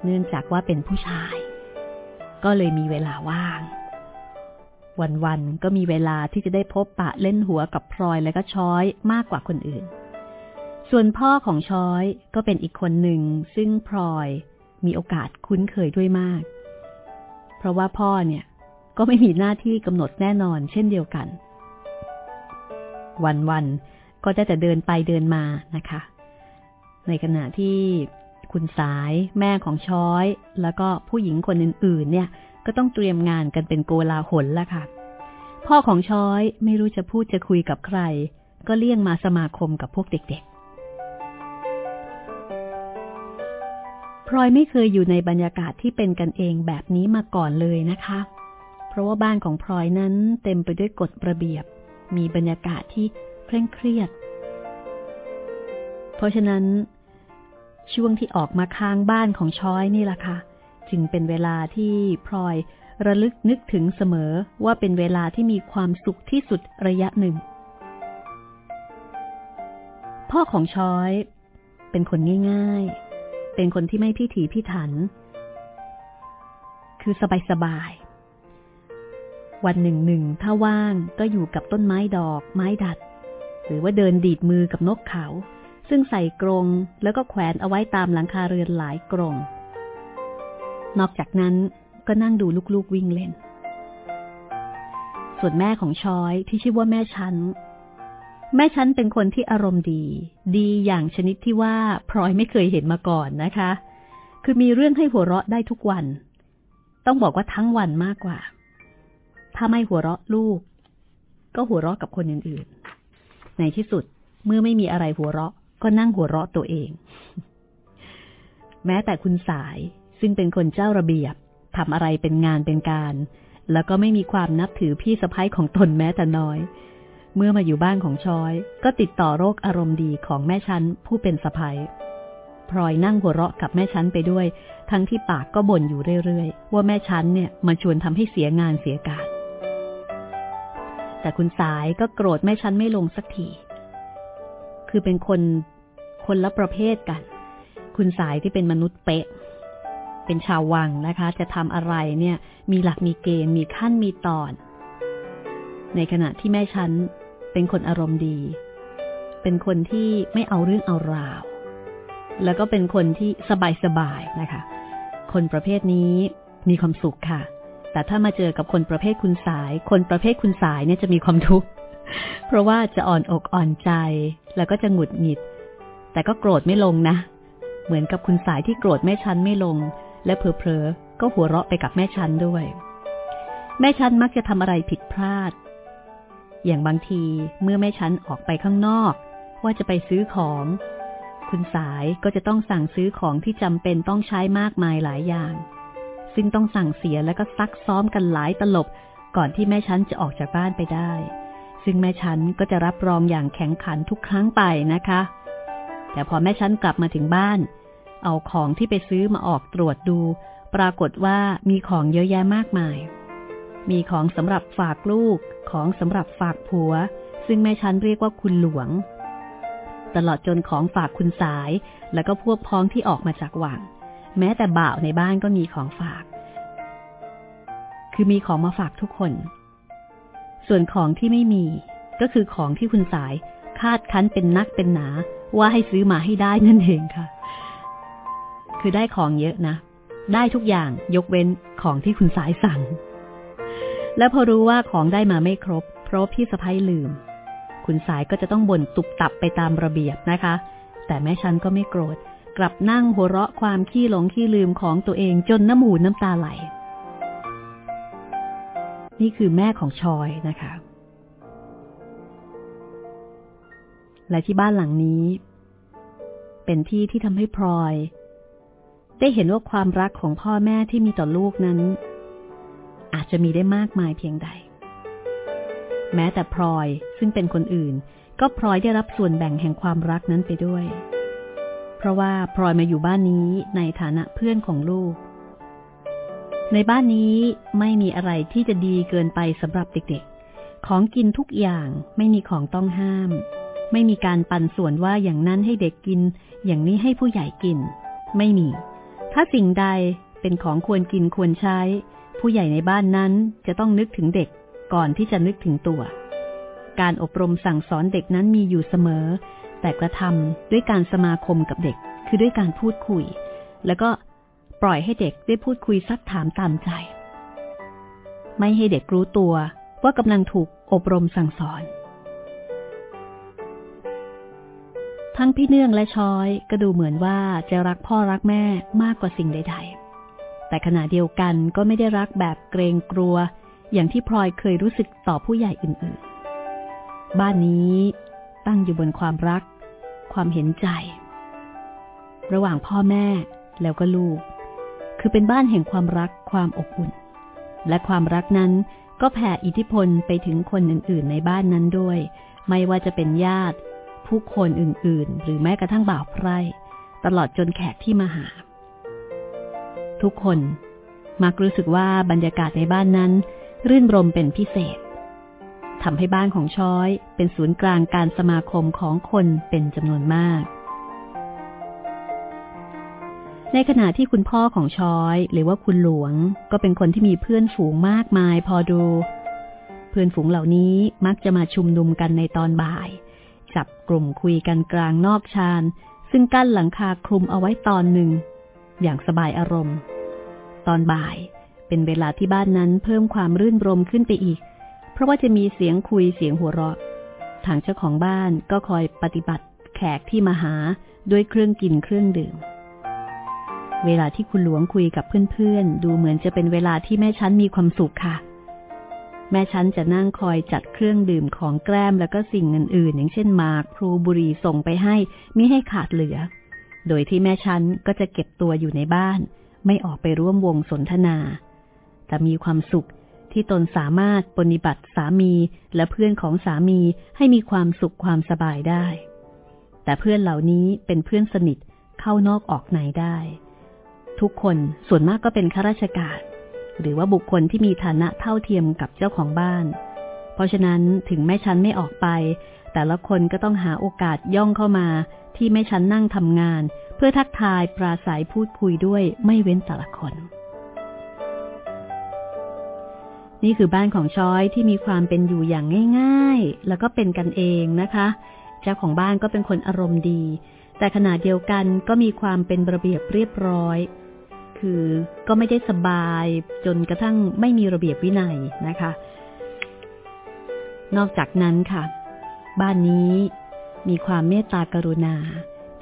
เนื่องจากว่าเป็นผู้ชาย ก็เลยมีเวลาว่าง วันๆก็มีเวลาที่จะได้พบปะเล่นหัวกับพลอยและก็ช้อยมากกว่าคนอื่น ส่วนพ่อของช้อยก็เป็นอีกคนหนึ่งซึ่งพลอยมีโอกาสคุ้นเคยด้วยมาก เพราะว่าพ่อเนี่ยก็ไม่มีหน้าที่กำหนดแน่นอนเช่นเดียวกัน วันๆก็ได้แต่เดินไปเดินมานะคะ ในขณะที่คุณสายแม่ของช้อย แล้วก็ผู้หญิงคนอื่น ๆ เนี่ย ก็ต้องเตรียมงานกันเป็นโกลาหลแล้วค่ะ พ่อของช้อยไม่รู้จะพูดจะคุยกับใคร ก็เลี่ยงมาสมาคมกับพวกเด็ก พลอยไม่เคยอยู่ในบรรยากาศที่เป็นกันเองแบบนี้มาก่อนเลยนะคะ เพราะว่าบ้านของพลอยนั้นเต็มไปด้วยกฎระเบียบ มีบรรยากาศที่เคร่งเครียด เพราะฉะนั้น ช่วงที่ออกมาค้างบ้านของช้อยนี่แหละค่ะ จึงเป็นเวลาที่พลอยระลึกนึกถึงเสมอว่าเป็นเวลาที่มีความสุขที่สุดระยะหนึ่ง พ่อของช้อย เป็นคนง่ายๆ เป็นคนที่ไม่พิถีพิถัน คือสบายวันหนึ่งหนึ่งถ้าว่างก็อยู่กับต้นไม้ดอก ไม้ดัด หรือว่าเดินดีดมือกับนกเขา ซึ่งใส่กรงแล้วก็แขวนเอาไว้ตามหลังคาเรือนหลายกรง นอกจากนั้นก็นั่งดูลูกๆวิ่งเล่น ส่วนแม่ของชอยที่ชื่อว่าแม่ชั้น แม่ชั้นเป็นคนที่อารมณ์ดี ดีอย่างชนิดที่ว่าพลอยไม่เคยเห็นมาก่อนนะคะ คือมีเรื่องให้หัวเราะได้ทุกวัน ต้องบอกว่าทั้งวันมากกว่า ถ้าไม่หัวเราะลูก ก็หัวเราะกับคนอื่นๆ ในที่สุดเมื่อไม่มีอะไรหัวเราะ ก็นั่งหัวเราะตัวเอง แม้แต่คุณสายซึ่งเป็นคนเจ้าระเบียบทำอะไรเป็นงานเป็นการ แล้วก็ไม่มีความนับถือพี่สะพ้ยของตนแม้แต่น้อย เมื่อมาอยู่บ้านของชอย ก็ติดต่อโรคอารมณ์ดีของแม่ชั้นผู้เป็นสะพ้ยพลอยนั่งหัวเราะกับแม่ชั้นไปด้วย ทั้งที่ปากก็บ่นอยู่เรื่อยๆ ว่าแม่ชั้นเนี่ยมาชวนทำให้เสียงานเสียการแต่คุณสายก็โกรธแม่ชั้นไม่ลงสักที คือเป็นคนคนละประเภทกัน คุณสายที่เป็นมนุษย์เป๊ะ เป็นชาววังนะคะ จะทำอะไรเนี่ย มีหลักมีเกณฑ์มีขั้นมีตอน ในขณะที่แม่ฉัน เป็นคนอารมณ์ดี เป็นคนที่ไม่เอาเรื่องเอาราว แล้วก็เป็นคนที่สบายๆนะคะ คนประเภทนี้มีความสุขค่ะ แต่ถ้ามาเจอกับคนประเภทคุณสาย คนประเภทคุณสายเนี่ยจะมีความทุกข์ เพราะว่าจะอ่อนอกอ่อนใจ แล้วก็จะหงุดหงิด แต่ก็โกรธไม่ลงนะ เหมือนกับคุณสายที่โกรธแม่ชั้นไม่ลง และเพลอๆก็หัวเราะไปกับแม่ชั้นด้วย แม่ชั้นมักจะทำอะไรผิดพลาด อย่างบางทีเมื่อแม่ชั้นออกไปข้างนอก ว่าจะไปซื้อของ คุณสายก็จะต้องสั่งซื้อของที่จำเป็นต้องใช้มากมายหลายอย่าง ซึ่งต้องสั่งเสียแล้วก็ซักซ้อมกันหลายตลบ ก่อนที่แม่ชั้นจะออกจากบ้านไปได้ ซึ่งแม่ชั้นก็จะรับรองอย่างแข็งขันทุกครั้งไปนะคะ แต่พอแม่ชั้นกลับมาถึงบ้าน เอาของที่ไปซื้อมาออกตรวจดู ปรากฏว่ามีของเยอะแยะมากมาย มีของสำหรับฝากลูก ของสำหรับฝากผัว ซึ่งแม่ชั้นเรียกว่าคุณหลวง ตลอดจนของฝากคุณสาย แล้วก็พวกพ้องที่ออกมาจากวัง แม้แต่บ่าวในบ้านก็มีของฝาก คือมีของมาฝากทุกคน ส่วนของที่ไม่มีก็คือของที่คุณสายคาดคั้นเป็นนักเป็นหนา ว่าให้ซื้อมาให้ได้นั่นเองค่ะ คือได้ของเยอะนะ ได้ทุกอย่างยกเว้นของที่คุณสายสั่ง แล้วพอรู้ว่าของได้มาไม่ครบ เพราะพี่สะพ้ยลืม คุณสายก็จะต้องบ่นตุบตับไปตามระเบียบนะคะ แต่แม่ฉันก็ไม่โกรธ กลับนั่งหัวเราะความขี้หลงขี้ลืมของตัวเองจนน้ำหูน้ำตาไหล นี่คือแม่ของชอยนะคะ และที่บ้านหลังนี้ เป็นที่ที่ทำให้พลอย ได้เห็นว่าความรักของพ่อแม่ที่มีต่อลูกนั้น อาจจะมีได้มากมายเพียงใด แม้แต่พลอยซึ่งเป็นคนอื่น ก็พลอยได้รับส่วนแบ่งแห่งความรักนั้นไปด้วย เพราะว่าพลอยมาอยู่บ้านนี้ในฐานะเพื่อนของลูก ในบ้านนี้ไม่มีอะไรที่จะดีเกินไปสำหรับเด็กๆ ของกินทุกอย่างไม่มีของต้องห้าม ไม่มีการปันส่วนว่าอย่างนั้นให้เด็กกิน อย่างนี้ให้ผู้ใหญ่กิน ไม่มี ถ้าสิ่งใดเป็นของควรกินควรใช้ ผู้ใหญ่ในบ้านนั้นจะต้องนึกถึงเด็กก่อนที่จะนึกถึงตัว การอบรมสั่งสอนเด็กนั้นมีอยู่เสมอ แต่กระทำด้วยการสมาคมกับเด็ก คือด้วยการพูดคุย แล้วก็ปล่อยให้เด็กได้พูดคุยซักถามตามใจ ไม่ให้เด็กรู้ตัวว่ากำลังถูกอบรมสั่งสอน ทั้งพี่เนื่องและช้อยก็ดูเหมือนว่าจะรักพ่อรักแม่มากกว่าสิ่งใด ๆ แต่ขณะเดียวกันก็ไม่ได้รักแบบเกรงกลัว อย่างที่พลอยเคยรู้สึกต่อผู้ใหญ่อื่นๆ บ้านนี้ตั้งอยู่บนความรัก ความเห็นใจ ระหว่างพ่อแม่แล้วก็ลูก คือเป็นบ้านแห่งความรักความอบอุ่น และความรักนั้นก็แผ่อิทธิพลไปถึงคนอื่นๆ ในบ้านนั้นด้วย ไม่ว่าจะเป็นญาติ ผู้คนอื่นๆ หรือแม้กระทั่งบ่าวไพร่ ตลอดจนแขกที่มาหา ทุกคน มักรู้สึกว่าบรรยากาศในบ้านนั้น รื่นรมเป็นพิเศษทำให้บ้านของช้อยเป็นศูนย์กลางการสมาคมของคนเป็นจำนวนมาก ในขณะที่คุณพ่อของช้อย หรือว่าคุณหลวง ก็เป็นคนที่มีเพื่อนฝูงมากมายพอดู เพื่อนฝูงเหล่านี้มักจะมาชุมนุมกันในตอนบ่าย จับกลุ่มคุยกันกลางนอกชานซึ่งกั้นหลังคาคลุมเอาไว้ตอนหนึ่ง อย่างสบายอารมณ์ ตอนบ่ายเป็นเวลาที่บ้านนั้นเพิ่มความรื่นรมขึ้นไปอีก เพราะว่าจะมีเสียงคุยเสียงหัวเราะ ทางเจ้าของบ้านก็คอยปฏิบัติแขกที่มาหาด้วยเครื่องกินเครื่องดื่ม เวลาที่คุณหลวงคุยกับเพื่อนๆ ดูเหมือนจะเป็นเวลาที่แม่ชั้นมีความสุขค่ะ แม่ชั้นจะนั่งคอยจัดเครื่องดื่มของแกล้มแล้วก็สิ่งอื่นๆ อย่างเช่นหมากพลูบุรีส่งไปให้มิให้ขาดเหลือ โดยที่แม่ชั้นก็จะเก็บตัวอยู่ในบ้าน ไม่ออกไปร่วมวงสนทนา แต่มีความสุขที่ตนสามารถปฏิบัติสามีและเพื่อนของสามีให้มีความสุขความสบายได้ แต่เพื่อนเหล่านี้เป็นเพื่อนสนิทเข้านอกออกในได้ ทุกคนส่วนมากก็เป็นข้าราชการ หรือว่าบุคคลที่มีฐานะเท่าเทียมกับเจ้าของบ้าน เพราะฉะนั้นถึงแม่ชั้นไม่ออกไป แต่ละคนก็ต้องหาโอกาสย่องเข้ามา ที่แม่ชั้นนั่งทำงาน เพื่อทักทายปราศัยพูดคุยด้วยไม่เว้นแต่ละคน นี่คือบ้านของช้อยที่มีความเป็นอยู่อย่างง่าย ๆ แล้วก็เป็นกันเองนะคะ เจ้าของบ้านก็เป็นคนอารมณ์ดี แต่ขณะเดียวกันก็มีความเป็นระเบียบเรียบร้อย คือก็ไม่ได้สบายจนกระทั่งไม่มีระเบียบวินัยนะคะ นอกจากนั้นค่ะ บ้านนี้ มีความเมตตากรุณา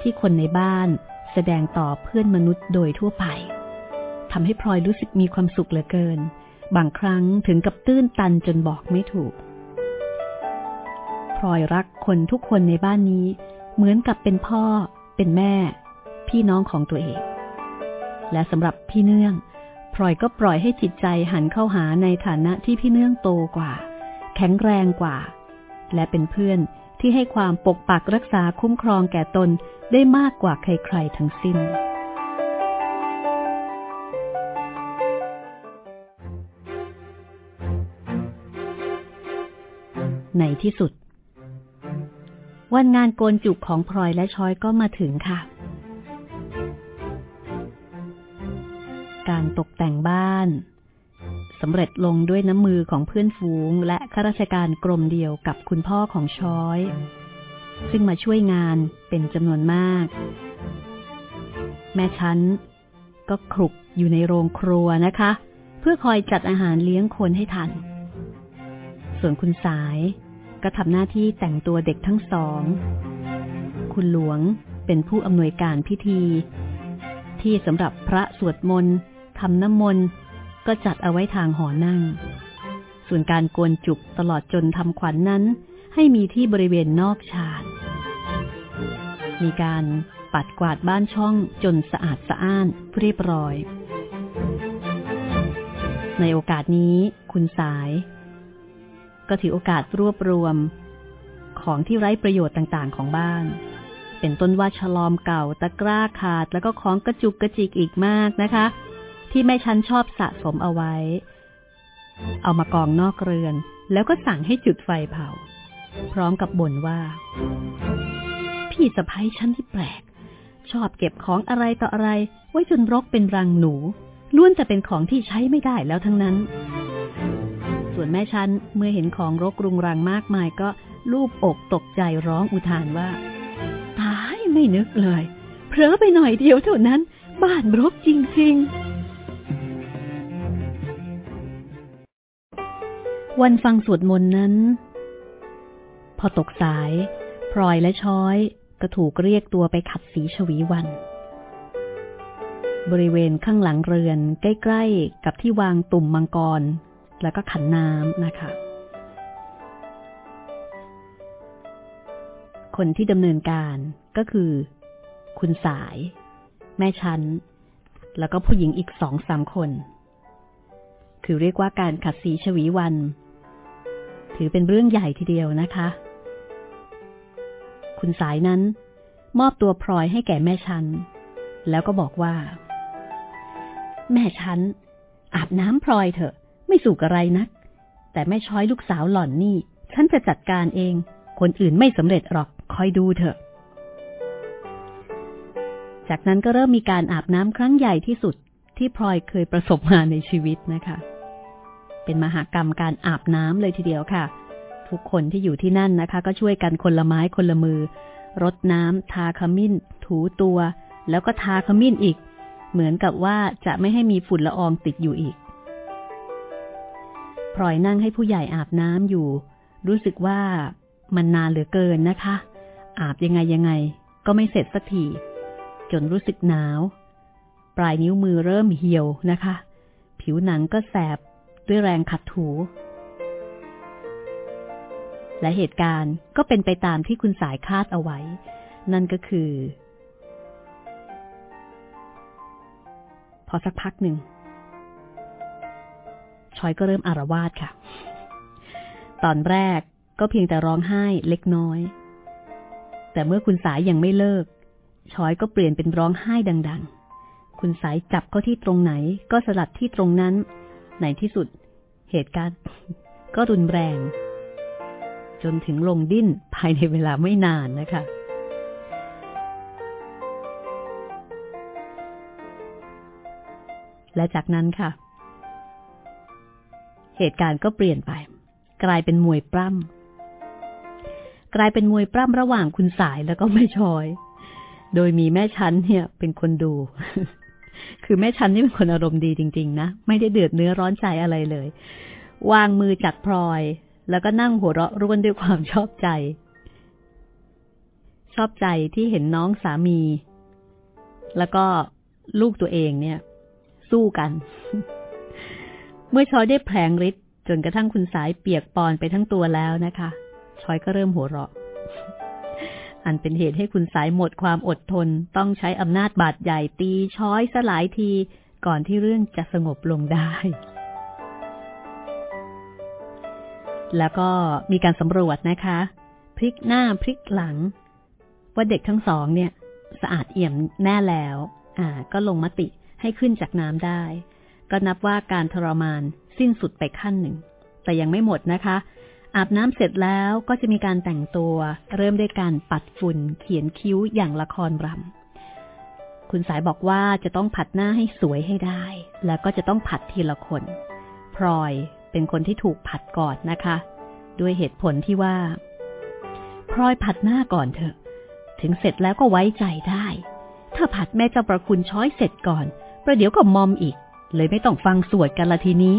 ที่คนในบ้านแสดงต่อเพื่อนมนุษย์โดยทั่วไปทำให้พลอยรู้สึกมีความสุขเหลือเกิน บางครั้งถึงกับตื้นตันจนบอกไม่ถูก พลอยรักคนทุกคนในบ้านนี้ เหมือนกับเป็นพ่อ เป็นแม่ พี่น้องของตัวเอง และสำหรับพี่เนื่องพลอยก็ปล่อยให้จิตใจหันเข้าหาในฐานะที่พี่เนื่องโตกว่า แข็งแรงกว่า และเป็นเพื่อน ที่ให้ความปกปักรักษาคุ้มครองแก่ตนได้มากกว่าใครๆทั้งสิ้น ในที่สุด วันงานโกนจุกของพลอยและช้อยก็มาถึงค่ะ การตกแต่งบ้าน สำเร็จลงด้วยน้ำมือของเพื่อนฝูง และข้าราชการกรมเดียวกับคุณพ่อของช้อย ซึ่งมาช่วยงานเป็นจำนวนมาก แม่ชั้น ก็ครุกอยู่ในโรงครัวนะคะ เพื่อคอยจัดอาหารเลี้ยงคนให้ทัน ส่วนคุณสายก็ทำหน้าที่แต่งตัวเด็กทั้งสอง คุณหลวงเป็นผู้อำนวยการพิธี ที่สำหรับพระสวดมนต์ทำน้ำมนต์ ก็จัดเอาไว้ทางหอนั่ง ส่วนการโกนจุกตลอดจนทำขวัญนนั้น ให้มีที่บริเวณนอกชานมีการปัดกวาดบ้านช่องจนสะอาดสะอ้านเรียบร้อย ในโอกาสนี้คุณสาย ก็ถือโอกาสรวบรวม ของที่ไร้ประโยชน์ต่างๆของบ้านเป็นต้นว่าฉลอมเก่าตะกร้าขาดแล้วก็ของกระจุกกระจิกอีกมากนะคะ ที่แม่ชั้นชอบสะสมเอาไว้ เอามากองนอกเรือน แล้วก็สั่งให้จุดไฟเผา พร้อมกับบ่นว่า พี่สะพ้ยชั้นที่แปลก ชอบเก็บของอะไรต่ออะไร ไว้จนรกเป็นรังหนูล้วนจะเป็นของที่ใช้ไม่ได้แล้วทั้งนั้น ส่วนแม่ชั้นเมื่อเห็นของรกรุงรังมากมายก็ลูบอกตกใจร้องอุทานว่า ตายไม่นึกเลย เพลอไปหน่อยเดียวเท่านั้น บ้านรกจริงๆ วันฟังสวดมนต์นั้น พอตกสายพลอยและช้อยก็ถูกเรียกตัวไปขัดสีชวีวัน บริเวณข้างหลังเรือนใกล้ๆ กับที่วางตุ่มมังกร แล้วก็ขันน้ำนะคะ คนที่ดำเนินการก็คือ คุณสาย แม่ชั้น แล้วก็ผู้หญิงอีกสองสามคน คือเรียกว่าการขัดสีชวีวัน ถือเป็นเรื่องใหญ่ทีเดียวนะคะ คุณสายนั้น มอบตัวพลอยให้แก่แม่ชัน แล้วก็บอกว่า แม่ชัน อาบน้ำพลอยเถอะ ไม่สุกอะไรนัก แต่แม่ช้อยลูกสาวหล่อนนี่ ฉันจะจัดการเอง คนอื่นไม่สำเร็จหรอก คอยดูเถอะ จากนั้นก็เริ่มมีการอาบน้ำครั้งใหญ่ที่สุดที่พลอยเคยประสบมาในชีวิตนะคะ เป็นมหากรรมการอาบน้ำเลยทีเดียวค่ะ ทุกคนที่อยู่ที่นั่นนะคะ ก็ช่วยกันคนละไม้คนละมือ รดน้ำทาขมิ้น ถูตัว แล้วก็ทาขมิ้นอีก เหมือนกับว่าจะไม่ให้มีฝุ่นละอองติดอยู่อีกพลอยนั่งให้ผู้ใหญ่อาบน้ำอยู่ รู้สึกว่ามันนานเหลือเกินนะคะ อาบยังไงยังไง ก็ไม่เสร็จสักทีจนรู้สึกหนาว ปลายนิ้วมือเริ่มเหี่ยวนะคะ ผิวหนังก็แสบ ด้วยแรงขัดถู และเหตุการณ์ก็เป็นไปตามที่คุณสายคาดเอาไว้ นั่นก็คือ พอสักพักหนึ่งชอยก็เริ่มอารวาสค่ะ ตอนแรกก็เพียงแต่ร้องไห้เล็กน้อย แต่เมื่อคุณสายยังไม่เลิกชอยก็เปลี่ยนเป็นร้องไห้ดัง ๆ คุณสายจับเขาที่ตรงไหนก็สลัดที่ตรงนั้น ในที่สุด เหตุการณ์ ก็รุนแรง จนถึงลงดิ้นภายในเวลาไม่นานนะคะ และจากนั้นค่ะ เหตุการณ์ก็เปลี่ยนไป กลายเป็นมวยปล้ำกลายเป็นมวยปล้ำระหว่างคุณสายแล้วก็แม่ชอย โดยมีแม่ชั้นเนี่ย เป็นคนดู คือแม่ชันนี่เป็นคนอารมณ์ดีจริง ๆ นะ ไม่ได้เดือดเนื้อร้อนใจอะไรเลย วางมือจัดพลอย แล้วก็นั่งหัวเราะร่วนด้วยความชอบใจ ชอบใจที่เห็นน้องสามี แล้วก็ลูกตัวเองเนี่ย สู้กัน เมื่อชอยได้แผลงฤทธิ์จนกระทั่งคุณสายเปียกปอนไปทั้งตัวแล้วนะคะ ชอยก็เริ่มหัวเราะ อันเป็นเหตุให้คุณสายหมดความอดทน ต้องใช้อำนาจบาดใหญ่ตีช้อยสลายที ก่อนที่เรื่องจะสงบลงได้ แล้วก็มีการสำรวจนะคะ พลิกหน้าพลิกหลัง ว่าเด็กทั้งสองเนี่ย สะอาดเอี่ยมแน่แล้ว อ่า ก็ลงมติให้ขึ้นจากน้ำได้ ก็นับว่าการทรมานสิ้นสุดไปขั้นหนึ่ง แต่ยังไม่หมดนะคะ อาบน้ำเสร็จแล้วก็จะมีการแต่งตัว เริ่มด้วยการปัดฝุ่นเขียนคิ้วอย่างละครรำคุณสายบอกว่าจะต้องผัดหน้าให้สวยให้ได้ แล้วก็จะต้องผัดทีละคน พลอยเป็นคนที่ถูกผัดก่อนนะคะ ด้วยเหตุผลที่ว่า พลอยผัดหน้าก่อนเถอะ ถึงเสร็จแล้วก็ไว้ใจได้ ถ้าผัดแม่เจ้าประคุณช้อยเสร็จก่อน ประเดี๋ยวก็มอมอีก เลยไม่ต้องฟังสวดกันละทีนี้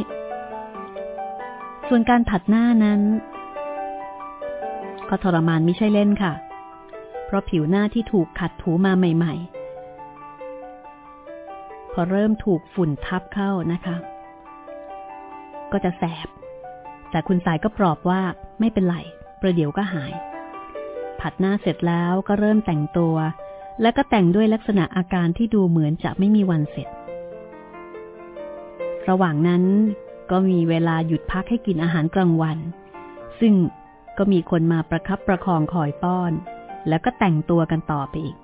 ส่วนการผัดหน้านั้น ก็ทรมานไม่ใช่เล่นค่ะ เพราะผิวหน้าที่ถูกขัดถูมาใหม่ ๆ พอเริ่มถูกฝุ่นทับเข้านะคะ ก็จะแสบ แต่คุณสายก็ปลอบว่าไม่เป็นไร ประเดี๋ยวก็หาย ผัดหน้าเสร็จแล้วก็เริ่มแต่งตัว แล้วก็แต่งด้วยลักษณะอาการที่ดูเหมือนจะไม่มีวันเสร็จ ระหว่างนั้น ก็มีเวลาหยุดพักให้กินอาหารกลางวัน ซึ่งก็มีคนมาประครับประคองคอยป้อน แล้วก็แต่งตัวกันต่อไปอีก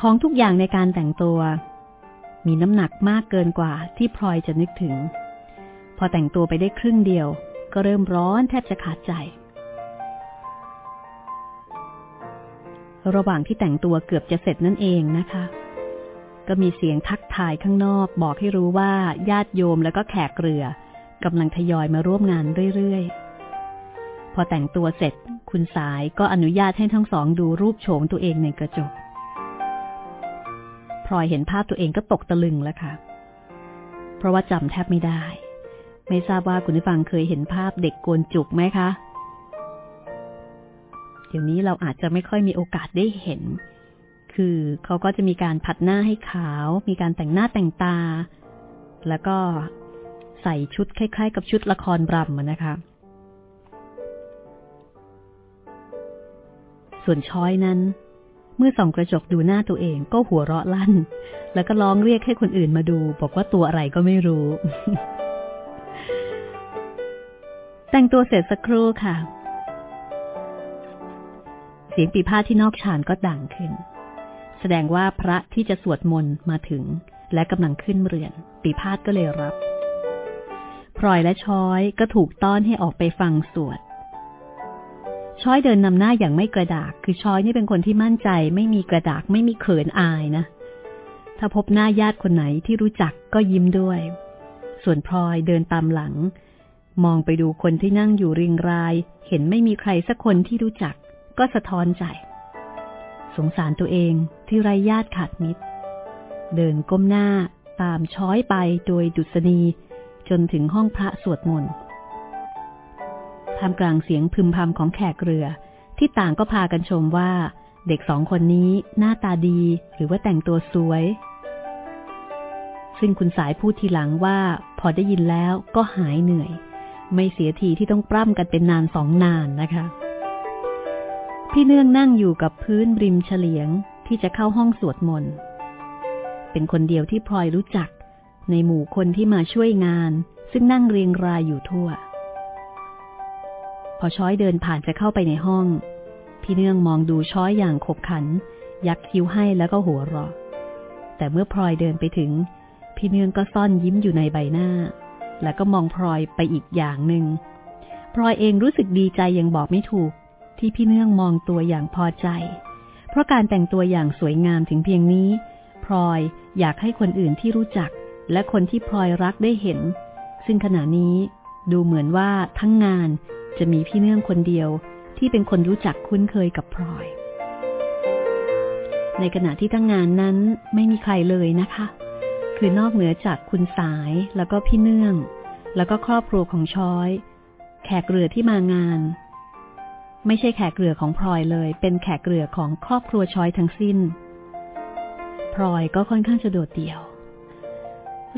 ของทุกอย่างในการแต่งตัว มีน้ำหนักมากเกินกว่าที่พลอยจะนึกถึง พอแต่งตัวไปได้ครึ่งเดียว ก็เริ่มร้อนแทบจะขาดใจ ระหว่างที่แต่งตัวเกือบจะเสร็จนั่นเองนะคะ ก็มีเสียงทักทายข้างนอก บอกให้รู้ว่าญาติโยมแล้วก็แขกเรือกำลังทยอยมาร่วมงานเรื่อยๆ พอแต่งตัวเสร็จ คุณสายก็อนุญาตให้ทั้งสองดูรูปโฉมตัวเองในกระจกพลอยเห็นภาพตัวเองก็ตกตะลึงแล้วค่ะ เพราะว่าจำแทบไม่ได้ ไม่ทราบว่าคุณผู้ฟังเคยเห็นภาพเด็กโกนจุกไหมคะ เดี๋ยวนี้เราอาจจะไม่ค่อยมีโอกาสได้เห็น คือเขาก็จะมีการผัดหน้าให้ขาว มีการแต่งหน้าแต่งตา แล้วก็ใส่ชุดคล้ายๆ กับชุดละครบรำนะคะ ส่วนช้อยนั้น เมื่อส่องกระจกดูหน้าตัวเองก็หัวเราะลั่น แล้วก็ร้องเรียกให้คนอื่นมาดู บอกว่าตัวอะไรก็ไม่รู้ แต่งตัวเสร็จสักครู่ค่ะ เสียงปีพาทที่นอกชานก็ดังขึ้น แสดงว่าพระที่จะสวดมนต์มาถึง และกำลังขึ้นเรือน ปีพาทก็เลยรับพลอยและช้อยก็ถูกต้อนให้ออกไปฟังสวด ช้อยเดินนำหน้าอย่างไม่กระดาก คือช้อยนี่เป็นคนที่มั่นใจ ไม่มีกระดากไม่มีเขินอายนะ ถ้าพบหน้าญาติคนไหนที่รู้จักก็ยิ้มด้วย ส่วนพลอยเดินตามหลัง มองไปดูคนที่นั่งอยู่เริงราย เห็นไม่มีใครสักคนที่รู้จัก ก็สะท้อนใจ สงสารตัวเองที่ไรญาติขาดมิตร เดินก้มหน้าตามช้อยไปโดยดุษณีจนถึงห้องพระสวดมนต์ท่ามกลางเสียงพึมพำของแขกเรือ ที่ต่างก็พากันชมว่า เด็กสองคนนี้หน้าตาดีหรือว่าแต่งตัวสวย ซึ่งคุณสายพูดทีหลังว่า พอได้ยินแล้วก็หายเหนื่อย ไม่เสียทีที่ต้องปล้ำกันเป็นนานสองนานนะคะ พี่เนื่องนั่งอยู่กับพื้นริมเฉลียงที่จะเข้าห้องสวดมนต์ เป็นคนเดียวที่พลอยรู้จัก ในหมู่คนที่มาช่วยงาน ซึ่งนั่งเรียงรายอยู่ทั่ว พอช้อยเดินผ่านจะเข้าไปในห้อง พี่เนื่องมองดูช้อยอย่างขบขัน ยักคิ้วให้แล้วก็หัวเราะ แต่เมื่อพลอยเดินไปถึง พี่เนื่องก็ซ่อนยิ้มอยู่ในใบหน้า แล้วก็มองพลอยไปอีกอย่างหนึ่งพลอยเองรู้สึกดีใจยังบอกไม่ถูก ที่พี่เนื่องมองตัวอย่างพอใจ เพราะการแต่งตัวอย่างสวยงามถึงเพียงนี้ พลอยอยากให้คนอื่นที่รู้จัก และคนที่พลอยรักได้เห็น ซึ่งขณะนี้ดูเหมือนว่าทั้งงานจะมีพี่เนื่องคนเดียวที่เป็นคนรู้จักคุ้นเคยกับพลอย ในขณะที่ทั้งงานนั้นไม่มีใครเลยนะคะ คือนอกเหนือจากคุณสายแล้วก็พี่เนื่อง แล้วก็ครอบครัวของช้อย แขกเรือที่มางาน ไม่ใช่แขกเรือของพลอยเลย เป็นแขกเรือของครอบครัวชอยทั้งสิ้น พลอยก็ค่อนข้างจะโดดเดี่ยว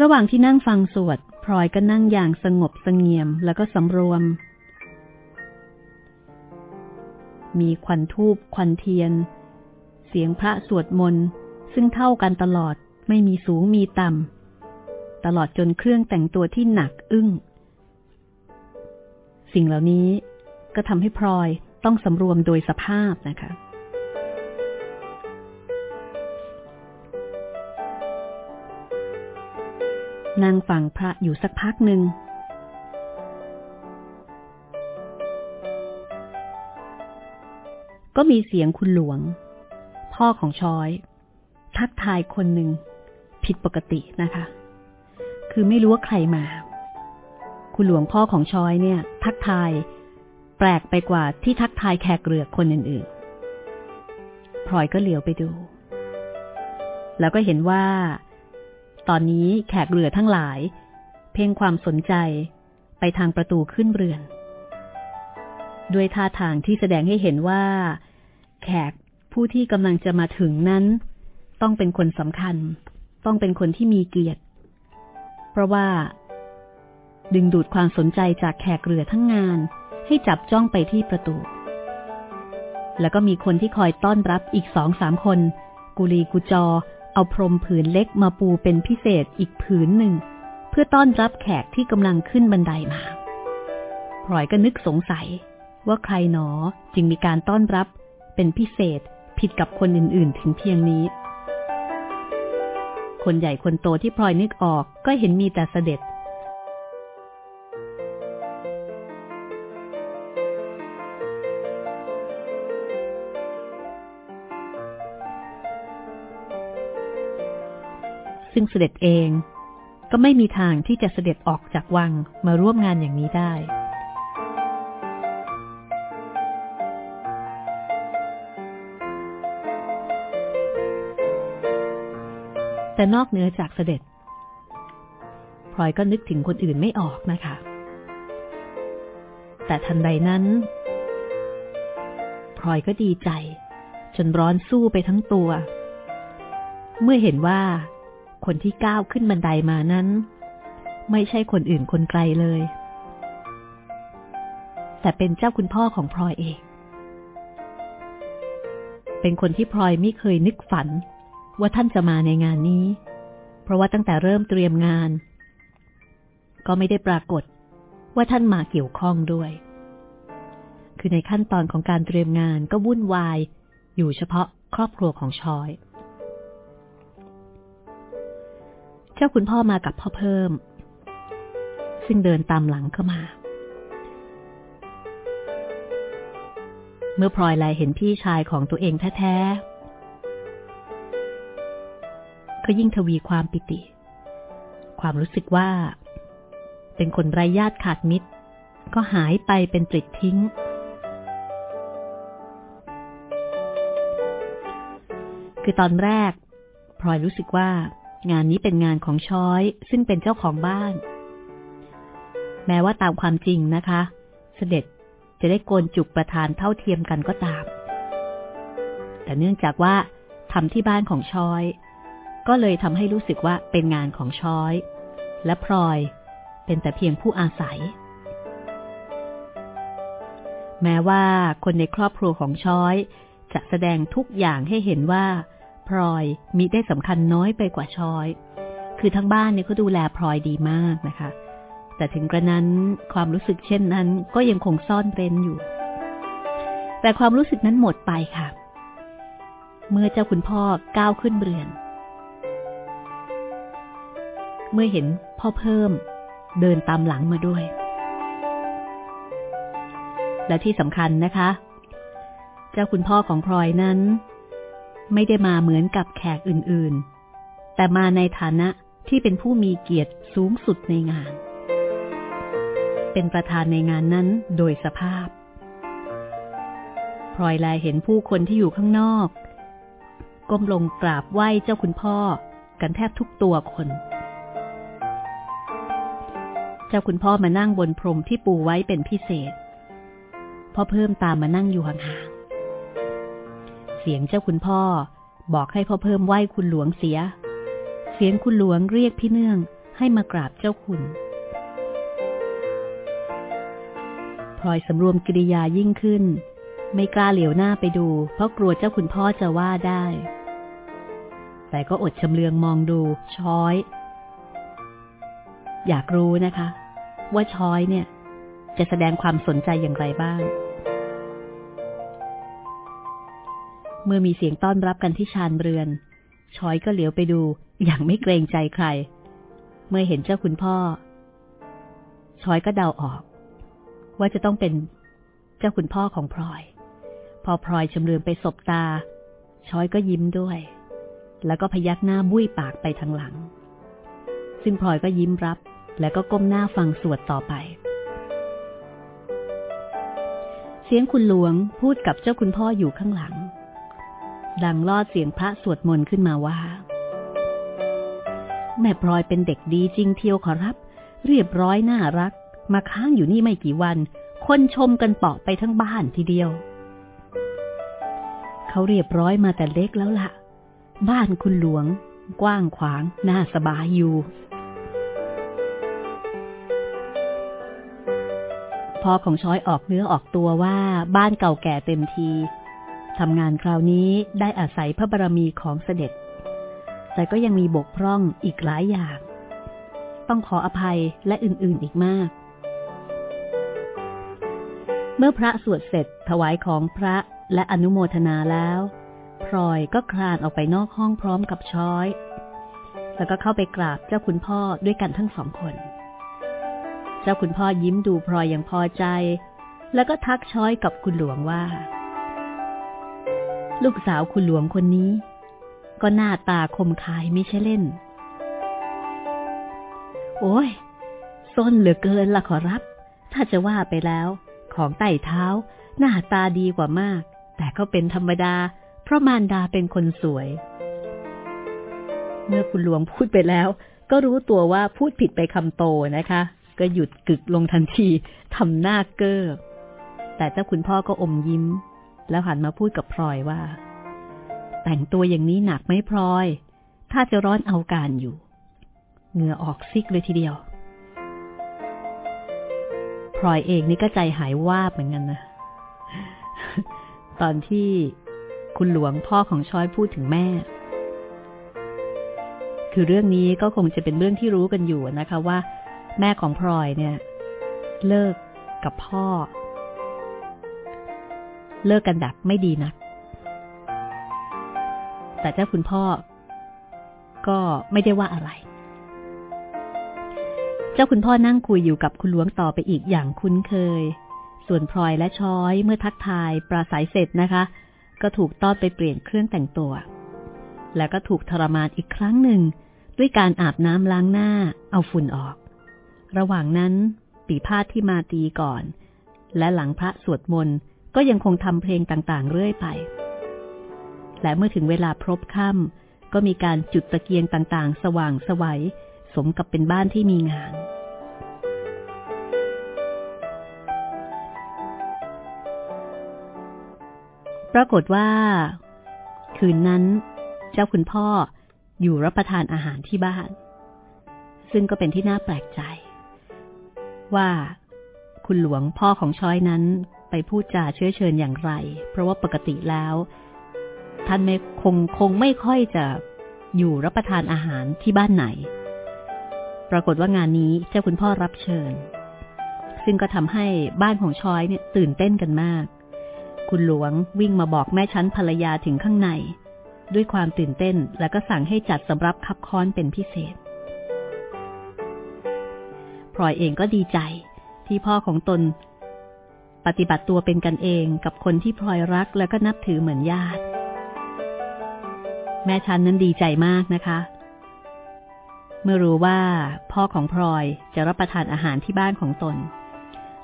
ระหว่างที่นั่งฟังสวดพลอยก็นั่งอย่างสงบสงเงียมแล้วก็สำรวม มีควันทูบควันเทียน เสียงพระสวดมนต์ซึ่งเท่ากันตลอดไม่มีสูงมีต่ำตลอดจนเครื่องแต่งตัวที่หนักอึ้ง สิ่งเหล่านี้ก็ทำให้พลอย ต้องสำรวมโดยสภาพนะคะ นางฟังพระอยู่สักพักหนึ่ง ก็มีเสียงคุณหลวง พ่อของชอย ทักทายคนหนึ่ง ผิดปกตินะคะ คือไม่รู้ว่าใครมา คุณหลวงพ่อของชอยเนี่ย ทักทาย แปลกไปกว่าที่ทักทายแขกเรือคนอื่นๆพลอยก็เหลียวไปดู แล้วก็เห็นว่า ตอนนี้แขกเรือทั้งหลาย เพ่งความสนใจไปทางประตูขึ้นเรือน ด้วยท่าทางที่แสดงให้เห็นว่า แขกผู้ที่กำลังจะมาถึงนั้น ต้องเป็นคนสำคัญ ต้องเป็นคนที่มีเกียรติ เพราะว่า ดึงดูดความสนใจจากแขกเรือทั้งงาน ให้จับจ้องไปที่ประตู แล้วก็มีคนที่คอยต้อนรับอีกสองสามคน กุลีกุจอ เอาพรมผืนเล็กมาปูเป็นพิเศษอีกผืนหนึ่ง เพื่อต้อนรับแขกที่กำลังขึ้นบันไดมาพลอยก็นึกสงสัยว่าใครหนอจึงมีการต้อนรับเป็นพิเศษผิดกับคนอื่นๆ ถึงเพียงนี้ คนใหญ่คนโตที่พลอยนึกออกก็เห็นมีแต่เสด็จ ซึ่งเสด็จเอง ก็ไม่มีทางที่จะเสด็จออกจากวังมาร่วมงานอย่างนี้ได้แต่นอกเหนือจากเสด็จพลอยก็นึกถึงคนอื่นไม่ออกนะคะ แต่ทันใดนั้นพลอยก็ดีใจ จนร้อนสู้ไปทั้งตัว เมื่อเห็นว่า คนที่ก้าวขึ้นบันไดมานั้น ไม่ใช่คนอื่นคนไกลเลย แต่เป็นเจ้าคุณพ่อของพลอยเอง เป็นคนที่พลอยไม่เคยนึกฝัน ว่าท่านจะมาในงานนี้ เพราะว่าตั้งแต่เริ่มเตรียมงาน ก็ไม่ได้ปรากฏว่าท่านมาเกี่ยวข้องด้วย คือในขั้นตอนของการเตรียมงานก็วุ่นวายอยู่เฉพาะครอบครัวของชอย จ้าคุณพ่อมากับพ่อเพิ่ม ซึ่งเดินตามหลังเข้ามา เมื่อพลอยไลเห็นพี่ชายของตัวเองแท้ๆ ก็ยิ่งทวีความปิติ ความรู้สึกว่า เป็นคนไร้ญาติขาดมิตร ก็หายไปเป็นปลิดทิ้งคือตอนแรกพลอยรู้สึกว่า งานนี้เป็นงานของช้อยซึ่งเป็นเจ้าของบ้าน แม้ว่าตามความจริงนะคะ เสด็จจะได้โกนจุกประธานเท่าเทียมกันก็ตาม แต่เนื่องจากว่าทำที่บ้านของช้อย ก็เลยทำให้รู้สึกว่าเป็นงานของช้อย และพลอยเป็นแต่เพียงผู้อาศัย แม้ว่าคนในครอบครัวของช้อยจะแสดงทุกอย่างให้เห็นว่า พลอยมีได้สำคัญน้อยไปกว่าชอย คือทั้งบ้านเนี่ยเขาดูแลพลอยดีมากนะคะ แต่ถึงกระนั้นความรู้สึกเช่นนั้นก็ยังคงซ่อนเร้นอยู่ แต่ความรู้สึกนั้นหมดไปค่ะ เมื่อเจ้าคุณพ่อก้าวขึ้นเรือน เมื่อเห็นพ่อเพิ่มเดินตามหลังมาด้วย และที่สำคัญนะคะ เจ้าคุณพ่อของพลอยนั้น ไม่ได้มาเหมือนกับแขกอื่นๆ แต่มาในฐานะที่เป็นผู้มีเกียรติสูงสุดในงาน เป็นประธานในงานนั้นโดยสภาพพลอยแลเห็นผู้คนที่อยู่ข้างนอก ก้มลงกราบไหว้เจ้าคุณพ่อ กันแทบทุกตัวคน เจ้าคุณพ่อมานั่งบนพรมที่ปูไว้เป็นพิเศษพ่อเพิ่มตามมานั่งอยู่ห่างๆ เสียงเจ้าคุณพ่อ บอกให้พ่อเพิ่มไหว้คุณหลวงเสีย เสียงคุณหลวงเรียกพี่เนื่องให้มากราบเจ้าคุณพลอยสำรวมกิริยายิ่งขึ้น ไม่กล้าเหลียวหน้าไปดู เพราะกลัวเจ้าคุณพ่อจะว่าได้ แต่ก็อดชำเลืองมองดู ช้อย อยากรู้นะคะ ว่าช้อยเนี่ย จะแสดงความสนใจอย่างไรบ้าง มื่อมีเสียงต้อนรับกันที่ชานเรือนชอยก็เหลียวไปดูอย่างไม่เกรงใจใคร เมื่อเห็นเจ้าคุณพ่อชอยก็เดาออก ว่าจะต้องเป็นเจ้าคุณพ่อของพลอย พอพลอยชำเลืองไปสบตาชอยก็ยิ้มด้วย แล้วก็พยักหน้าบุ้ยปากไปทางหลัง ซึ่งพลอยก็ยิ้มรับ แล้วก็ก้มหน้าฟังสวดต่อไป เสียงคุณหลวงพูดกับเจ้าคุณพ่ออยู่ข้างหลัง ดังลอดเสียงพระสวดมนต์ขึ้นมาว่า แม่พลอยเป็นเด็กดีจริงเที่ยวขอรับ เรียบร้อยน่ารัก มาค้างอยู่นี่ไม่กี่วัน คนชมกันเปาะไปทั้งบ้านทีเดียว เขาเรียบร้อยมาแต่เล็กแล้วละ่ะ บ้านคุณหลวง กว้างขวาง น่าสบายอยู่ พอของช้อยออกเนื้อออกตัวว่าบ้านเก่าแก่เต็มที ทำงานคราวนี้ได้อาศัยพระบารมีของเสด็จ แต่ก็ยังมีบกพร่องอีกหลายอย่าง ต้องขออภัยและอื่นๆอีกมาก เมื่อพระสวดเสร็จถวายของพระและอนุโมทนาแล้วพลอยก็คลานออกไปนอกห้องพร้อมกับช้อย แล้วก็เข้าไปกราบเจ้าคุณพ่อด้วยกันทั้งสองคน เจ้าคุณพ่อยิ้มดูพลอยอย่างพอใจ แล้วก็ทักช้อยกับคุณหลวงว่า ลูกสาวคุณหลวงคนนี้ ก็หน้าตาคมคายไม่ใช่เล่น โอ้ยส้นเหลือเกินละขอรับ ถ้าจะว่าไปแล้ว ของไต่เท้า หน้าตาดีกว่ามาก แต่ก็เป็นธรรมดา เพราะมารดาเป็นคนสวย เมื่อคุณหลวงพูดไปแล้ว ก็รู้ตัวว่าพูดผิดไปคำโตนะคะ ก็หยุดกึกลงทันทีทำหน้าเก้อแต่เจ้าคุณพ่อก็อมยิ้ม แล้วหันมาพูดกับพลอยว่า แต่งตัวอย่างนี้หนักไหมพลอย ถ้าจะร้อนเอาการอยู่ เหงื่อออกซิกเลยทีเดียวพลอยเองนี่ก็ใจหายวาบเหมือนกันนะ ตอนที่คุณหลวงพ่อของช้อยพูดถึงแม่ คือเรื่องนี้ก็คงจะเป็นเรื่องที่รู้กันอยู่นะคะว่า แม่ของพลอยเนี่ย เลิกกับพ่อ เลิกกันแบบไม่ดีนะัก แต่เจ้าคุณพ่อ ก็ไม่ได้ว่าอะไร เจ้าคุณพ่อนั่งคุยอยู่กับคุณหลวงต่อไปอีกอย่างคุ้นเคย ส่วนพลอยและช้อยเมื่อทักทายปราศัยเสร็จนะคะ ก็ถูกต้อนไปเปลี่ยนเครื่องแต่งตัว แล้วก็ถูกทรมานอีกครั้งหนึ่ง ด้วยการอาบน้ำล้างหน้า เอาฝุ่นออก ระหว่างนั้นปีพาดที่มาตีก่อน และหลังพระสวดมนต์ ก็ยังคงทำเพลงต่างๆ เรื่อยไป และเมื่อถึงเวลาพรบค่ำก็มีการจุดตะเกียงต่างๆ สว่างสวัย สมกับเป็นบ้านที่มีงาน ปรากฏว่า คืนนั้น เจ้าคุณพ่ออยู่รับประทานอาหารที่บ้าน ซึ่งก็เป็นที่น่าแปลกใจ ว่าคุณหลวงพ่อของช้อยนั้น ไปพูดจาเชื้อเชิญอย่างไร เพราะว่าปกติแล้ว ท่านไม่คงคงไม่ค่อยจะอยู่รับประทานอาหารที่บ้านไหน ปรากฏว่างานนี้เจ้าคุณพ่อรับเชิญ ซึ่งก็ทำให้บ้านของชอยเนี่ยตื่นเต้นกันมาก คุณหลวงวิ่งมาบอกแม่ชั้นภรรยาถึงข้างใน ด้วยความตื่นเต้นแล้วก็สั่งให้จัดสำรับคับค้อนเป็นพิเศษพลอยเองก็ดีใจที่พ่อของตน ปฏิบัติตัวเป็นกันเองกับคนที่พลอยรักแล้วก็นับถือเหมือนญาติ แม่ชันนั้นดีใจมากนะคะ เมื่อรู้ว่าพ่อของพลอยจะรับประทานอาหารที่บ้านของตน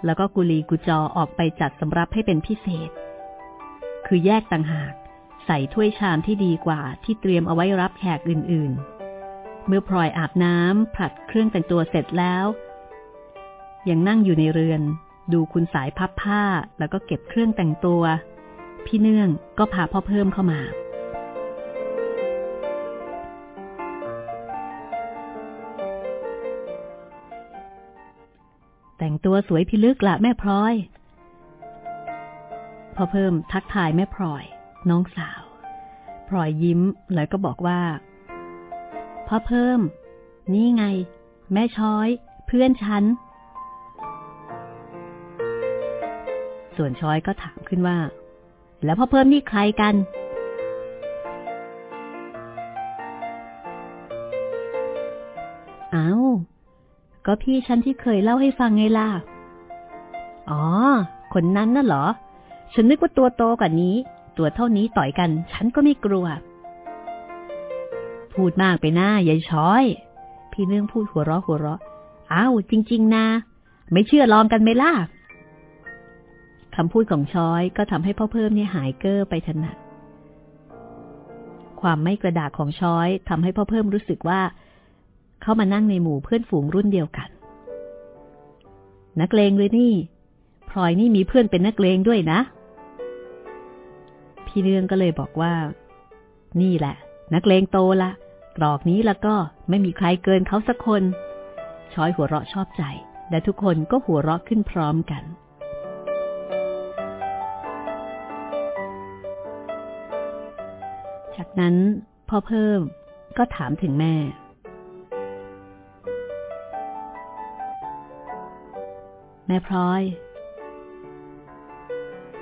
แล้วก็กุลีกุจอออกไปจัดสำรับให้เป็นพิเศษ คือแยกต่างหากใส่ถ้วยชามที่ดีกว่าที่เตรียมเอาไว้รับแขกอื่นๆ เมื่อพลอยอาบน้ำผลัดเครื่องแต่งตัวเสร็จแล้ว ยังนั่งอยู่ในเรือน ดูคุณสายพับผ้าแล้วก็เก็บเครื่องแต่งตัว พี่เนื่องก็พาพ่อเพิ่มเข้ามา แต่งตัวสวยพิลึกละแม่พลอย พ่อเพิ่มทักทายแม่พลอย น้องสาวพลอยยิ้มแล้วก็บอกว่าพ่อเพิ่ม นี่ไง แม่ช้อย เพื่อนฉัน ส่วนช้อยก็ถามขึ้นว่า แล้วพ่อเพิ่มนี่ใครกัน อ้าว ก็พี่ฉันที่เคยเล่าให้ฟังไงล่ะ อ๋อ คนนั้นน่ะเหรอ ฉันนึกว่าตัวโตกว่านี้ ตัวเท่านี้ต่อยกัน ฉันก็ไม่กลัว พูดมากไปหน้ายายช้อย พี่เนื่องพูดหัวเราะหัวเราะ อ้าว จริง ๆนะไม่เชื่อลองกันไหมล่ะ คำพูดของช้อยก็ทำให้พ่อเพิ่มเนี่ยหายเก้อไปถนัดความไม่กระดากของช้อยทำให้พ่อเพิ่มรู้สึกว่า เขามานั่งในหมู่เพื่อนฝูงรุ่นเดียวกัน นักเลงเลยนี่พลอยนี่มีเพื่อนเป็นนักเลงด้วยนะ พี่เนื่องก็เลยบอกว่า นี่แหละ นักเลงโตละตรอกนี้แล้วก็ไม่มีใครเกินเขาสักคน ช้อยหัวเราะชอบใจ และทุกคนก็หัวเราะขึ้นพร้อมกัน นั้นพ่อเพิ่มก็ถามถึงแม่ แม่พลอย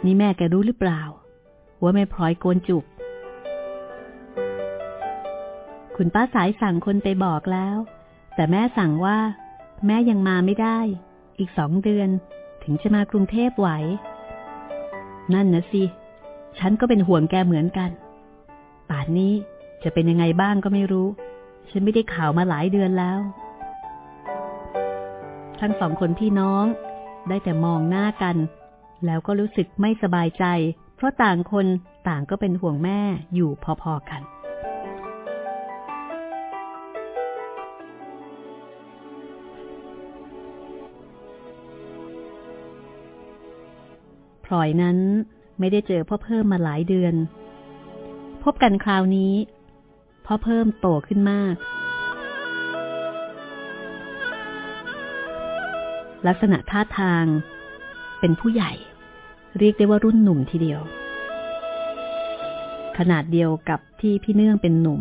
นี่แม่แกรู้หรือเปล่า ว่าแม่พลอยโกนจุก คุณป้าสายสั่งคนไปบอกแล้ว แต่แม่สั่งว่า แม่ยังมาไม่ได้ อีกสองเดือนถึงจะมากรุงเทพไหว นั่นนะสิ ฉันก็เป็นห่วงแกเหมือนกัน ป่านนี้จะเป็นยังไงบ้างก็ไม่รู้ ฉันไม่ได้ข่าวมาหลายเดือนแล้ว ทั้งสองคนพี่น้อง ได้แต่มองหน้ากัน แล้วก็รู้สึกไม่สบายใจ เพราะต่างคนต่างก็เป็นห่วงแม่อยู่พอๆกัน พลอยนั้นไม่ได้เจอพ่อเพิ่มมาหลายเดือน พบกันคราวนี้พ่อเพิ่มโตขึ้นมาก ลักษณะท่าทาง เป็นผู้ใหญ่ เรียกได้ว่ารุ่นหนุ่มทีเดียว ขนาดเดียวกับที่พี่เนื่องเป็นหนุ่ม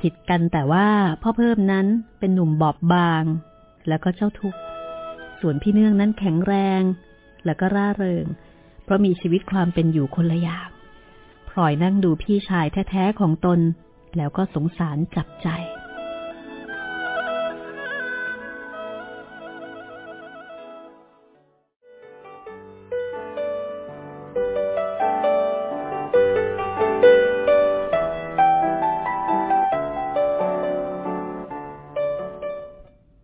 ผิดกันแต่ว่าพ่อเพิ่มนั้นเป็นหนุ่มบอบบาง แล้วก็เจ้าทุกข์ส่วนพี่เนื่องนั้นแข็งแรง แล้วก็ร่าเริง เพราะมีชีวิตความเป็นอยู่คนละอย่าง ลอยนั่งดูพี่ชายแท้ๆของตน แล้วก็สงสารจับใจ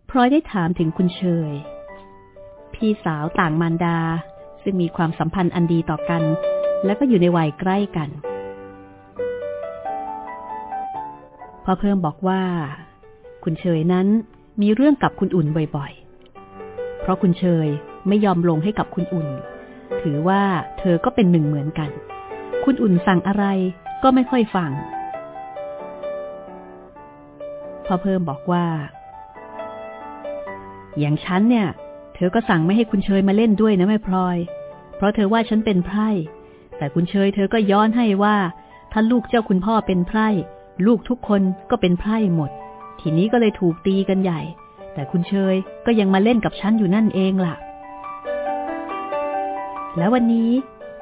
พลอยได้ถามถึงคุณเชย พี่สาวต่างมารดาซึ่งมีความสัมพันธ์อันดีต่อกัน และก็อยู่ในวัยใกล้กันพ่อเพิ่มบอกว่า คุณเชยนั้นมีเรื่องกับคุณอุ่นบ่อยๆ เพราะคุณเชยไม่ยอมลงให้กับคุณอุ่น ถือว่าเธอก็เป็นหนึ่งเหมือนกัน คุณอุ่นสั่งอะไรก็ไม่ค่อยฟังพ่อเพิ่มบอกว่า อย่างฉันเนี่ย เธอก็สั่งไม่ให้คุณเชยมาเล่นด้วยนะแม่พลอย เพราะเธอว่าฉันเป็นไพร่ แต่คุณเชยเธอก็ย้อนให้ว่า ถ้าลูกเจ้าคุณพ่อเป็นไพร่ลูกทุกคนก็เป็นไพร่หมด ทีนี้ก็เลยถูกตีกันใหญ่ แต่คุณเชยก็ยังมาเล่นกับฉันอยู่นั่นเองล่ะ แล้ววันนี้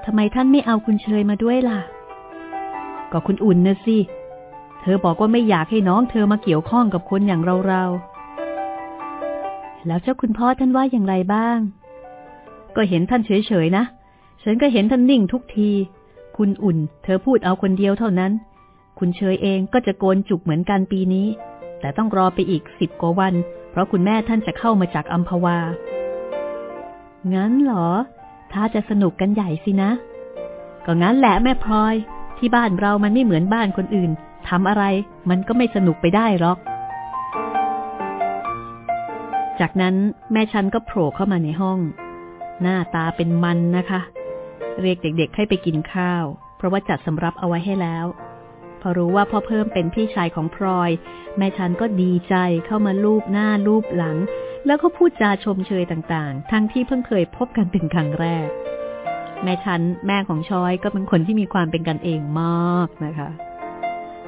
ทำไมท่านไม่เอาคุณเชยมาด้วยล่ะ ก็คุณอุ่นนะสิเธอบอกว่าไม่อยากให้น้องเธอมาเกี่ยวข้องกับคนอย่างเราเราแล้วเจ้าคุณพ่อท่านว่าอย่างไรบ้าง ก็เห็นท่านเฉยๆนะ ฉันก็เห็นท่านนิ่งทุกที คุณอุ่น เธอพูดเอาคนเดียวเท่านั้น คุณเชยเองก็จะโกนจุกเหมือนกันปีนี้ แต่ต้องรอไปอีกสิบกว่าวัน เพราะคุณแม่ท่านจะเข้ามาจากอัมพวา งั้นเหรอ ถ้าจะสนุกกันใหญ่สินะ ก็งั้นแหละแม่พลอย ที่บ้านเรามันไม่เหมือนบ้านคนอื่นทำอะไรมันก็ไม่สนุกไปได้หรอก จากนั้นแม่ฉันก็โผล่เข้ามาในห้อง หน้าตาเป็นมันนะคะ เรียกเด็กๆให้ไปกินข้าว เพราะว่าจัดสำรับเอาไว้ให้แล้ว พอรู้ว่าพ่อเพิ่มเป็นพี่ชายของพลอย แม่ฉันก็ดีใจเข้ามาลูบหน้าลูบหลัง แล้วก็พูดจาชมเชยต่างๆ ทั้งที่เพิ่งเคยพบกันเป็นครั้งแรก แม่ฉันแม่ของชอยก็เป็นคนที่มีความเป็นกันเองมากนะคะ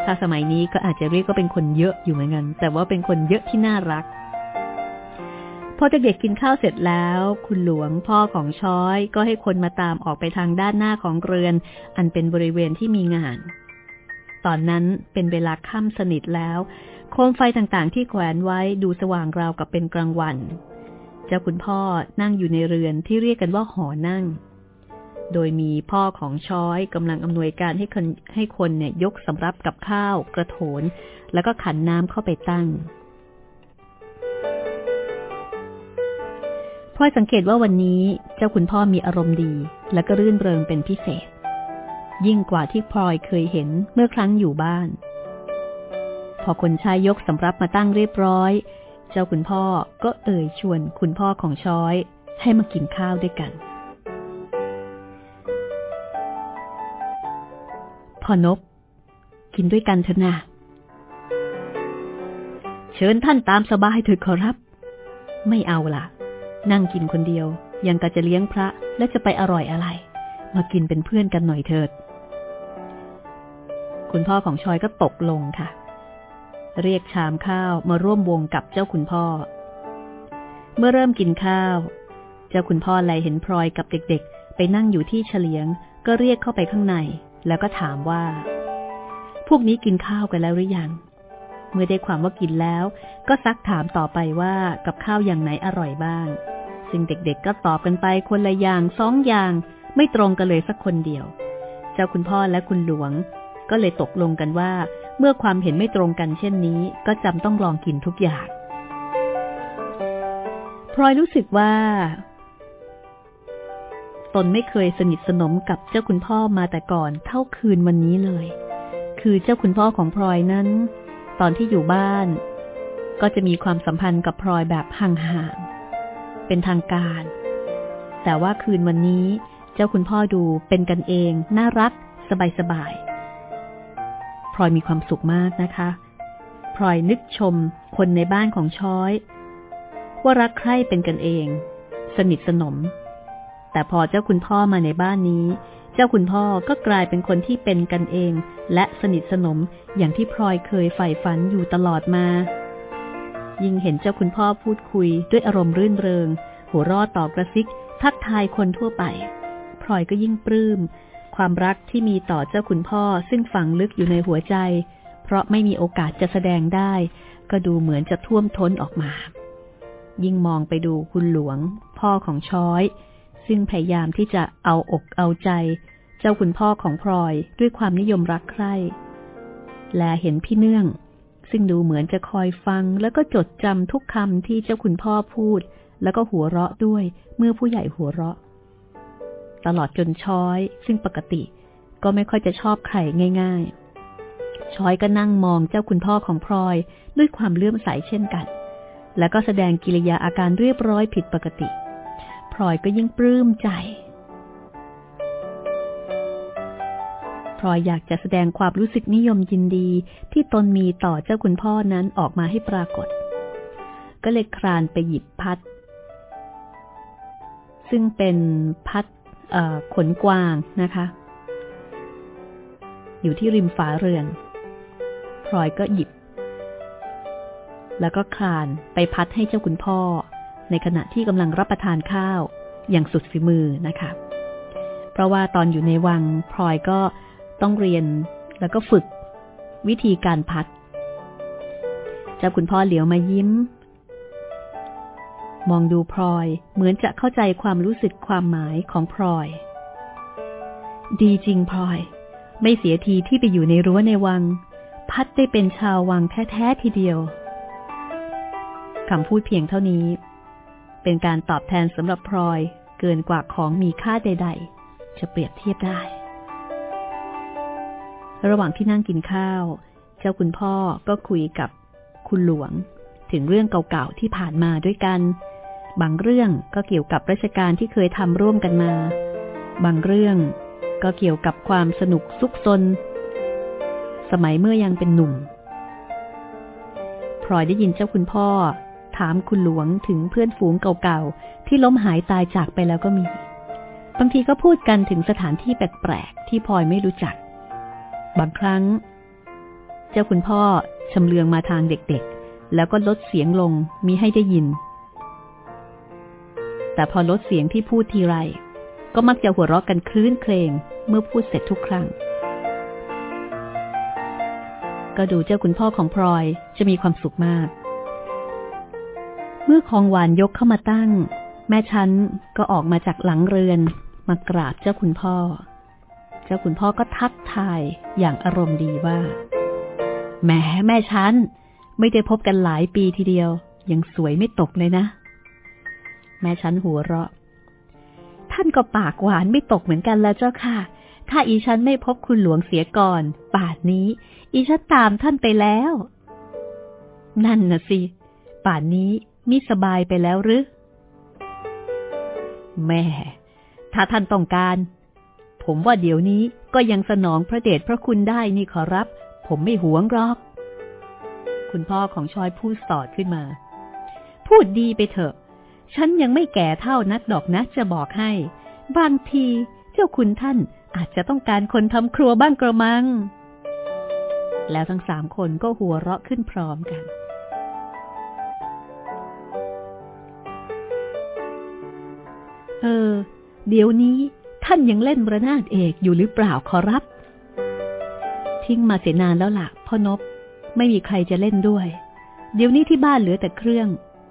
ถ้าสมัยนี้ก็อาจจะเรียกก็เป็นคนเยอะอยู่เหมือนกัน แต่ว่าเป็นคนเยอะที่น่ารัก พอเด็กๆกินข้าวเสร็จแล้ว คุณหลวงพ่อของช้อยก็ให้คนมาตามออกไปทางด้านหน้าของเรือน อันเป็นบริเวณที่มีงาน ตอนนั้นเป็นเวลาค่ำสนิทแล้ว โคมไฟต่างๆ ที่แขวนไว้ดูสว่างราวกับเป็นกลางวัน เจ้าคุณพ่อนั่งอยู่ในเรือนที่เรียกกันว่าหอนั่ง โดยมีพ่อของช้อยกำลังอำนวยการให้คนให้คนเนี่ยยกสำรับกับข้าว กระโถน แล้วก็ขันน้ำเข้าไปตั้ง ลอยสังเกตว่าวันนี้เจ้าคุณพ่อมีอารมณ์ดี และก็รื่นเริงเป็นพิเศษ ยิ่งกว่าที่พลอยเคยเห็นเมื่อครั้งอยู่บ้าน พอคนชายยกสำรับมาตั้งเรียบร้อย เจ้าคุณพ่อก็เอ่ยชวนคุณพ่อของช้อย ให้มากินข้าวด้วยกันพ่อนบกินด้วยกันเถอะนะเชิญท่านตามสบายเถิดขอรับ ไม่เอาล่ะ นั่งกินคนเดียว ยังกะจะเลี้ยงพระและจะไปอร่อยอะไร มากินเป็นเพื่อนกันหน่อยเถิด คุณพ่อของชอยก็ตกลงค่ะ เรียกชามข้าวมาร่วมวงกับเจ้าคุณพ่อ เมื่อเริ่มกินข้าว เจ้าคุณพ่อไลเห็นพลอยกับเด็กๆ ไปนั่งอยู่ที่เฉลียง ก็เรียกเข้าไปข้างใน แล้วก็ถามว่า พวกนี้กินข้าวกันแล้วหรือยัง เมื่อได้ความว่ากินแล้ว ก็ซักถามต่อไปว่ากับข้าวอย่างไหนอร่อยบ้าง ซึ่งเด็กๆก็ตอบกันไปคนละอย่างสองอย่าง ไม่ตรงกันเลยสักคนเดียว เจ้าคุณพ่อและคุณหลวง ก็เลยตกลงกันว่า เมื่อความเห็นไม่ตรงกันเช่นนี้ ก็จำต้องลองกินทุกอย่างพลอยรู้สึกว่า ตนไม่เคยสนิทสนมกับเจ้าคุณพ่อมาแต่ก่อนเท่าคืนวันนี้เลย คือเจ้าคุณพ่อของพลอยนั้น ตอนที่อยู่บ้าน ก็จะมีความสัมพันธ์กับพลอยแบบห่างเป็นทางการ แต่ว่าคืนวันนี้เจ้าคุณพ่อดูเป็นกันเอง น่ารัก สบายๆ พลอยมีความสุขมากนะคะ พลอยนึกชมคนในบ้านของช้อย ว่ารักใคร่เป็นกันเอง สนิทสนม แต่พอเจ้าคุณพ่อมาในบ้านนี้ จ้าคุณพ่อก็กลายเป็นคนที่เป็นกันเอง และสนิทสนมอย่างที่พลอยเคยใฝ่ฝันอยู่ตลอดมา ยิ่งเห็นเจ้าคุณพ่อพูดคุยด้วยอารมณ์รื่นเริง หัวรอดต่อกระซิก ทักทายคนทั่วไป พลอยก็ยิ่งปลื้ม ความรักที่มีต่อเจ้าคุณพ่อซึ่งฝังลึกอยู่ในหัวใจ เพราะไม่มีโอกาสจะแสดงได้ ก็ดูเหมือนจะท่วมท้นออกมา ยิ่งมองไปดูคุณหลวง พ่อของช้อยซึ่งพยายามที่จะเอาอกเอาใจ เจ้าคุณพ่อของพลอยด้วยความนิยมรักใคร่ และเห็นพี่เนื่อง ซึ่งดูเหมือนจะคอยฟังแล้วก็จดจำทุกคำที่เจ้าคุณพ่อพูด แล้วก็หัวเราะด้วยเมื่อผู้ใหญ่หัวเราะ ตลอดจนช้อย ซึ่งปกติก็ไม่ค่อยจะชอบใครง่าย ๆ ช้อยก็นั่งมองเจ้าคุณพ่อของพลอยด้วยความเลื่อมใสเช่นกัน แล้วก็แสดงกิริยาอาการเรียบร้อยผิดปกติพลอยก็ยิ่งปลื้มใจ พลอยอยากจะแสดงความรู้สึกนิยมยินดีที่ตนมีต่อเจ้าคุณพ่อนั้นออกมาให้ปรากฏ ก็เลยคลานไปหยิบพัด ซึ่งเป็นพัดขนกวางนะคะ อยู่ที่ริมฝาเรือนพลอยก็หยิบ แล้วก็คลานไปพัดให้เจ้าคุณพ่อ ในขณะที่กำลังรับประทานข้าวอย่างสุดฝีมือนะคะ เพราะว่าตอนอยู่ในวังพลอยก็ ต้องเรียนแล้วก็ฝึกวิธีการพัด เจ้าคุณพ่อเหลียวมายิ้ม มองดูพลอยเหมือนจะเข้าใจความรู้สึกความหมายของพลอย ดีจริงพลอย ไม่เสียทีที่ไปอยู่ในรั้วในวัง พัดได้เป็นชาววังแท้ๆทีเดียวคำพูดเพียงเท่านี้ เป็นการตอบแทนสำหรับพลอยเกินกว่าของมีค่าใด ๆ จะเปรียบเทียบได้ ระหว่างที่นั่งกินข้าว เจ้าคุณพ่อก็คุยกับคุณหลวง ถึงเรื่องเก่าๆที่ผ่านมาด้วยกัน บางเรื่องก็เกี่ยวกับราชการที่เคยทำร่วมกันมา บางเรื่องก็เกี่ยวกับความสนุกซุกซน สมัยเมื่อยังเป็นหนุ่มพลอยได้ยินเจ้าคุณพ่อ ถามคุณหลวงถึงเพื่อนฝูงเก่าๆ ที่ล้มหายตายจากไปแล้วก็มี บางทีก็พูดกันถึงสถานที่แปลกๆ ที่พลอยไม่รู้จัก บางครั้ง เจ้าคุณพ่อชำเลืองมาทางเด็กๆ แล้วก็ลดเสียงลงมีให้ได้ยิน แต่พอลดเสียงที่พูดทีไร ก็มักจะหัวเราะกันคลื่นเครงเมื่อพูดเสร็จทุกครั้ง ก็ดูเจ้าคุณพ่อของพลอยจะมีความสุขมาก เมื่อของหวานยกเข้ามาตั้ง แม่ชั้นก็ออกมาจากหลังเรือนมากราบเจ้าคุณพ่อ จ้าคุณพ่อก็ทักทายอย่างอารมณ์ดีว่า แหมแม่ชั้นไม่ได้พบกันหลายปีทีเดียว ยังสวยไม่ตกเลยนะ แม่ชั้นหัวเราะ ท่านก็ปากหวานไม่ตกเหมือนกันแล้วเจ้าค่ะ ถ้าอีฉันไม่พบคุณหลวงเสียก่อน ป่านนี้ อีฉันตามท่านไปแล้ว นั่นนะสิ ป่านนี้มิสบายไปแล้วหรือแม่ ถ้าท่านต้องการ ผมว่าเดี๋ยวนี้ก็ยังสนองพระเดชพระคุณได้นี่ขอรับ ผมไม่หวงหรอก คุณพ่อของชอยพูดสอดขึ้นมา พูดดีไปเถอะ ฉันยังไม่แก่เท่านักดอกนะจะบอกให้ บางทีเจ้าคุณท่านอาจจะต้องการคนทำครัวบ้างกระมัง แล้วทั้งสามคนก็หัวเราะขึ้นพร้อมกันเออ เดี๋ยวนี้ ท่านยังเล่นระนาดเอกอยู่หรือเปล่าขอรับ ทิ้งมาเสียนานแล้วละ่ะพ่อนบไม่มีใครจะเล่นด้วย เดี๋ยวนี้ที่บ้านเหลือแต่เครื่อง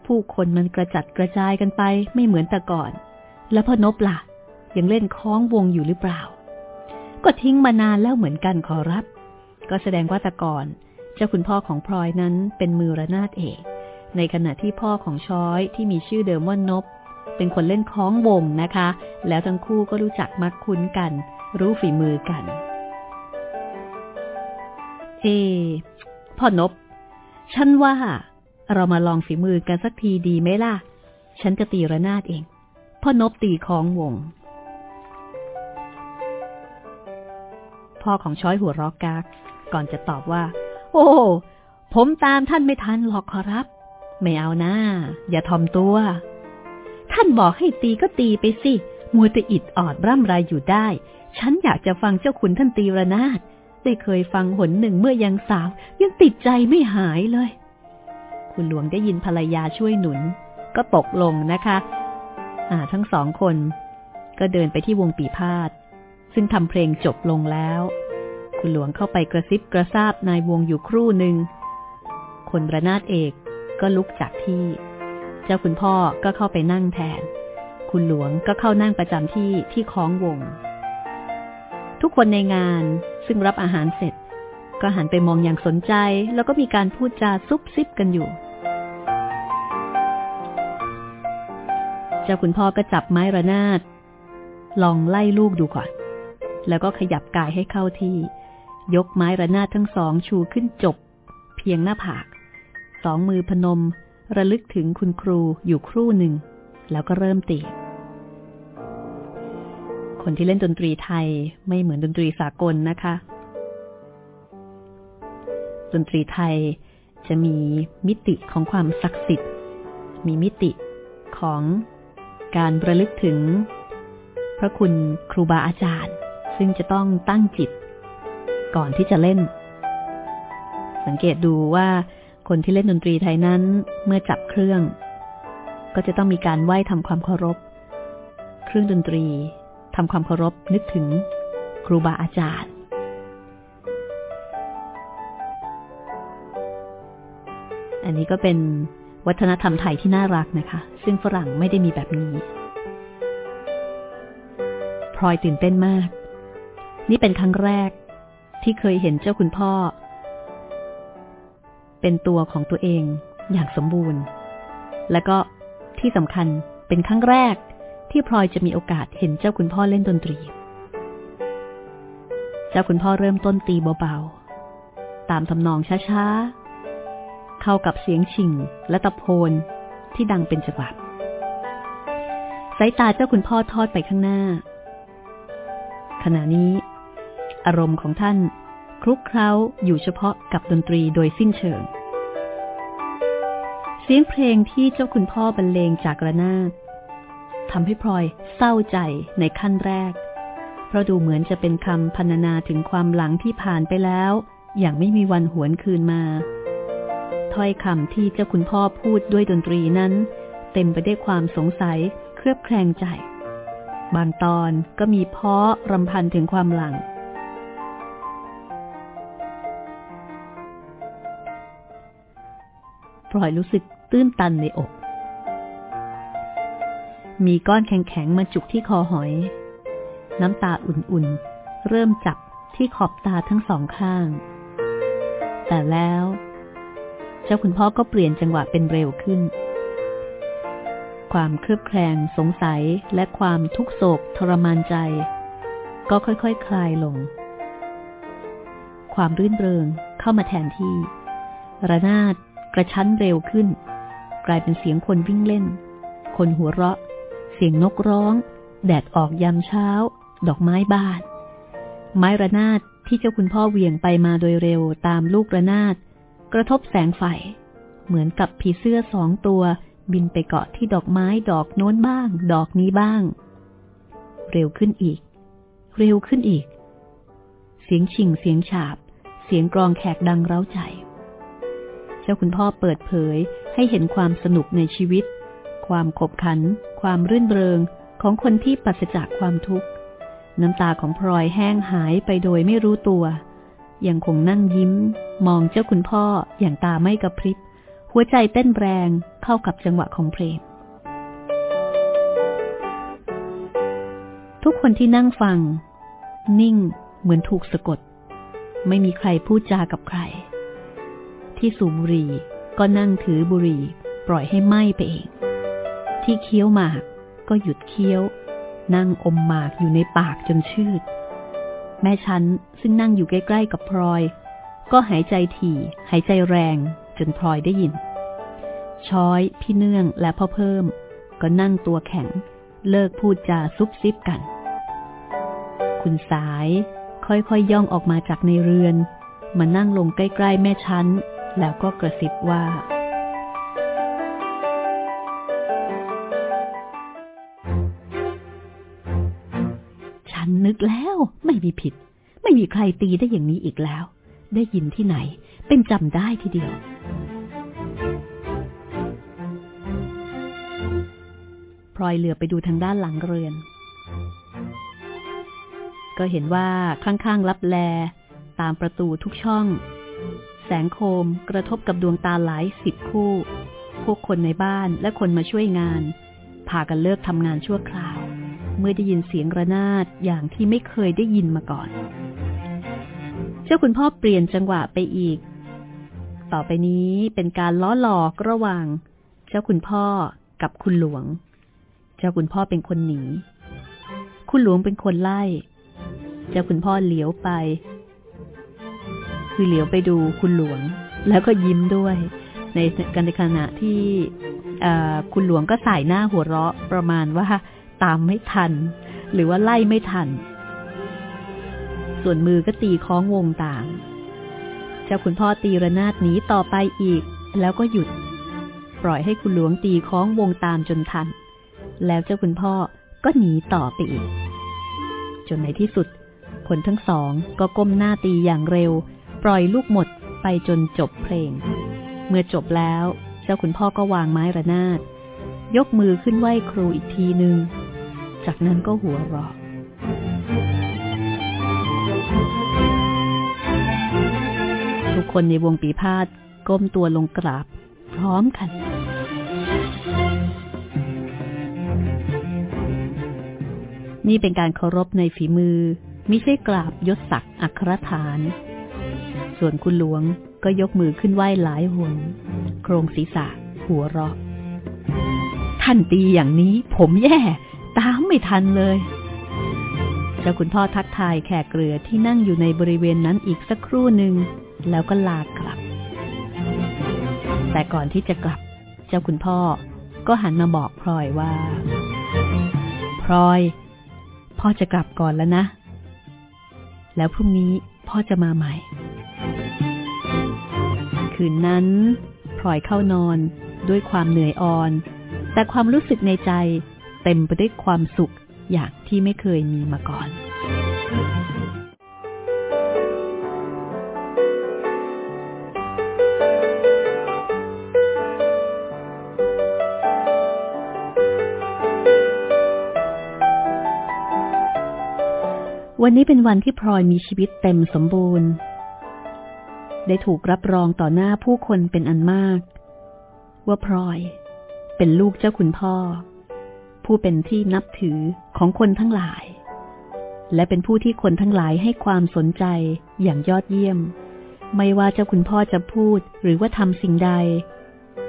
ผู้คนมันกระจัดกระจายกันไปไม่เหมือนแต่ก่อน แล้วพ่อนบละ่ะ ยังเล่นคล้องวงอยู่หรือเปล่า ก็ทิ้งมานานแล้วเหมือนกันขอรับ ก็แสดงว่าแต่ก่อน เจ้าคุณพ่อของพลอยนั้นเป็นมือระนาดเอก ในขณะที่พ่อของช้อยที่มีชื่อเดิมว่านบ เป็นคนเล่นคล้องวงนะคะ แล้วทั้งคู่ก็รู้จักมักคุ้นกัน รู้ฝีมือกัน เอพ่อนบฉันว่า เรามาลองฝีมือกันสักทีดีไหมล่ะ ฉันจะตีระนาดเอง พ่อนบตีคล้องวง พ่อของช้อยหัวรอกกากก่อนจะตอบว่า โอ้ผมตามท่านไม่ทันหรอกขอรับ ไม่เอานะอย่าทอมตัว ท่านบอกให้ตีก็ตีไปสิ มัวแต่อิดออดร่ำไรอยู่ได้ ฉันอยากจะฟังเจ้าขุนท่านตีระนาดได้เคยฟังหนหนึ่งเมื่อยังสาว ยังติดใจไม่หายเลย คุณหลวงได้ยินภรรยาช่วยหนุน ก็ตกลงนะคะอ่าทั้งสองคน ก็เดินไปที่วงปีพาดซึ่งทำเพลงจบลงแล้ว คุณหลวงเข้าไปกระซิบกระซาบนายวงอยู่ครู่หนึ่ง คนระนาดเอกก็ลุกจากที่ จ้าคุณพ่อก็เข้าไปนั่งแทน คุณหลวงก็เข้านั่งประจำที่ที่คล้องวง ทุกคนในงานซึ่งรับอาหารเสร็จ ก็หันไปมองอย่างสนใจ แล้วก็มีการพูดจาซุบซิบกันอยู่ เจ้าคุณพ่อก็จับไม้ระนาด ลองไล่ลูกดูก่อน แล้วก็ขยับกายให้เข้าที่ ยกไม้ระนาดทั้งสองชูขึ้นจบ เพียงหน้าผาก สองมือพนม ระลึกถึงคุณครูอยู่ครู่หนึ่ง แล้วก็เริ่มตีคนที่เล่นดนตรีไทยไม่เหมือนดนตรีสากลนะคะ ดนตรีไทยจะมีมิติของความศักดิ์สิทธิ์ มีมิติของการระลึกถึง พระคุณครูบาอาจารย์ ซึ่งจะต้องตั้งจิต ก่อนที่จะเล่น สังเกตดูว่า คนที่เล่นดนตรีไทยนั้นเมื่อจับเครื่อง ก็จะต้องมีการไหว้ทำความเคารพ เครื่องดนตรีทำความเคารพนึกถึงครูบาอาจารย์ อันนี้ก็เป็นวัฒนธรรมไทยที่น่ารักนะคะ ซึ่งฝรั่งไม่ได้มีแบบนี้พลอยตื่นเต้นมาก นี่เป็นครั้งแรกที่เคยเห็นเจ้าคุณพ่อ เป็นตัวของตัวเองอย่างสมบูรณ์ และก็ที่สำคัญเป็นครั้งแรกที่พลอยจะมีโอกาสเห็นเจ้าคุณพ่อเล่นดนตรี เจ้าคุณพ่อเริ่มต้นตีเบาๆ ตามทำนองช้าๆ เข้ากับเสียงชิงและตะโพนที่ดังเป็นจังหวะสายตาเจ้าคุณพ่อทอดไปข้างหน้า ขณะนี้ อารมณ์ของท่าน คลุกเคล้าอยู่เฉพาะกับดนตรีโดยสิ้นเชิง เสียงเพลงที่เจ้าคุณพ่อบรรเลงจากระนาดทำให้พลอยเศร้าใจในขั้นแรก เพราะดูเหมือนจะเป็นคำพรรณนาถึงความหลังที่ผ่านไปแล้ว อย่างไม่มีวันหวนคืนมา ถ้อยคำที่เจ้าคุณพ่อพูดด้วยดนตรีนั้น เต็มไปได้วยความสงสัยเครือบแคลงใจ บางตอนก็มีเพาะรำพันถึงความหลัง พลอยรู้สึกตื้นตันในอก มีก้อนแข็งๆมาจุกที่คอหอย น้ำตาอุ่นๆ เริ่มจับที่ขอบตาทั้งสองข้าง แต่แล้ว เจ้าคุณพ่อก็เปลี่ยนจังหวะเป็นเร็วขึ้น ความเครือบแคลงสงสัยและความทุกโศกทรมานใจ ก็ค่อยๆคคลายลง ความรื่นเริงเข้ามาแทนที่ระนาด กระชั้นเร็วขึ้น กลายเป็นเสียงคนวิ่งเล่น คนหัวเราะ เสียงนกร้อง แดดออกยามเช้า ดอกไม้บาน ไม้ระนาดที่เจ้าคุณพ่อเวียงไปมาโดยเร็วตามลูกระนาด กระทบแสงไฟ เหมือนกับผีเสื้อสองตัวบินไปเกาะที่ดอกไม้ดอกโน้นบ้าง ดอกนี้บ้าง เร็วขึ้นอีก เร็วขึ้นอีก เสียงชิงเสียงฉาบ เสียงกรองแขกดังเร้าใจ เจ้าคุณพ่อเปิดเผยให้เห็นความสนุกในชีวิต ความขบขัน ความรื่นเริงของคนที่ปัสจากความทุกข์ น้ำตาของพลอยแห้งหายไปโดยไม่รู้ตัว ยังคงนั่งยิ้ม มองเจ้าคุณพ่ออย่างตาไม่กระพริบ หัวใจเต้นแรงเข้ากับจังหวะของเพลง ทุกคนที่นั่งฟัง นิ่งเหมือนถูกสะกด ไม่มีใครพูดจากับใคร ที่สูบบุหรี่ก็นั่งถือบุหรี่ปล่อยให้ไหม้ไปเอง ที่เคี้ยวหมากก็หยุดเคี้ยว นั่งอมหมากอยู่ในปากจนชืด แม่ฉันซึ่งนั่งอยู่ใกล้ๆกับพลอย ก็หายใจถี่ หายใจแรงจนพลอยได้ยิน ช้อย พี่เนื่องและพ่อเพิ่ม ก็นั่งตัวแข็ง เลิกพูดจาซุบซิบกัน คุณสายค่อยๆยย่องออกมาจากในเรือน มานั่งลงใกล้ ๆ แม่ชั้น แล้วก็กระซิบว่า ฉันนึกแล้วไม่มีผิด ไม่มีใครตีได้อย่างนี้อีกแล้ว ได้ยินที่ไหน เป็นจำได้ทีเดียวพลอยเหลือไปดูทางด้านหลังเรือน ก็เห็นว่าข้างๆรับแล ตามประตูทุกช่อง แสงโคมกระทบกับดวงตาหลายสิบคู่ พวกคนในบ้านและคนมาช่วยงาน พากันเลิกทำงานชั่วคราว เมื่อได้ยินเสียงระนาดอย่างที่ไม่เคยได้ยินมาก่อน เจ้าคุณพ่อเปลี่ยนจังหวะไปอีก ต่อไปนี้เป็นการล้อหลอกระหว่าง เจ้าคุณพ่อกับคุณหลวง เจ้าคุณพ่อเป็นคนหนี คุณหลวงเป็นคนไล่ เจ้าคุณพ่อเหลียวไป คือเหลียวไปดูคุณหลวง แล้วก็ยิ้มด้วย ในกันในขณะที่คุณหลวงก็สายหน้าหัวเราะประมาณว่าตามไม่ทัน หรือว่าไล่ไม่ทัน ส่วนมือก็ตีคล้องวงตามเจ้าคุณพ่อตีระนาดหนีต่อไปอีก แล้วก็หยุด ปล่อยให้คุณหลวงตีคล้องวงตามจนทัน แล้วเจ้าคุณพ่อก็หนีต่อไปอีก จนในที่สุด คนทั้งสองก็ก้มหน้าตีอย่างเร็ว ปล่อยลูกหมดไปจนจบเพลง เมื่อจบแล้ว เจ้าคุณพ่อก็วางไม้ระนาด ยกมือขึ้นไหว้ครูอีกทีหนึ่ง จากนั้นก็หัวเราะทุกคนในวงปีพาดก้มตัวลงกราบ พร้อมกัน นี่เป็นการเคารพในฝีมือ ไม่ใช่กราบยศศักดิ์อัครฐาน ส่วนคุณหลวงก็ยกมือขึ้นไหว้หลายหนโครงศีรษะ หัวเราะ ท่านตีอย่างนี้ ผมแย่ ตามไม่ทันเลยเจ้าคุณพ่อทักทายแขกเรือที่นั่งอยู่ในบริเวณนั้นอีกสักครู่หนึ่งแล้วก็ลากลับ แต่ก่อนที่จะกลับ เจ้าคุณพ่อก็หันมาบอกพลอยว่า พลอย พ่อจะกลับก่อนแล้วนะ แล้วพรุ่งนี้พ่อจะมาใหม่ คืนนั้นพลอยเข้านอนด้วยความเหนื่อยอ่อน แต่ความรู้สึกในใจเต็มไปด้วยความสุขอย่างที่ไม่เคยมีมาก่อน วันนี้เป็นวันที่พลอยมีชีวิตเต็มสมบูรณ์ ได้ถูกรับรองต่อหน้าผู้คนเป็นอันมาก ว่าพลอย เป็นลูกเจ้าคุณพ่อ ผู้เป็นที่นับถือของคนทั้งหลาย และเป็นผู้ที่คนทั้งหลายให้ความสนใจอย่างยอดเยี่ยม ไม่ว่าเจ้าคุณพ่อจะพูดหรือว่าทำสิ่งใด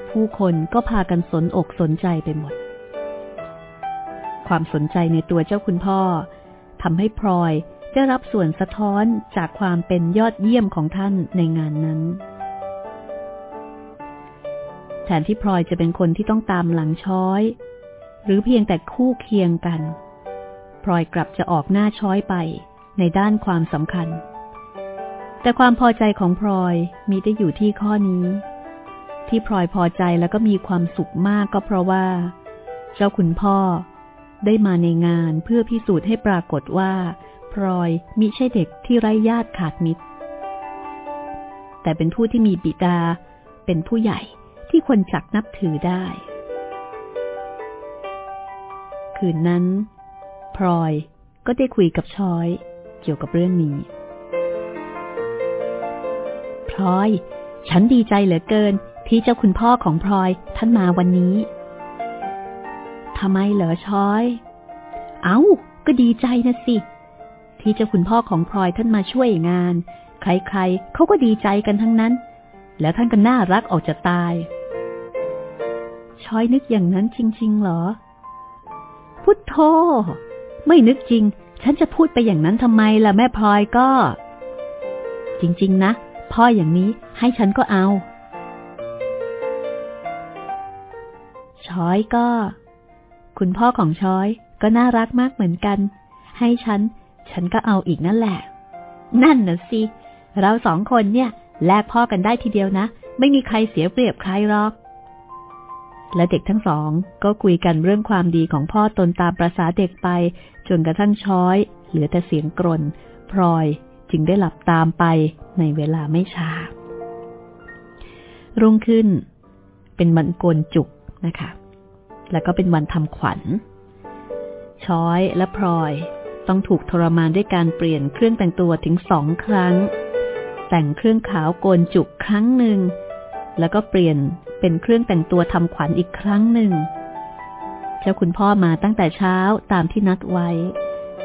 ผู้คนก็พากันสนอกสนใจไปหมด ความสนใจในตัวเจ้าคุณพ่อทำให้พลอย ได้รับส่วนสะท้อนจากความเป็นยอดเยี่ยมของท่านในงานนั้น แทนที่พลอยจะเป็นคนที่ต้องตามหลังช้อย หรือเพียงแต่คู่เคียงกัน พลอยกลับจะออกหน้าช้อยไปในด้านความสำคัญ แต่ความพอใจของพลอยมีได้อยู่ที่ข้อนี้ ที่พลอยพอใจแล้วก็มีความสุขมากก็เพราะว่า เจ้าคุณพ่อได้มาในงานเพื่อพิสูจน์ให้ปรากฏว่า พลอยมิใช่เด็กที่ไร้ญาติขาดมิตร แต่เป็นผู้ที่มีบิดา เป็นผู้ใหญ่ที่คนจักนับถือได้ คืนนั้นพลอยก็ได้คุยกับชอยเกี่ยวกับเรื่องนี้พลอย ฉันดีใจเหลือเกินที่เจ้าคุณพ่อของพลอยท่านมาวันนี้ทำไมเหรอชอย เอา้า ก็ดีใจนะสิ ที่เจ้าคุณพ่อของพลอยท่านมาช่วยงาน ใครๆเขาก็ดีใจกันทั้งนั้น แล้วท่านก็น่ารักออกจะตายชอยนึกอย่างนั้นจริงๆเหรอ พุทโธ ไม่นึกจริง ฉันจะพูดไปอย่างนั้นทำไมล่ะแม่พลอยก็ จริง ๆ นะ พ่ออย่างนี้ให้ฉันก็เอาชอยก็ คุณพ่อของช้อยก็น่ารักมากเหมือนกัน ให้ฉัน ฉันก็เอาอีกนั่นแหละ นั่นน่ะสิ เราสองคนเนี่ย แลกพ่อกันได้ทีเดียวนะ ไม่มีใครเสียเปรียบใครหรอก และเด็กทั้งสองก็คุยกันเรื่องความดีของพ่อตนตามประษาเด็กไป จนกระทั่งช้อย เหลือแต่เสียงกรนพลอยจึงได้หลับตามไปในเวลาไม่ช้า รุ่งขึ้น เป็นวันโกนจุกนะคะ แล้วก็เป็นวันทำขวัญ ช้อยและพลอย ต้องถูกทรมานด้วยการเปลี่ยนเครื่องแต่งตัวถึงสองครั้ง แต่งเครื่องขาวโกนจุกครั้งหนึ่ง แล้วก็เปลี่ยนเป็นเครื่องแต่งตัวทำขวัญอีกครั้งหนึ่ง เจ้าคุณพ่อมาตั้งแต่เช้าตามที่นัดไว้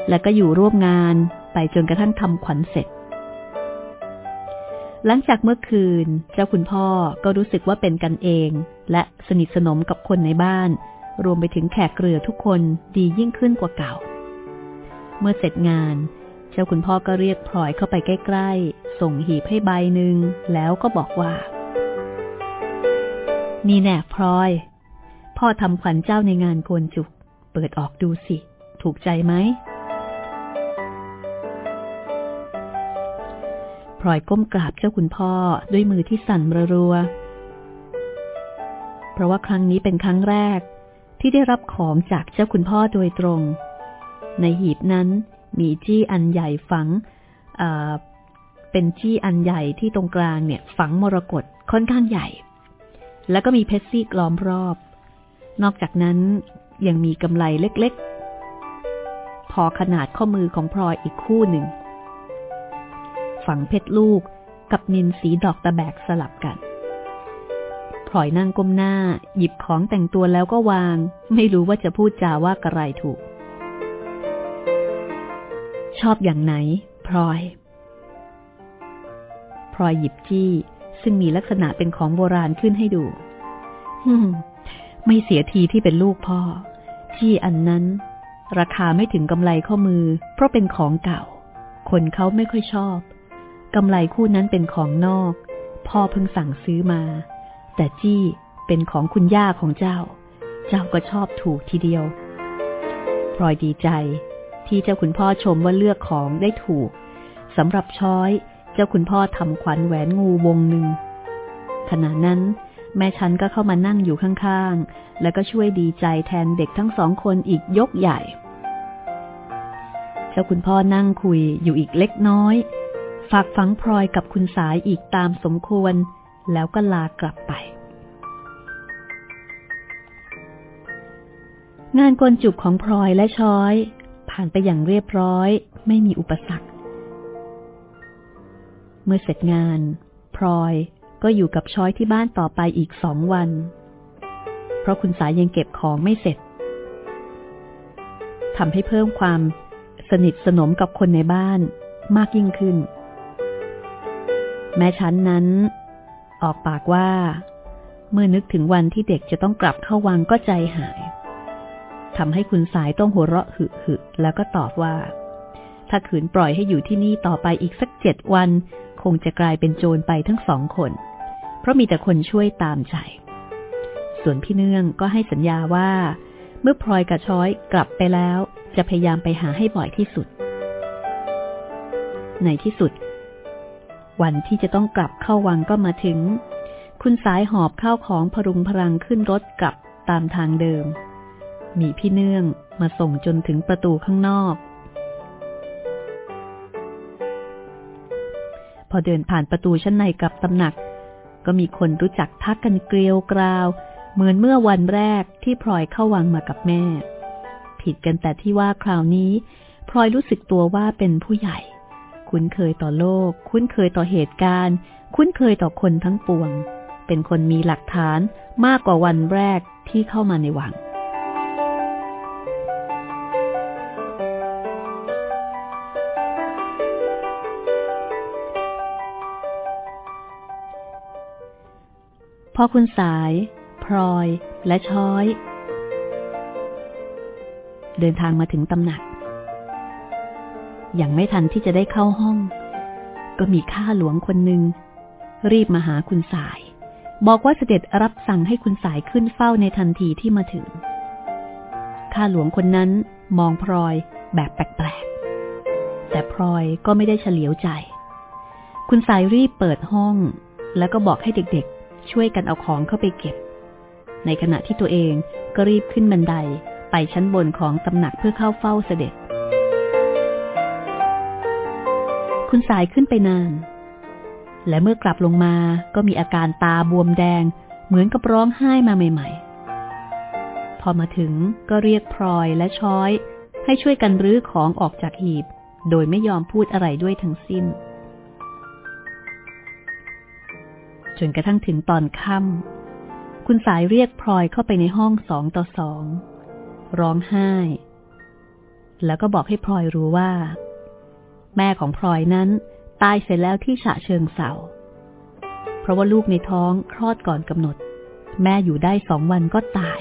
แล้วก็อยู่ร่วมงานไปจนกระทั่งทำขวัญเสร็จ หลังจากเมื่อคืน เจ้าคุณพ่อก็รู้สึกว่าเป็นกันเอง และสนิทสนมกับคนในบ้าน รวมไปถึงแขกเรือทุกคนดียิ่งขึ้นกว่าเก่า เมื่อเสร็จงาน เจ้าคุณพ่อก็เรียกพลอยเข้าไปใกล้ๆ ส่งหีบให้ใบหนึ่งแล้วก็บอกว่า นี่แน่พลอย พ่อทำขวัญเจ้าในงานโกนจุก เปิดออกดูสิ ถูกใจไหมพลอยก้มกราบเจ้าคุณพ่อด้วยมือที่สั่นรัว เพราะว่าครั้งนี้เป็นครั้งแรกที่ได้รับของจากเจ้าคุณพ่อโดยตรง ในหีบนั้นมีจี้อันใหญ่ฝังเป็นจี้อันใหญ่ที่ตรงกลางเนี่ย ฝังมรกตค่อนข้างใหญ่ แล้วก็มีเพชรซีกล้อมรอบ นอกจากนั้นยังมีกำไลเล็กๆ พอขนาดข้อมือของพลอยอีกคู่หนึ่ง ฝังเพชรลูกกับนินสีดอกตะแบกสลับกันพลอยนั่งก้มหน้า หยิบของแต่งตัวแล้วก็วาง ไม่รู้ว่าจะพูดจาว่ากระไรถูก ชอบอย่างไหน พลอย พลอยหยิบจี้ซึ่งมีลักษณะเป็นของโบราณขึ้นให้ดูไม่เสียทีที่เป็นลูกพ่อ จี้อันนั้น ราคาไม่ถึงกำไรข้อมือ เพราะเป็นของเก่า คนเขาไม่ค่อยชอบกำไรคู่นั้นเป็นของนอก พ่อเพิ่งสั่งซื้อมา แต่จี้เป็นของคุณย่าของเจ้า เจ้าก็ชอบถูกทีเดียวพลอยดีใจ ที่เจ้าคุณพ่อชมว่าเลือกของได้ถูกสำหรับช้อย เจ้าคุณพ่อทำขวัญแหวนงูวงหนึ่งขณะนั้น แม่ฉันก็เข้ามานั่งอยู่ข้างๆ แล้วก็ช่วยดีใจแทนเด็กทั้งสองคนอีกยกใหญ่ เจ้าคุณพ่อนั่งคุยอยู่อีกเล็กน้อย ฝากฝังพลอยกับคุณสายอีกตามสมควร แล้วก็ลากลับไป งานกลจุกของพลอยและช้อย ผ่านไปอย่างเรียบร้อย ไม่มีอุปสรรค เมื่อเสร็จงาน พลอยก็อยู่กับช้อยที่บ้านต่อไปอีกสองวัน เพราะคุณสายยังเก็บของไม่เสร็จทำให้เพิ่มความสนิทสนมกับคนในบ้านมากยิ่งขึ้น แม่ชั้นนั้น ออกปากว่า เมื่อนึกถึงวันที่เด็กจะต้องกลับเข้าวังก็ใจหาย ทำให้คุณสายต้องหัวเราะหึหึแล้วก็ตอบว่า ถ้าขืนปล่อยให้อยู่ที่นี่ต่อไปอีกสักเจ็ดวัน คงจะกลายเป็นโจรไปทั้งสองคน เพราะมีแต่คนช่วยตามใจ ส่วนพี่เนื่องก็ให้สัญญาว่า เมื่อพลอยกับช้อยกลับไปแล้ว จะพยายามไปหาให้บ่อยที่สุด ในที่สุด วันที่จะต้องกลับเข้าวังก็มาถึง คุณสายหอบข้าวของพรุงพรังขึ้นรถกลับตามทางเดิม มีพี่เนื่องมาส่งจนถึงประตูข้างนอก พอเดินผ่านประตูชั้นในกับตำหนัก ก็มีคนรู้จักทักกันเกลียวกราว เหมือนเมื่อวันแรกที่พลอยเข้าวังมากับแม่ ผิดกันแต่ที่ว่าคราวนี้พลอยรู้สึกตัวว่าเป็นผู้ใหญ่ คุ้นเคยต่อโลก คุ้นเคยต่อเหตุการณ์ คุ้นเคยต่อคนทั้งปวง เป็นคนมีหลักฐานมากกว่าวันแรกที่เข้ามาในวัง พอคุณสาย พลอยและช้อย เดินทางมาถึงตำหนัก ยังไม่ทันที่จะได้เข้าห้อง ก็มีข้าหลวงคนหนึ่ง รีบมาหาคุณสาย บอกว่าเสด็จรับสั่งให้คุณสายขึ้นเฝ้าในทันทีที่มาถึง ข้าหลวงคนนั้นมองพลอยแบบแปลกๆ แต่พลอยก็ไม่ได้เฉลียวใจ คุณสายรีบเปิดห้อง แล้วก็บอกให้เด็ก ช่วยกันเอาของเข้าไปเก็บ ในขณะที่ตัวเองก็รีบขึ้นบันไดไปชั้นบนของตำหนักเพื่อเข้าเฝ้าเสด็จ คุณสายขึ้นไปนาน และเมื่อกลับลงมาก็มีอาการตาบวมแดง เหมือนกับร้องไห้มาใหม่ ๆ พอมาถึงก็เรียกพลอยและช้อย ให้ช่วยกันรื้อของออกจากหีบ โดยไม่ยอมพูดอะไรด้วยทั้งสิ้น จนกระทั่งถึงตอนค่ำคุณสายเรียกพลอยเข้าไปในห้องสองต่อสองร้องไห้ แล้วก็บอกให้พลอยรู้ว่า แม่ของพลอยนั้นตายเสร็จแล้วที่ฉะเชิงเสาเพราะว่าลูกในท้องคลอดก่อนกำหนด แม่อยู่ได้สองวันก็ตาย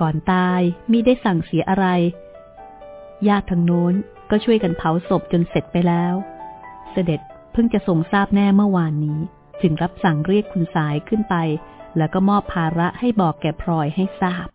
ก่อนตายมิได้สั่งเสียอะไร ญาติทางโน้นก็ช่วยกันเผาศพจนเสร็จไปแล้ว เสด็จเพิ่งจะทรงทราบแน่เมื่อวานนี้ จึงรับสั่งเรียกคุณสายขึ้นไป แล้วก็มอบภาระให้บอกแก่พลอยให้ทราบ